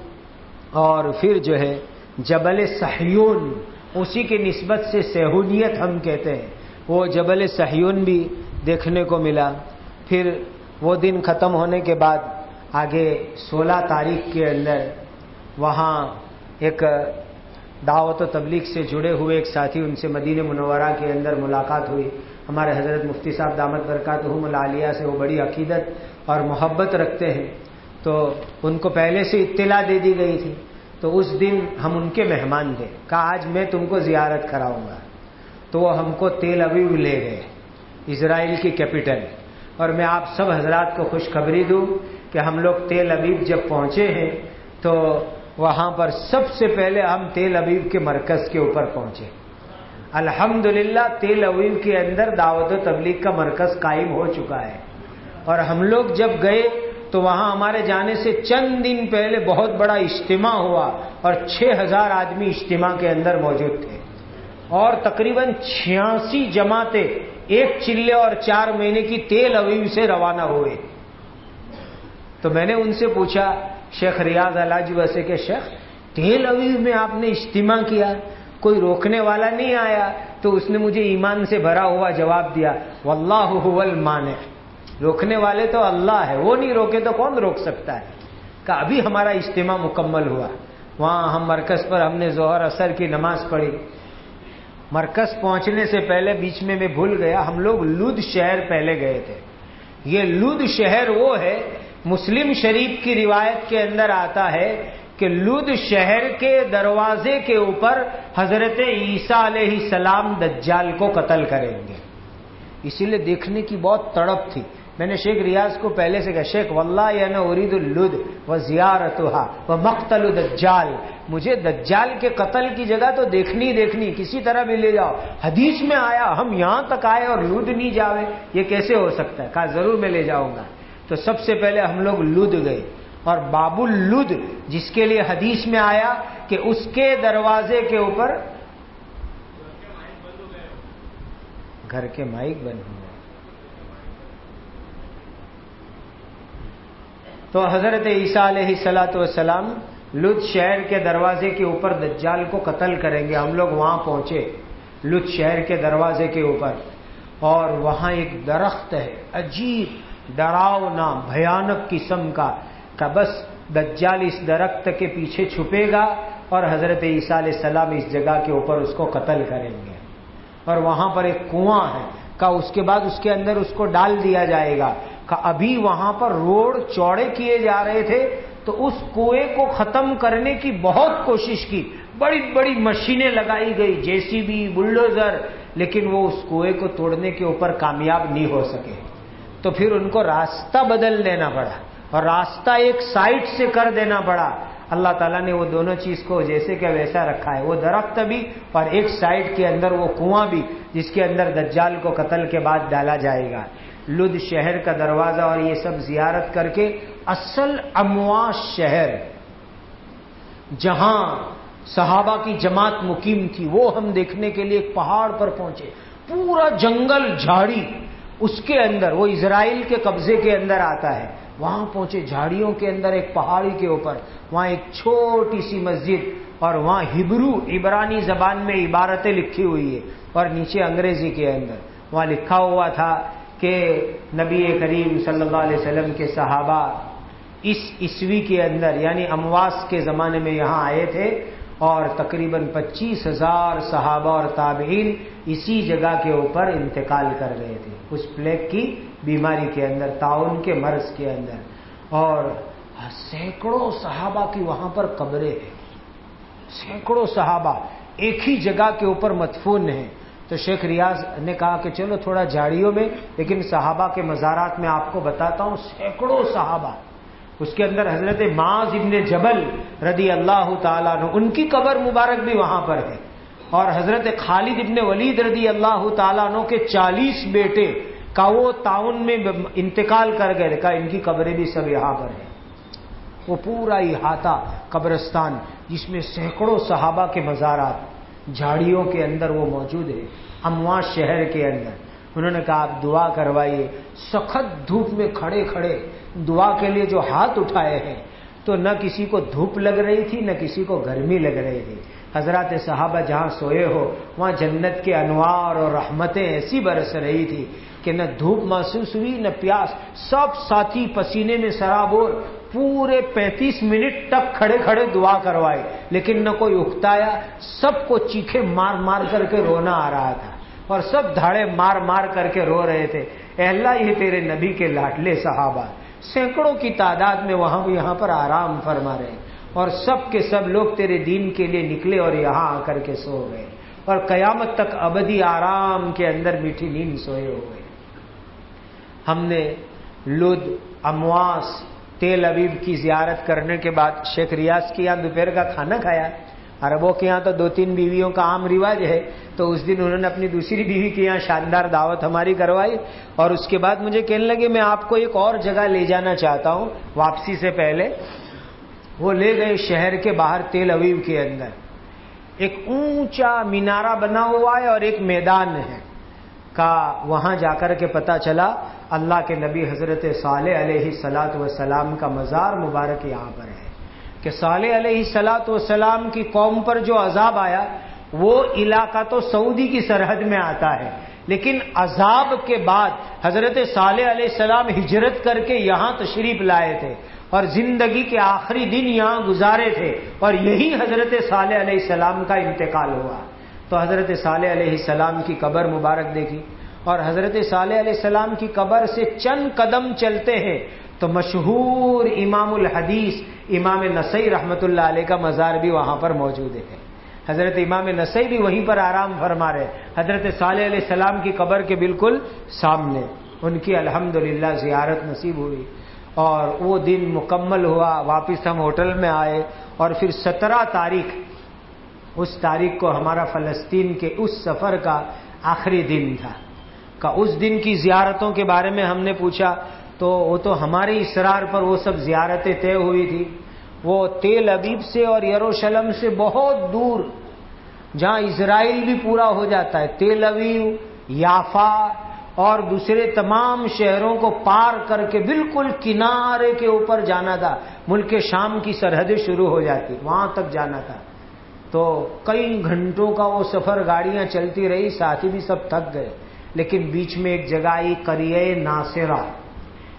اور پھر جو ہے، جبل سہیون، اسی کی نسبت سے سہولیت ہم کہتے ہیں۔ وہ جبل سہیون بھی دیکھنے کو ملا۔ پھر وہ دن ختم ہونے کے بعد آگے سولہ تاریخ کے اندر وہاں ایک دعوت و تبلیغ سے جڑے ہوئے ایک ساتھی ان سے مدین منورہ کے اندر ملاقات ہوئی۔ ہمارے حضرت مفتی صاحب دامت برکات العالیہ سے وہ بڑی عقیدت اور محبت رکھتے ہیں۔ تو ان کو پہلے سے اطلاع دے دی گئی تھی۔ تو اس دن ہم ان کے مہمان تھے۔ کہا، آج میں تم کو زیارت کراؤں گا۔ تو وہ ہم کو تیل ابیب لے گئے۔ اسرائیل کی کیپٹل۔ اور میں آپ سب حضرات کو خوشخبری دوں کہ ہم لوگ تیل ابیب جب پہنچے ہیں تو وہاں پر سب سے پہلے ہم تیل ابیب کے مرکز کے اوپر پہنچے۔ الحمد تیل ابیب کے اندر دعوت و تبلیغ کا مرکز قائم ہو چکا ہے۔ اور ہم لوگ جب گئے تو وہاں ہمارے جانے سے چند دن پہلے بہت بڑا اجتماع ہوا اور چھ ہزار آدمی اجتماع کے اندر موجود تھے۔ اور تقریباً چھیاسی جماعتیں ایک چلے اور چار مہینے کی تیل اویو سے روانہ ہوئے۔ تو میں نے ان سے پوچھا، شیخ ریاض علاج ویسے کہ شیخ، تیل اویو میں آپ نے اجتماع کیا، کوئی روکنے والا نہیں آیا، تو اس نے مجھے ایمان سے بھرا ہوا جواب دیا، واللہ هو المانع۔ روکنے والے تو اللہ ہے، وہ نہیں روکے تو کون روک سکتا ہے؟ کہ ابھی ہمارا اجتماع مکمل ہوا۔ وہاں ہم مرکز پر ہم نے ظہر اثر کی نماز پڑھی۔ مرکز پہنچنے سے پہلے بیچ میں میں بھول گیا، ہم لوگ لود شہر پہلے گئے تھے۔ یہ لود شہر وہ ہے، مسلم شریف کی روایت کے اندر آتا ہے کہ لود شہر کے دروازے کے اوپر حضرت عیسیٰ علیہ السلام دجال کو قتل کریں گے۔ اسی لیے دیکھنے کی بہت تڑپ تھی۔ میں نے شیخ ریاض کو پہلے سے کہا، شیخ، واللہ یا نا ارید الد و زیارت و مختل دجال۔ مجھے دجال کے قتل کی جگہ تو دیکھنی دیکھنی کسی طرح بھی لے جاؤ۔ حدیث میں آیا، ہم یہاں تک آئے اور لد نہیں جاوے۔ یہ کیسے ہو سکتا ہے؟ کہا، ضرور میں لے جاؤں گا۔ تو سب سے پہلے ہم لوگ لد گئے۔ اور باب الد جس کے لیے حدیث میں آیا کہ اس کے دروازے کے اوپر گھر کے مائک بن ہوئے تو حضرت عیسیٰ علیہ سلاۃ والسلام لط شہر کے دروازے کے اوپر دجال کو قتل کریں گے۔ ہم لوگ وہاں پہنچے لط شہر کے دروازے کے اوپر اور وہاں ایک درخت ہے، عجیب ڈراؤنا بھیانک قسم کا کہ بس دجال اس درخت کے پیچھے چھپے گا اور حضرت عیسیٰ علیہ السلام اس جگہ کے اوپر اس کو قتل کریں گے۔ اور وہاں پر ایک کنواں ہے کہ اس کے بعد اس کے اندر اس کو ڈال دیا جائے گا۔ کہ ابھی وہاں پر روڈ چوڑے کیے جا رہے تھے تو اس کنویں کو ختم کرنے کی بہت کوشش کی۔ بڑی بڑی مشینیں لگائی گئی، جے سی بی، بلڈوزر، لیکن وہ اس کنویں کو توڑنے کے اوپر کامیاب نہیں ہو سکے۔ تو پھر ان کو راستہ بدل دینا پڑا اور راستہ ایک سائڈ سے کر دینا پڑا۔ اللہ تعالیٰ نے وہ دونوں چیز کو جیسے کہ ویسا رکھا ہے۔ وہ درخت بھی اور ایک سائڈ کے اندر وہ کنواں بھی، جس کے اندر دجال کو قتل کے بعد ڈالا جائے گا۔ لدھ شہر کا دروازہ اور یہ سب زیارت کر کے اصل امواس شہر جہاں صحابہ کی جماعت مقیم تھی، وہ ہم دیکھنے کے لیے ایک پہاڑ پر پہنچے۔ پورا جنگل جھاڑی اس کے اندر، وہ اسرائیل کے قبضے کے اندر آتا ہے۔ وہاں پہنچے جھاڑیوں کے اندر، ایک پہاڑی کے اوپر۔ وہاں ایک چھوٹی سی مسجد اور وہاں ہبرو، عبرانی زبان میں عبارتیں لکھی ہوئی ہے اور نیچے انگریزی کے اندر۔ وہاں لکھا ہوا تھا کہ نبی کریم صلی اللہ علیہ وسلم کے صحابہ اس عیسوی کے اندر یعنی امواس کے زمانے میں یہاں آئے تھے اور تقریباً پچیس ہزار صحابہ اور تابعین اسی جگہ کے اوپر انتقال کر گئے تھے، اس پلیگ کی بیماری کے اندر، تعاون کے مرض کے اندر۔ اور سینکڑوں صحابہ کی وہاں پر قبریں ہیں۔ سینکڑوں صحابہ ایک ہی جگہ کے اوپر مدفون ہیں۔ تو شیخ ریاض نے کہا کہ چلو تھوڑا جھاڑیوں میں، لیکن صحابہ کے مزارات میں آپ کو بتاتا ہوں، سینکڑوں صحابہ۔ اس کے اندر حضرت معاذ ابن جبل رضی اللہ تعالیٰ نے ان کی قبر مبارک بھی وہاں پر ہے۔ اور حضرت خالد ابن ولید رضی اللہ تعالیٰ عنہ کے چالیس بیٹے کا وہ تعاون میں انتقال کر گئے کہا ان کی قبریں بھی سب یہاں پر ہیں۔ وہ پورا احاطہ قبرستان، جس میں سینکڑوں صحابہ کے مزارات۔ جھاڑیوں کے اندر وہ موجود ہے اموا شہر کے اندر۔ انہوں نے کہا، آپ دعا کروائیے۔ سخت دھوپ میں کھڑے کھڑے دعا کے لیے جو ہاتھ اٹھائے ہیں، تو نہ کسی کو دھوپ لگ رہی تھی، نہ کسی کو گرمی لگ رہی تھی۔ حضرات صحابہ جہاں سوئے ہو، وہاں جنت کے انوار اور رحمتیں ایسی برس رہی تھی کہ نہ دھوپ محسوس ہوئی، نہ پیاس۔ سب ساتھی پسینے میں سرابور۔ پورے پینتیس منٹ تک کھڑے کھڑے دعا کروائے، لیکن نہ کوئی اکتایا، سب کو چیخے مار مار کر کے رونا آ رہا تھا۔ اور سب دھاڑے مار مار کر کے رو رہے تھے۔ اہلا یہ تیرے نبی کے لاٹلے صحابہ۔ سینکڑوں کی تعداد میں وہاں یہاں پر آرام فرما رہے۔ اور سب کے سب لوگ تیرے دین کے لیے نکلے اور یہاں آ کر کے سو گئے۔ اور قیامت تک ابدی آرام کے اندر میٹھی نیند سوئے ہو گئے ہم نے لد امواس تیل ابیب کی زیارت کرنے کے بعد شیخ ریاض کے یہاں دوپہر کا کھانا کھایا۔ عربوں کے یہاں تو دو تین بیویوں کا عام رواج ہے۔ تو اس دن انہوں نے اپنی دوسری بیوی کے یہاں شاندار دعوت ہماری کروائی اور اس کے بعد مجھے کہنے لگے، میں آپ کو ایک اور جگہ لے جانا چاہتا ہوں واپسی سے پہلے۔ وہ لے گئے شہر کے باہر تیل اویو کے اندر۔ ایک اونچا مینارہ بنا ہوا ہے اور ایک میدان ہے۔ کا وہاں جا کر کے پتا چلا، اللہ کے نبی حضرت صالح علیہ سلاۃ وسلام کا مزار مبارک یہاں پر ہے۔ کہ صالح علیہ سلاۃ وسلام کی قوم پر جو عذاب آیا، وہ علاقہ تو سعودی کی سرحد میں آتا ہے، لیکن عذاب کے بعد حضرت صالح علیہ السلام ہجرت کر کے یہاں تشریف لائے تھے اور زندگی کے آخری دن یہاں گزارے تھے اور یہی حضرت صالح علیہ السلام کا انتقال ہوا۔ تو حضرت صالح علیہ السلام کی قبر مبارک دیکھی اور حضرت صالح علیہ السلام کی قبر سے چند قدم چلتے ہیں تو مشہور امام الحدیث، امام نسائی رحمت اللہ علیہ کا مزار بھی وہاں پر موجود ہے۔ حضرت امام نسائی بھی وہیں پر آرام فرما رہے حضرت صالح علیہ السلام کی قبر کے بالکل سامنے ان کی الحمد زیارت نصیب ہوئی۔ اور وہ دن مکمل ہوا، واپس ہم ہوٹل میں آئے اور پھر سترہ تاریخ اس تاریخ کو ہمارا فلسطین کے اس سفر کا آخری دن تھا۔ کا اس دن کی زیارتوں کے بارے میں ہم نے پوچھا، تو وہ تو ہمارے اسرار پر وہ سب زیارتیں طے ہوئی تھی۔ وہ تیل ابیب سے اور یروشلم سے بہت دور، جہاں اسرائیل بھی پورا ہو جاتا ہے۔ تیل ابیب، یافا اور دوسرے تمام شہروں کو پار کر کے بالکل کنارے کے اوپر جانا تھا۔ ملک شام کی سرحدیں شروع ہو جاتی، وہاں تک جانا تھا۔ تو کئی گھنٹوں کا وہ سفر گاڑیاں چلتی رہی، ساتھی بھی سب تھک گئے۔ لیکن بیچ میں ایک جگہ آئی کریے ناصرہ۔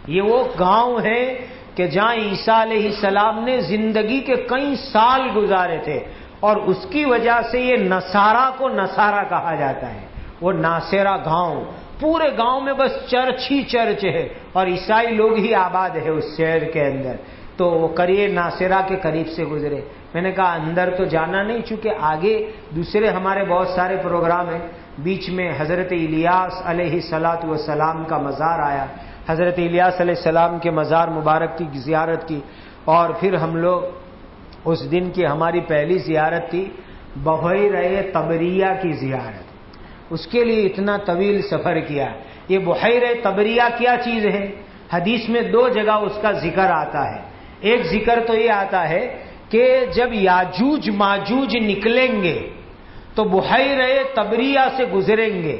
یہ وہ گاؤں ہے کہ جہاں عیسیٰ علیہ السلام نے زندگی کے کئی سال گزارے تھے۔ اور اس کی وجہ سے یہ نسارا کو نسارا کہا جاتا ہے۔ وہ ناسرا گاؤں، پورے گاؤں میں بس چرچ ہی چرچ ہے اور عیسائی لوگ ہی آباد ہے اس شہر کے اندر۔ تو وہ کریے ناسرا کے قریب سے گزرے۔ میں نے کہا، اندر تو جانا نہیں، چونکہ آگے دوسرے ہمارے بہت سارے پروگرام ہیں۔ بیچ میں حضرت الیاس علیہ سلاۃ وسلام کا مزار آیا۔ حضرت الیاس علیہ السلام کے مزار مبارک کی زیارت کی۔ اور پھر ہم لوگ اس دن کی ہماری پہلی زیارت تھی بحیر تبریہ کی زیارت۔ اس کے لیے اتنا طویل سفر کیا۔ یہ بحیر تبریہ کیا چیز ہے؟ حدیث میں دو جگہ اس کا ذکر آتا ہے۔ ایک ذکر تو یہ آتا ہے کہ جب یاجوج ماجوج نکلیں گے، تو بحیر تبریہ سے گزریں گے۔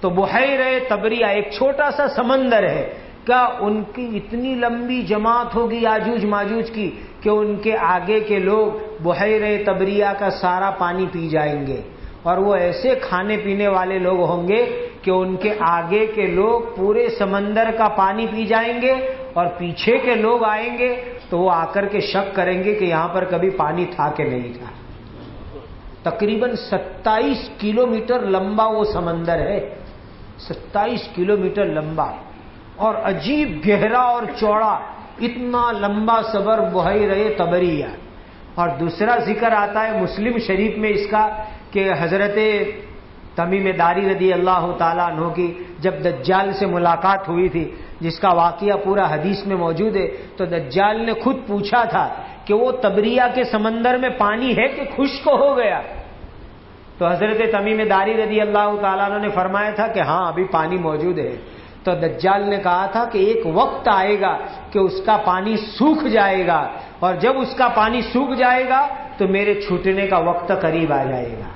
تو بحیر تبریہ ایک چھوٹا سا سمندر ہے کیا ان کی اتنی لمبی جماعت ہوگی آجوج ماجوج کی کہ ان کے آگے کے لوگ بحیر تبریہ کا سارا پانی پی جائیں گے۔ اور وہ ایسے کھانے پینے والے لوگ ہوں گے کہ ان کے آگے کے لوگ پورے سمندر کا پانی پی جائیں گے اور پیچھے کے لوگ آئیں گے تو وہ آ کر کے شک کریں گے کہ یہاں پر کبھی پانی تھا کہ نہیں تھا۔ تقریباً ستائیس کلو میٹر لمبا وہ سمندر ہے۔ ستائیس کلو میٹر لمبا۔ اور عجیب گہرا اور چوڑا اتنا لمبا صبر بہائی رہے تبری اور دوسرا ذکر آتا ہے مسلم شریف میں اس کا کہ حضرت تمیم داری رضی اللہ تعالیٰ عنہ کی جب دجال سے ملاقات ہوئی تھی، جس کا واقعہ پورا حدیث میں موجود ہے، تو دجال نے خود پوچھا تھا کہ وہ تبریہ کے سمندر میں پانی ہے کہ خشک ہو گیا؟ تو حضرت تمیم داری رضی اللہ تعالیٰ نے فرمایا تھا کہ ہاں ابھی پانی موجود ہے۔ تو دجال نے کہا تھا کہ ایک وقت آئے گا کہ اس کا پانی سوکھ جائے گا، اور جب اس کا پانی سوکھ جائے گا، تو میرے چھوٹنے کا وقت قریب آ جائے گا۔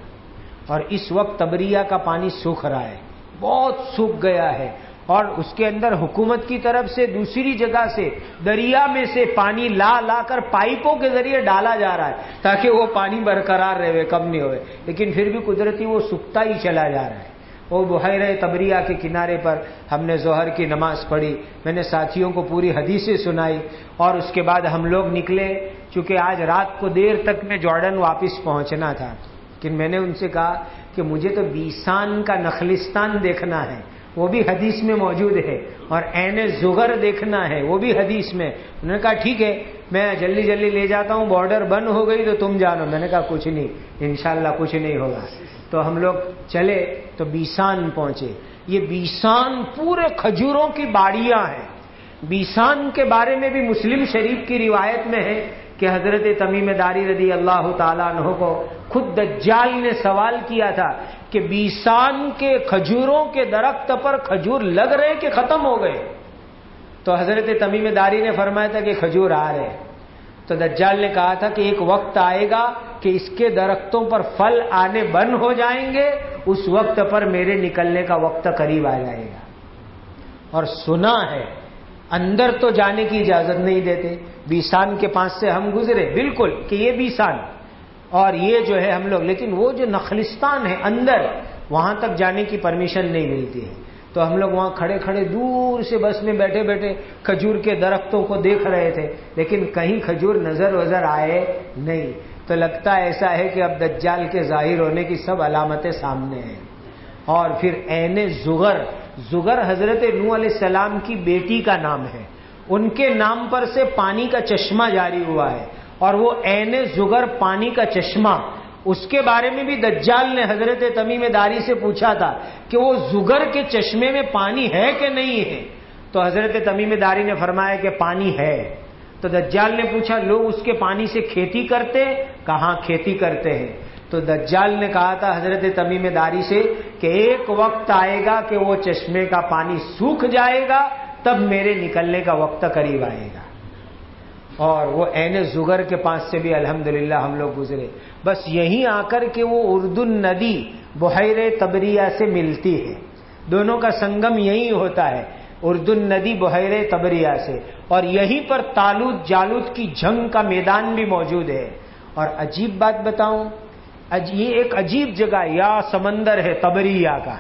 اور اس وقت تبریہ کا پانی سوکھ رہا ہے، بہت سوکھ گیا ہے۔ اور اس کے اندر حکومت کی طرف سے، دوسری جگہ سے دریا میں سے پانی لا لا کر پائپوں کے ذریعے ڈالا جا رہا ہے تاکہ وہ پانی برقرار رہے، کم نہیں ہوئے۔ لیکن پھر بھی قدرتی وہ سکتا ہی چلا جا رہا ہے۔ وہ بحیر تبریہ کے کنارے پر ہم نے ظہر کی نماز پڑھی۔ میں نے ساتھیوں کو پوری حدیثیں سنائی اور اس کے بعد ہم لوگ نکلے۔ چونکہ آج رات کو دیر تک میں جارڈن واپس پہنچنا تھا۔ لیکن میں نے ان سے کہا کہ مجھے تو بیسان کا نخلستان دیکھنا ہے، وہ بھی حدیث میں موجود ہے، اور این زغر دیکھنا ہے، وہ بھی حدیث میں۔ انہوں نے کہا، ٹھیک ہے، میں جلدی جلدی لے جاتا ہوں بارڈر بند ہو گئی تو تم جانو۔ میں نے کہا، کچھ نہیں، انشاءاللہ کچھ نہیں ہوگا۔ تو ہم لوگ چلے، تو بیسان پہنچے۔ یہ بیسان پورے کھجوروں کی باڑیاں ہیں۔ بیسان کے بارے میں بھی مسلم شریف کی روایت میں ہے کہ حضرت تمیم داری رضی اللہ تعالیٰ عنہ کو خود دجال نے سوال کیا تھا کہ بیسان کے کھجوروں کے درخت پر کھجور لگ رہے کہ ختم ہو گئے؟ تو حضرت تمیم داری نے فرمایا تھا کہ کھجور آ رہے تو دجال نے کہا تھا کہ ایک وقت آئے گا کہ اس کے درختوں پر پھل آنے بند ہو جائیں گے، اس وقت پر میرے نکلنے کا وقت قریب آ جائے گا۔ اور سنا ہے اندر تو جانے کی اجازت نہیں دیتے۔ بیسان کے پاس سے ہم گزرے، بالکل کہ یہ بیسان۔ اور یہ جو ہے ہم لوگ، لیکن وہ جو نخلستان ہے اندر، وہاں تک جانے کی پرمیشن نہیں ملتی ہے۔ تو ہم لوگ وہاں کھڑے کھڑے دور سے بس میں بیٹھے بیٹھے کھجور کے درختوں کو دیکھ رہے تھے، لیکن کہیں کھجور نظر وزر آئے نہیں۔ تو لگتا ایسا ہے کہ اب دجال کے ظاہر ہونے کی سب علامتیں سامنے ہیں۔ اور پھر این زغر زغر حضرت نو علیہ السلام کی بیٹی کا نام ہے۔ ان کے نام پر سے پانی کا چشمہ جاری ہوا ہے اور وہ این زغر پانی کا چشمہ۔ اس کے بارے میں بھی دجال نے حضرت تمیم داری سے پوچھا تھا کہ وہ زگر کے چشمے میں پانی ہے کہ نہیں ہے۔ تو حضرت تمیم داری نے فرمایا کہ پانی ہے۔ تو دجال نے پوچھا، لوگ اس کے پانی سے کھیتی کرتے؟ کہاں کھیتی کرتے ہیں؟ تو دجال نے کہا تھا حضرت تمیم داری سے کہ ایک وقت آئے گا کہ وہ چشمے کا پانی سوکھ جائے گا، تب میرے نکلنے کا وقت قریب آئے گا۔ اور وہ این زگر کے پاس سے بھی الحمدللہ ہم لوگ گزرے۔ بس یہیں آ کر کے وہ اردن ندی بحیر تبریہ سے ملتی ہے۔ دونوں کا سنگم یہی ہوتا ہے اردن ندی بحیر تبریہ سے۔ اور یہیں پر تالوت جالوت کی جنگ کا میدان بھی موجود ہے۔ اور عجیب بات بتاؤں یہ ایک عجیب جگہ یا سمندر ہے، تبریہ کا۔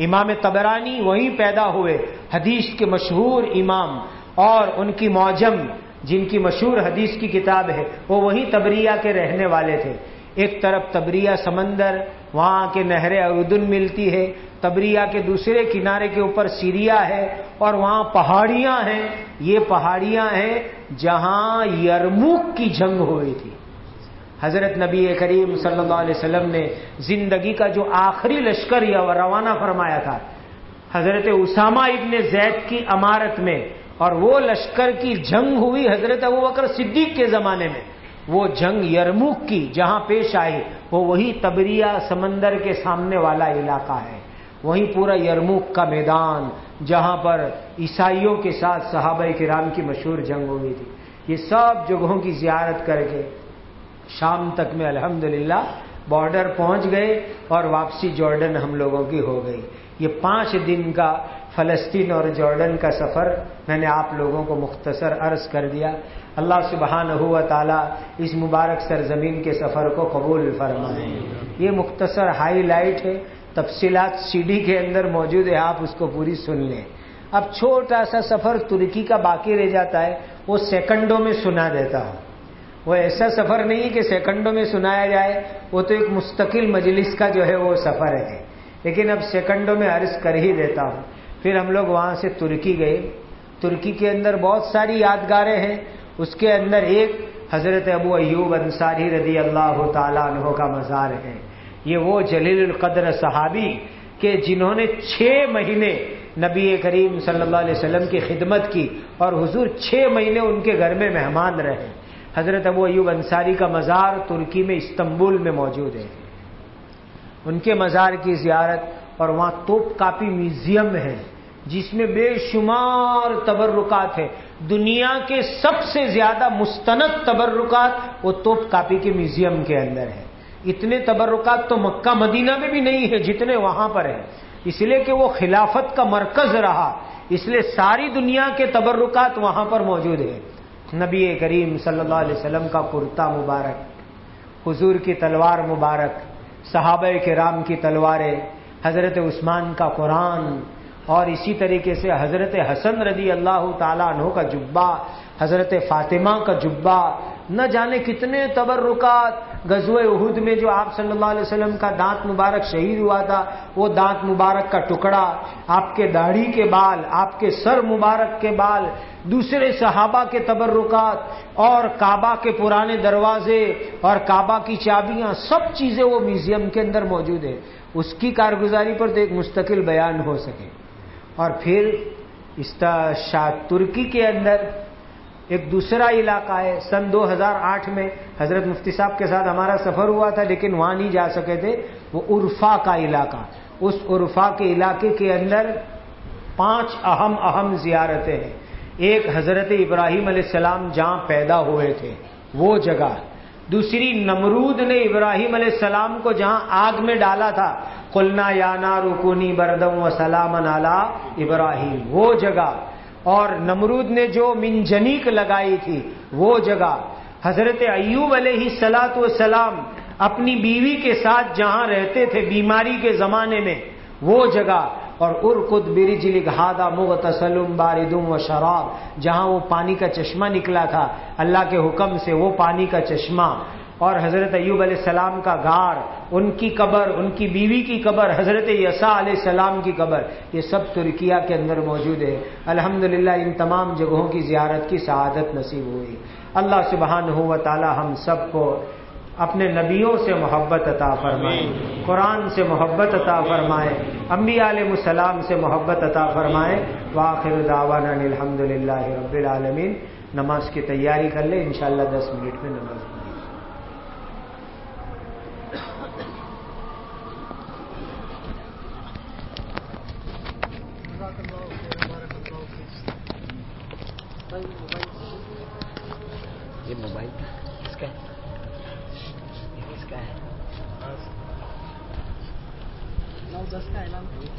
امام تبرانی وہیں پیدا ہوئے، حدیث کے مشہور امام اور ان کی موجم جن کی مشہور حدیث کی کتاب ہے، وہ وہیں تبریہ کے رہنے والے تھے۔ ایک طرف تبریہ سمندر، وہاں کے نہر اردن ملتی ہے تبریہ کے دوسرے کنارے کے اوپر سیریا ہے اور وہاں پہاڑیاں ہیں۔ یہ پہاڑیاں ہیں جہاں یرموک کی جنگ ہوئی تھی۔ حضرت نبی کریم صلی اللہ علیہ وسلم نے زندگی کا جو آخری لشکر یا روانہ فرمایا تھا، حضرت اسامہ ابن زید کی امارت میں، اور وہ لشکر کی جنگ ہوئی حضرت ابو بکر صدیق کے زمانے میں۔ وہ جنگ یرموک کی، جہاں پیش آئی وہ وہی تبریہ سمندر کے سامنے والا علاقہ ہے۔ وہی پورا یرموک کا میدان، جہاں پر عیسائیوں کے ساتھ صحابہ کرام کی مشہور جنگ ہوئی تھی۔ یہ سب جگہوں کی زیارت کر کے شام تک میں الحمدللہ بارڈر پہنچ گئے اور واپسی جارڈن ہم لوگوں کی ہو گئی۔ یہ پانچ دن کا فلسطین اور جارڈن کا سفر میں نے آپ لوگوں کو مختصر عرض کر دیا۔ اللہ سبحانہ ہوا تعالیٰ اس مبارک سرزمین کے سفر کو قبول فرمائے۔ یہ مختصر ہائی لائٹ ہے۔ تفصیلات سی ڈی کے اندر موجود ہے آپ اس کو پوری سن لیں۔ اب چھوٹا سا سفر ترکی کا باقی رہ جاتا ہے وہ سیکنڈوں میں سنا دیتا ہوں۔ وہ ایسا سفر نہیں کہ سیکنڈوں میں سنایا جائے، وہ تو ایک مستقل مجلس کا جو ہے وہ سفر ہے۔ لیکن اب سیکنڈوں میں عرض کر ہی دیتا ہوں۔ پھر ہم لوگ وہاں سے ترکی گئے۔ ترکی کے اندر بہت ساری یادگاریں ہیں۔ اس کے اندر ایک حضرت ابو ایوب انصاری رضی اللہ تعالیٰ عنہ کا مزار ہے۔ یہ وہ جلیل القدر صحابی کہ جنہوں نے چھ مہینے نبی کریم صلی اللہ علیہ وسلم کی خدمت کی اور حضور چھ مہینے ان کے گھر میں مہمان رہے۔ حضرت ابو ایوب انصاری کا مزار ترکی میں استنبول میں موجود ہے۔ ان کے مزار کی زیارت اور وہاں توپ کاپی میوزیم ہے، جس میں بے شمار تبرکات ہے دنیا کے سب سے زیادہ مستند تبرکات وہ توپ کاپی کے میوزیم کے اندر ہے اتنے تبرکات تو مکہ مدینہ میں بھی نہیں ہے جتنے وہاں پر ہیں۔ اس لیے کہ وہ خلافت کا مرکز رہا۔ اس لیے ساری دنیا کے تبرکات وہاں پر موجود ہیں۔ نبی کریم صلی اللہ علیہ وسلم کا کرتا مبارک، حضور کی تلوار مبارک، صحابہ کرام کی تلواریں، حضرت عثمان کا قرآن، اور اسی طریقے سے حضرت حسن رضی اللہ تعالیٰ عنہ کا جبا حضرت فاطمہ کا جبہ نہ جانے کتنے تبرکات۔ غزو عہد میں جو آپ صلی اللہ علیہ وسلم کا دانت مبارک شہید ہوا تھا، وہ دانت مبارک کا ٹکڑا، آپ کے داڑھی کے بال، آپ کے سر مبارک کے بال، دوسرے صحابہ کے تبرکات اور کعبہ کے پرانے دروازے اور کعبہ کی چابیاں، سب چیزیں وہ میوزیم کے اندر موجود ہیں۔ اس کی کارگزاری پر تو ایک مستقل بیان ہو سکے۔ اور پھر اس ترکی کے اندر ایک دوسرا علاقہ ہے، سن دو ہزار آٹھ میں حضرت مفتی صاحب کے ساتھ ہمارا سفر ہوا تھا، لیکن وہاں نہیں جا سکے تھے۔ وہ عرفا کا علاقہ۔ اس عرفا کے علاقے کے اندر پانچ اہم اہم زیارتیں ہیں۔ ایک حضرت ابراہیم علیہ السلام جہاں پیدا ہوئے تھے، وہ جگہ۔ دوسری نمرود نے ابراہیم علیہ السلام کو جہاں آگ میں ڈالا تھا، قلنا یانا رکونی بردم و سلام نالا ابراہیم۔ وہ جگہ اور نمرود نے جو منجنیک لگائی تھی، وہ جگہ۔ حضرت ایوب علیہ سلاۃ والسلام اپنی بیوی کے ساتھ جہاں رہتے تھے بیماری کے زمانے میں، وہ جگہ۔ اور ارکد برج لکھادا مغتسلم باردم و شراب، جہاں وہ پانی کا چشمہ نکلا تھا۔ اللہ کے حکم سے وہ پانی کا چشمہ اور حضرت ایوب علیہ السلام کا گاڑ ان کی قبر ان کی بیوی کی قبر حضرت یسا علیہ السلام کی قبر یہ سب ترکیہ کے اندر موجود ہے الحمدللہ ان تمام جگہوں کی زیارت کی سعادت نصیب ہوئی۔ اللہ سبحان ہو و تعالی ہم سب کو اپنے نبیوں سے محبت عطا فرمائے قرآن سے محبت عطا فرمائے انبیاء علیہ السلام سے محبت عطا فرمائے۔ واخر دعوانا الحمد للہ رب العالمین۔ نماز کی تیاری کر لیں انشاءاللہ دس منٹ میں نماز۔ Give him a bite. This guy. This guy. No, this guy.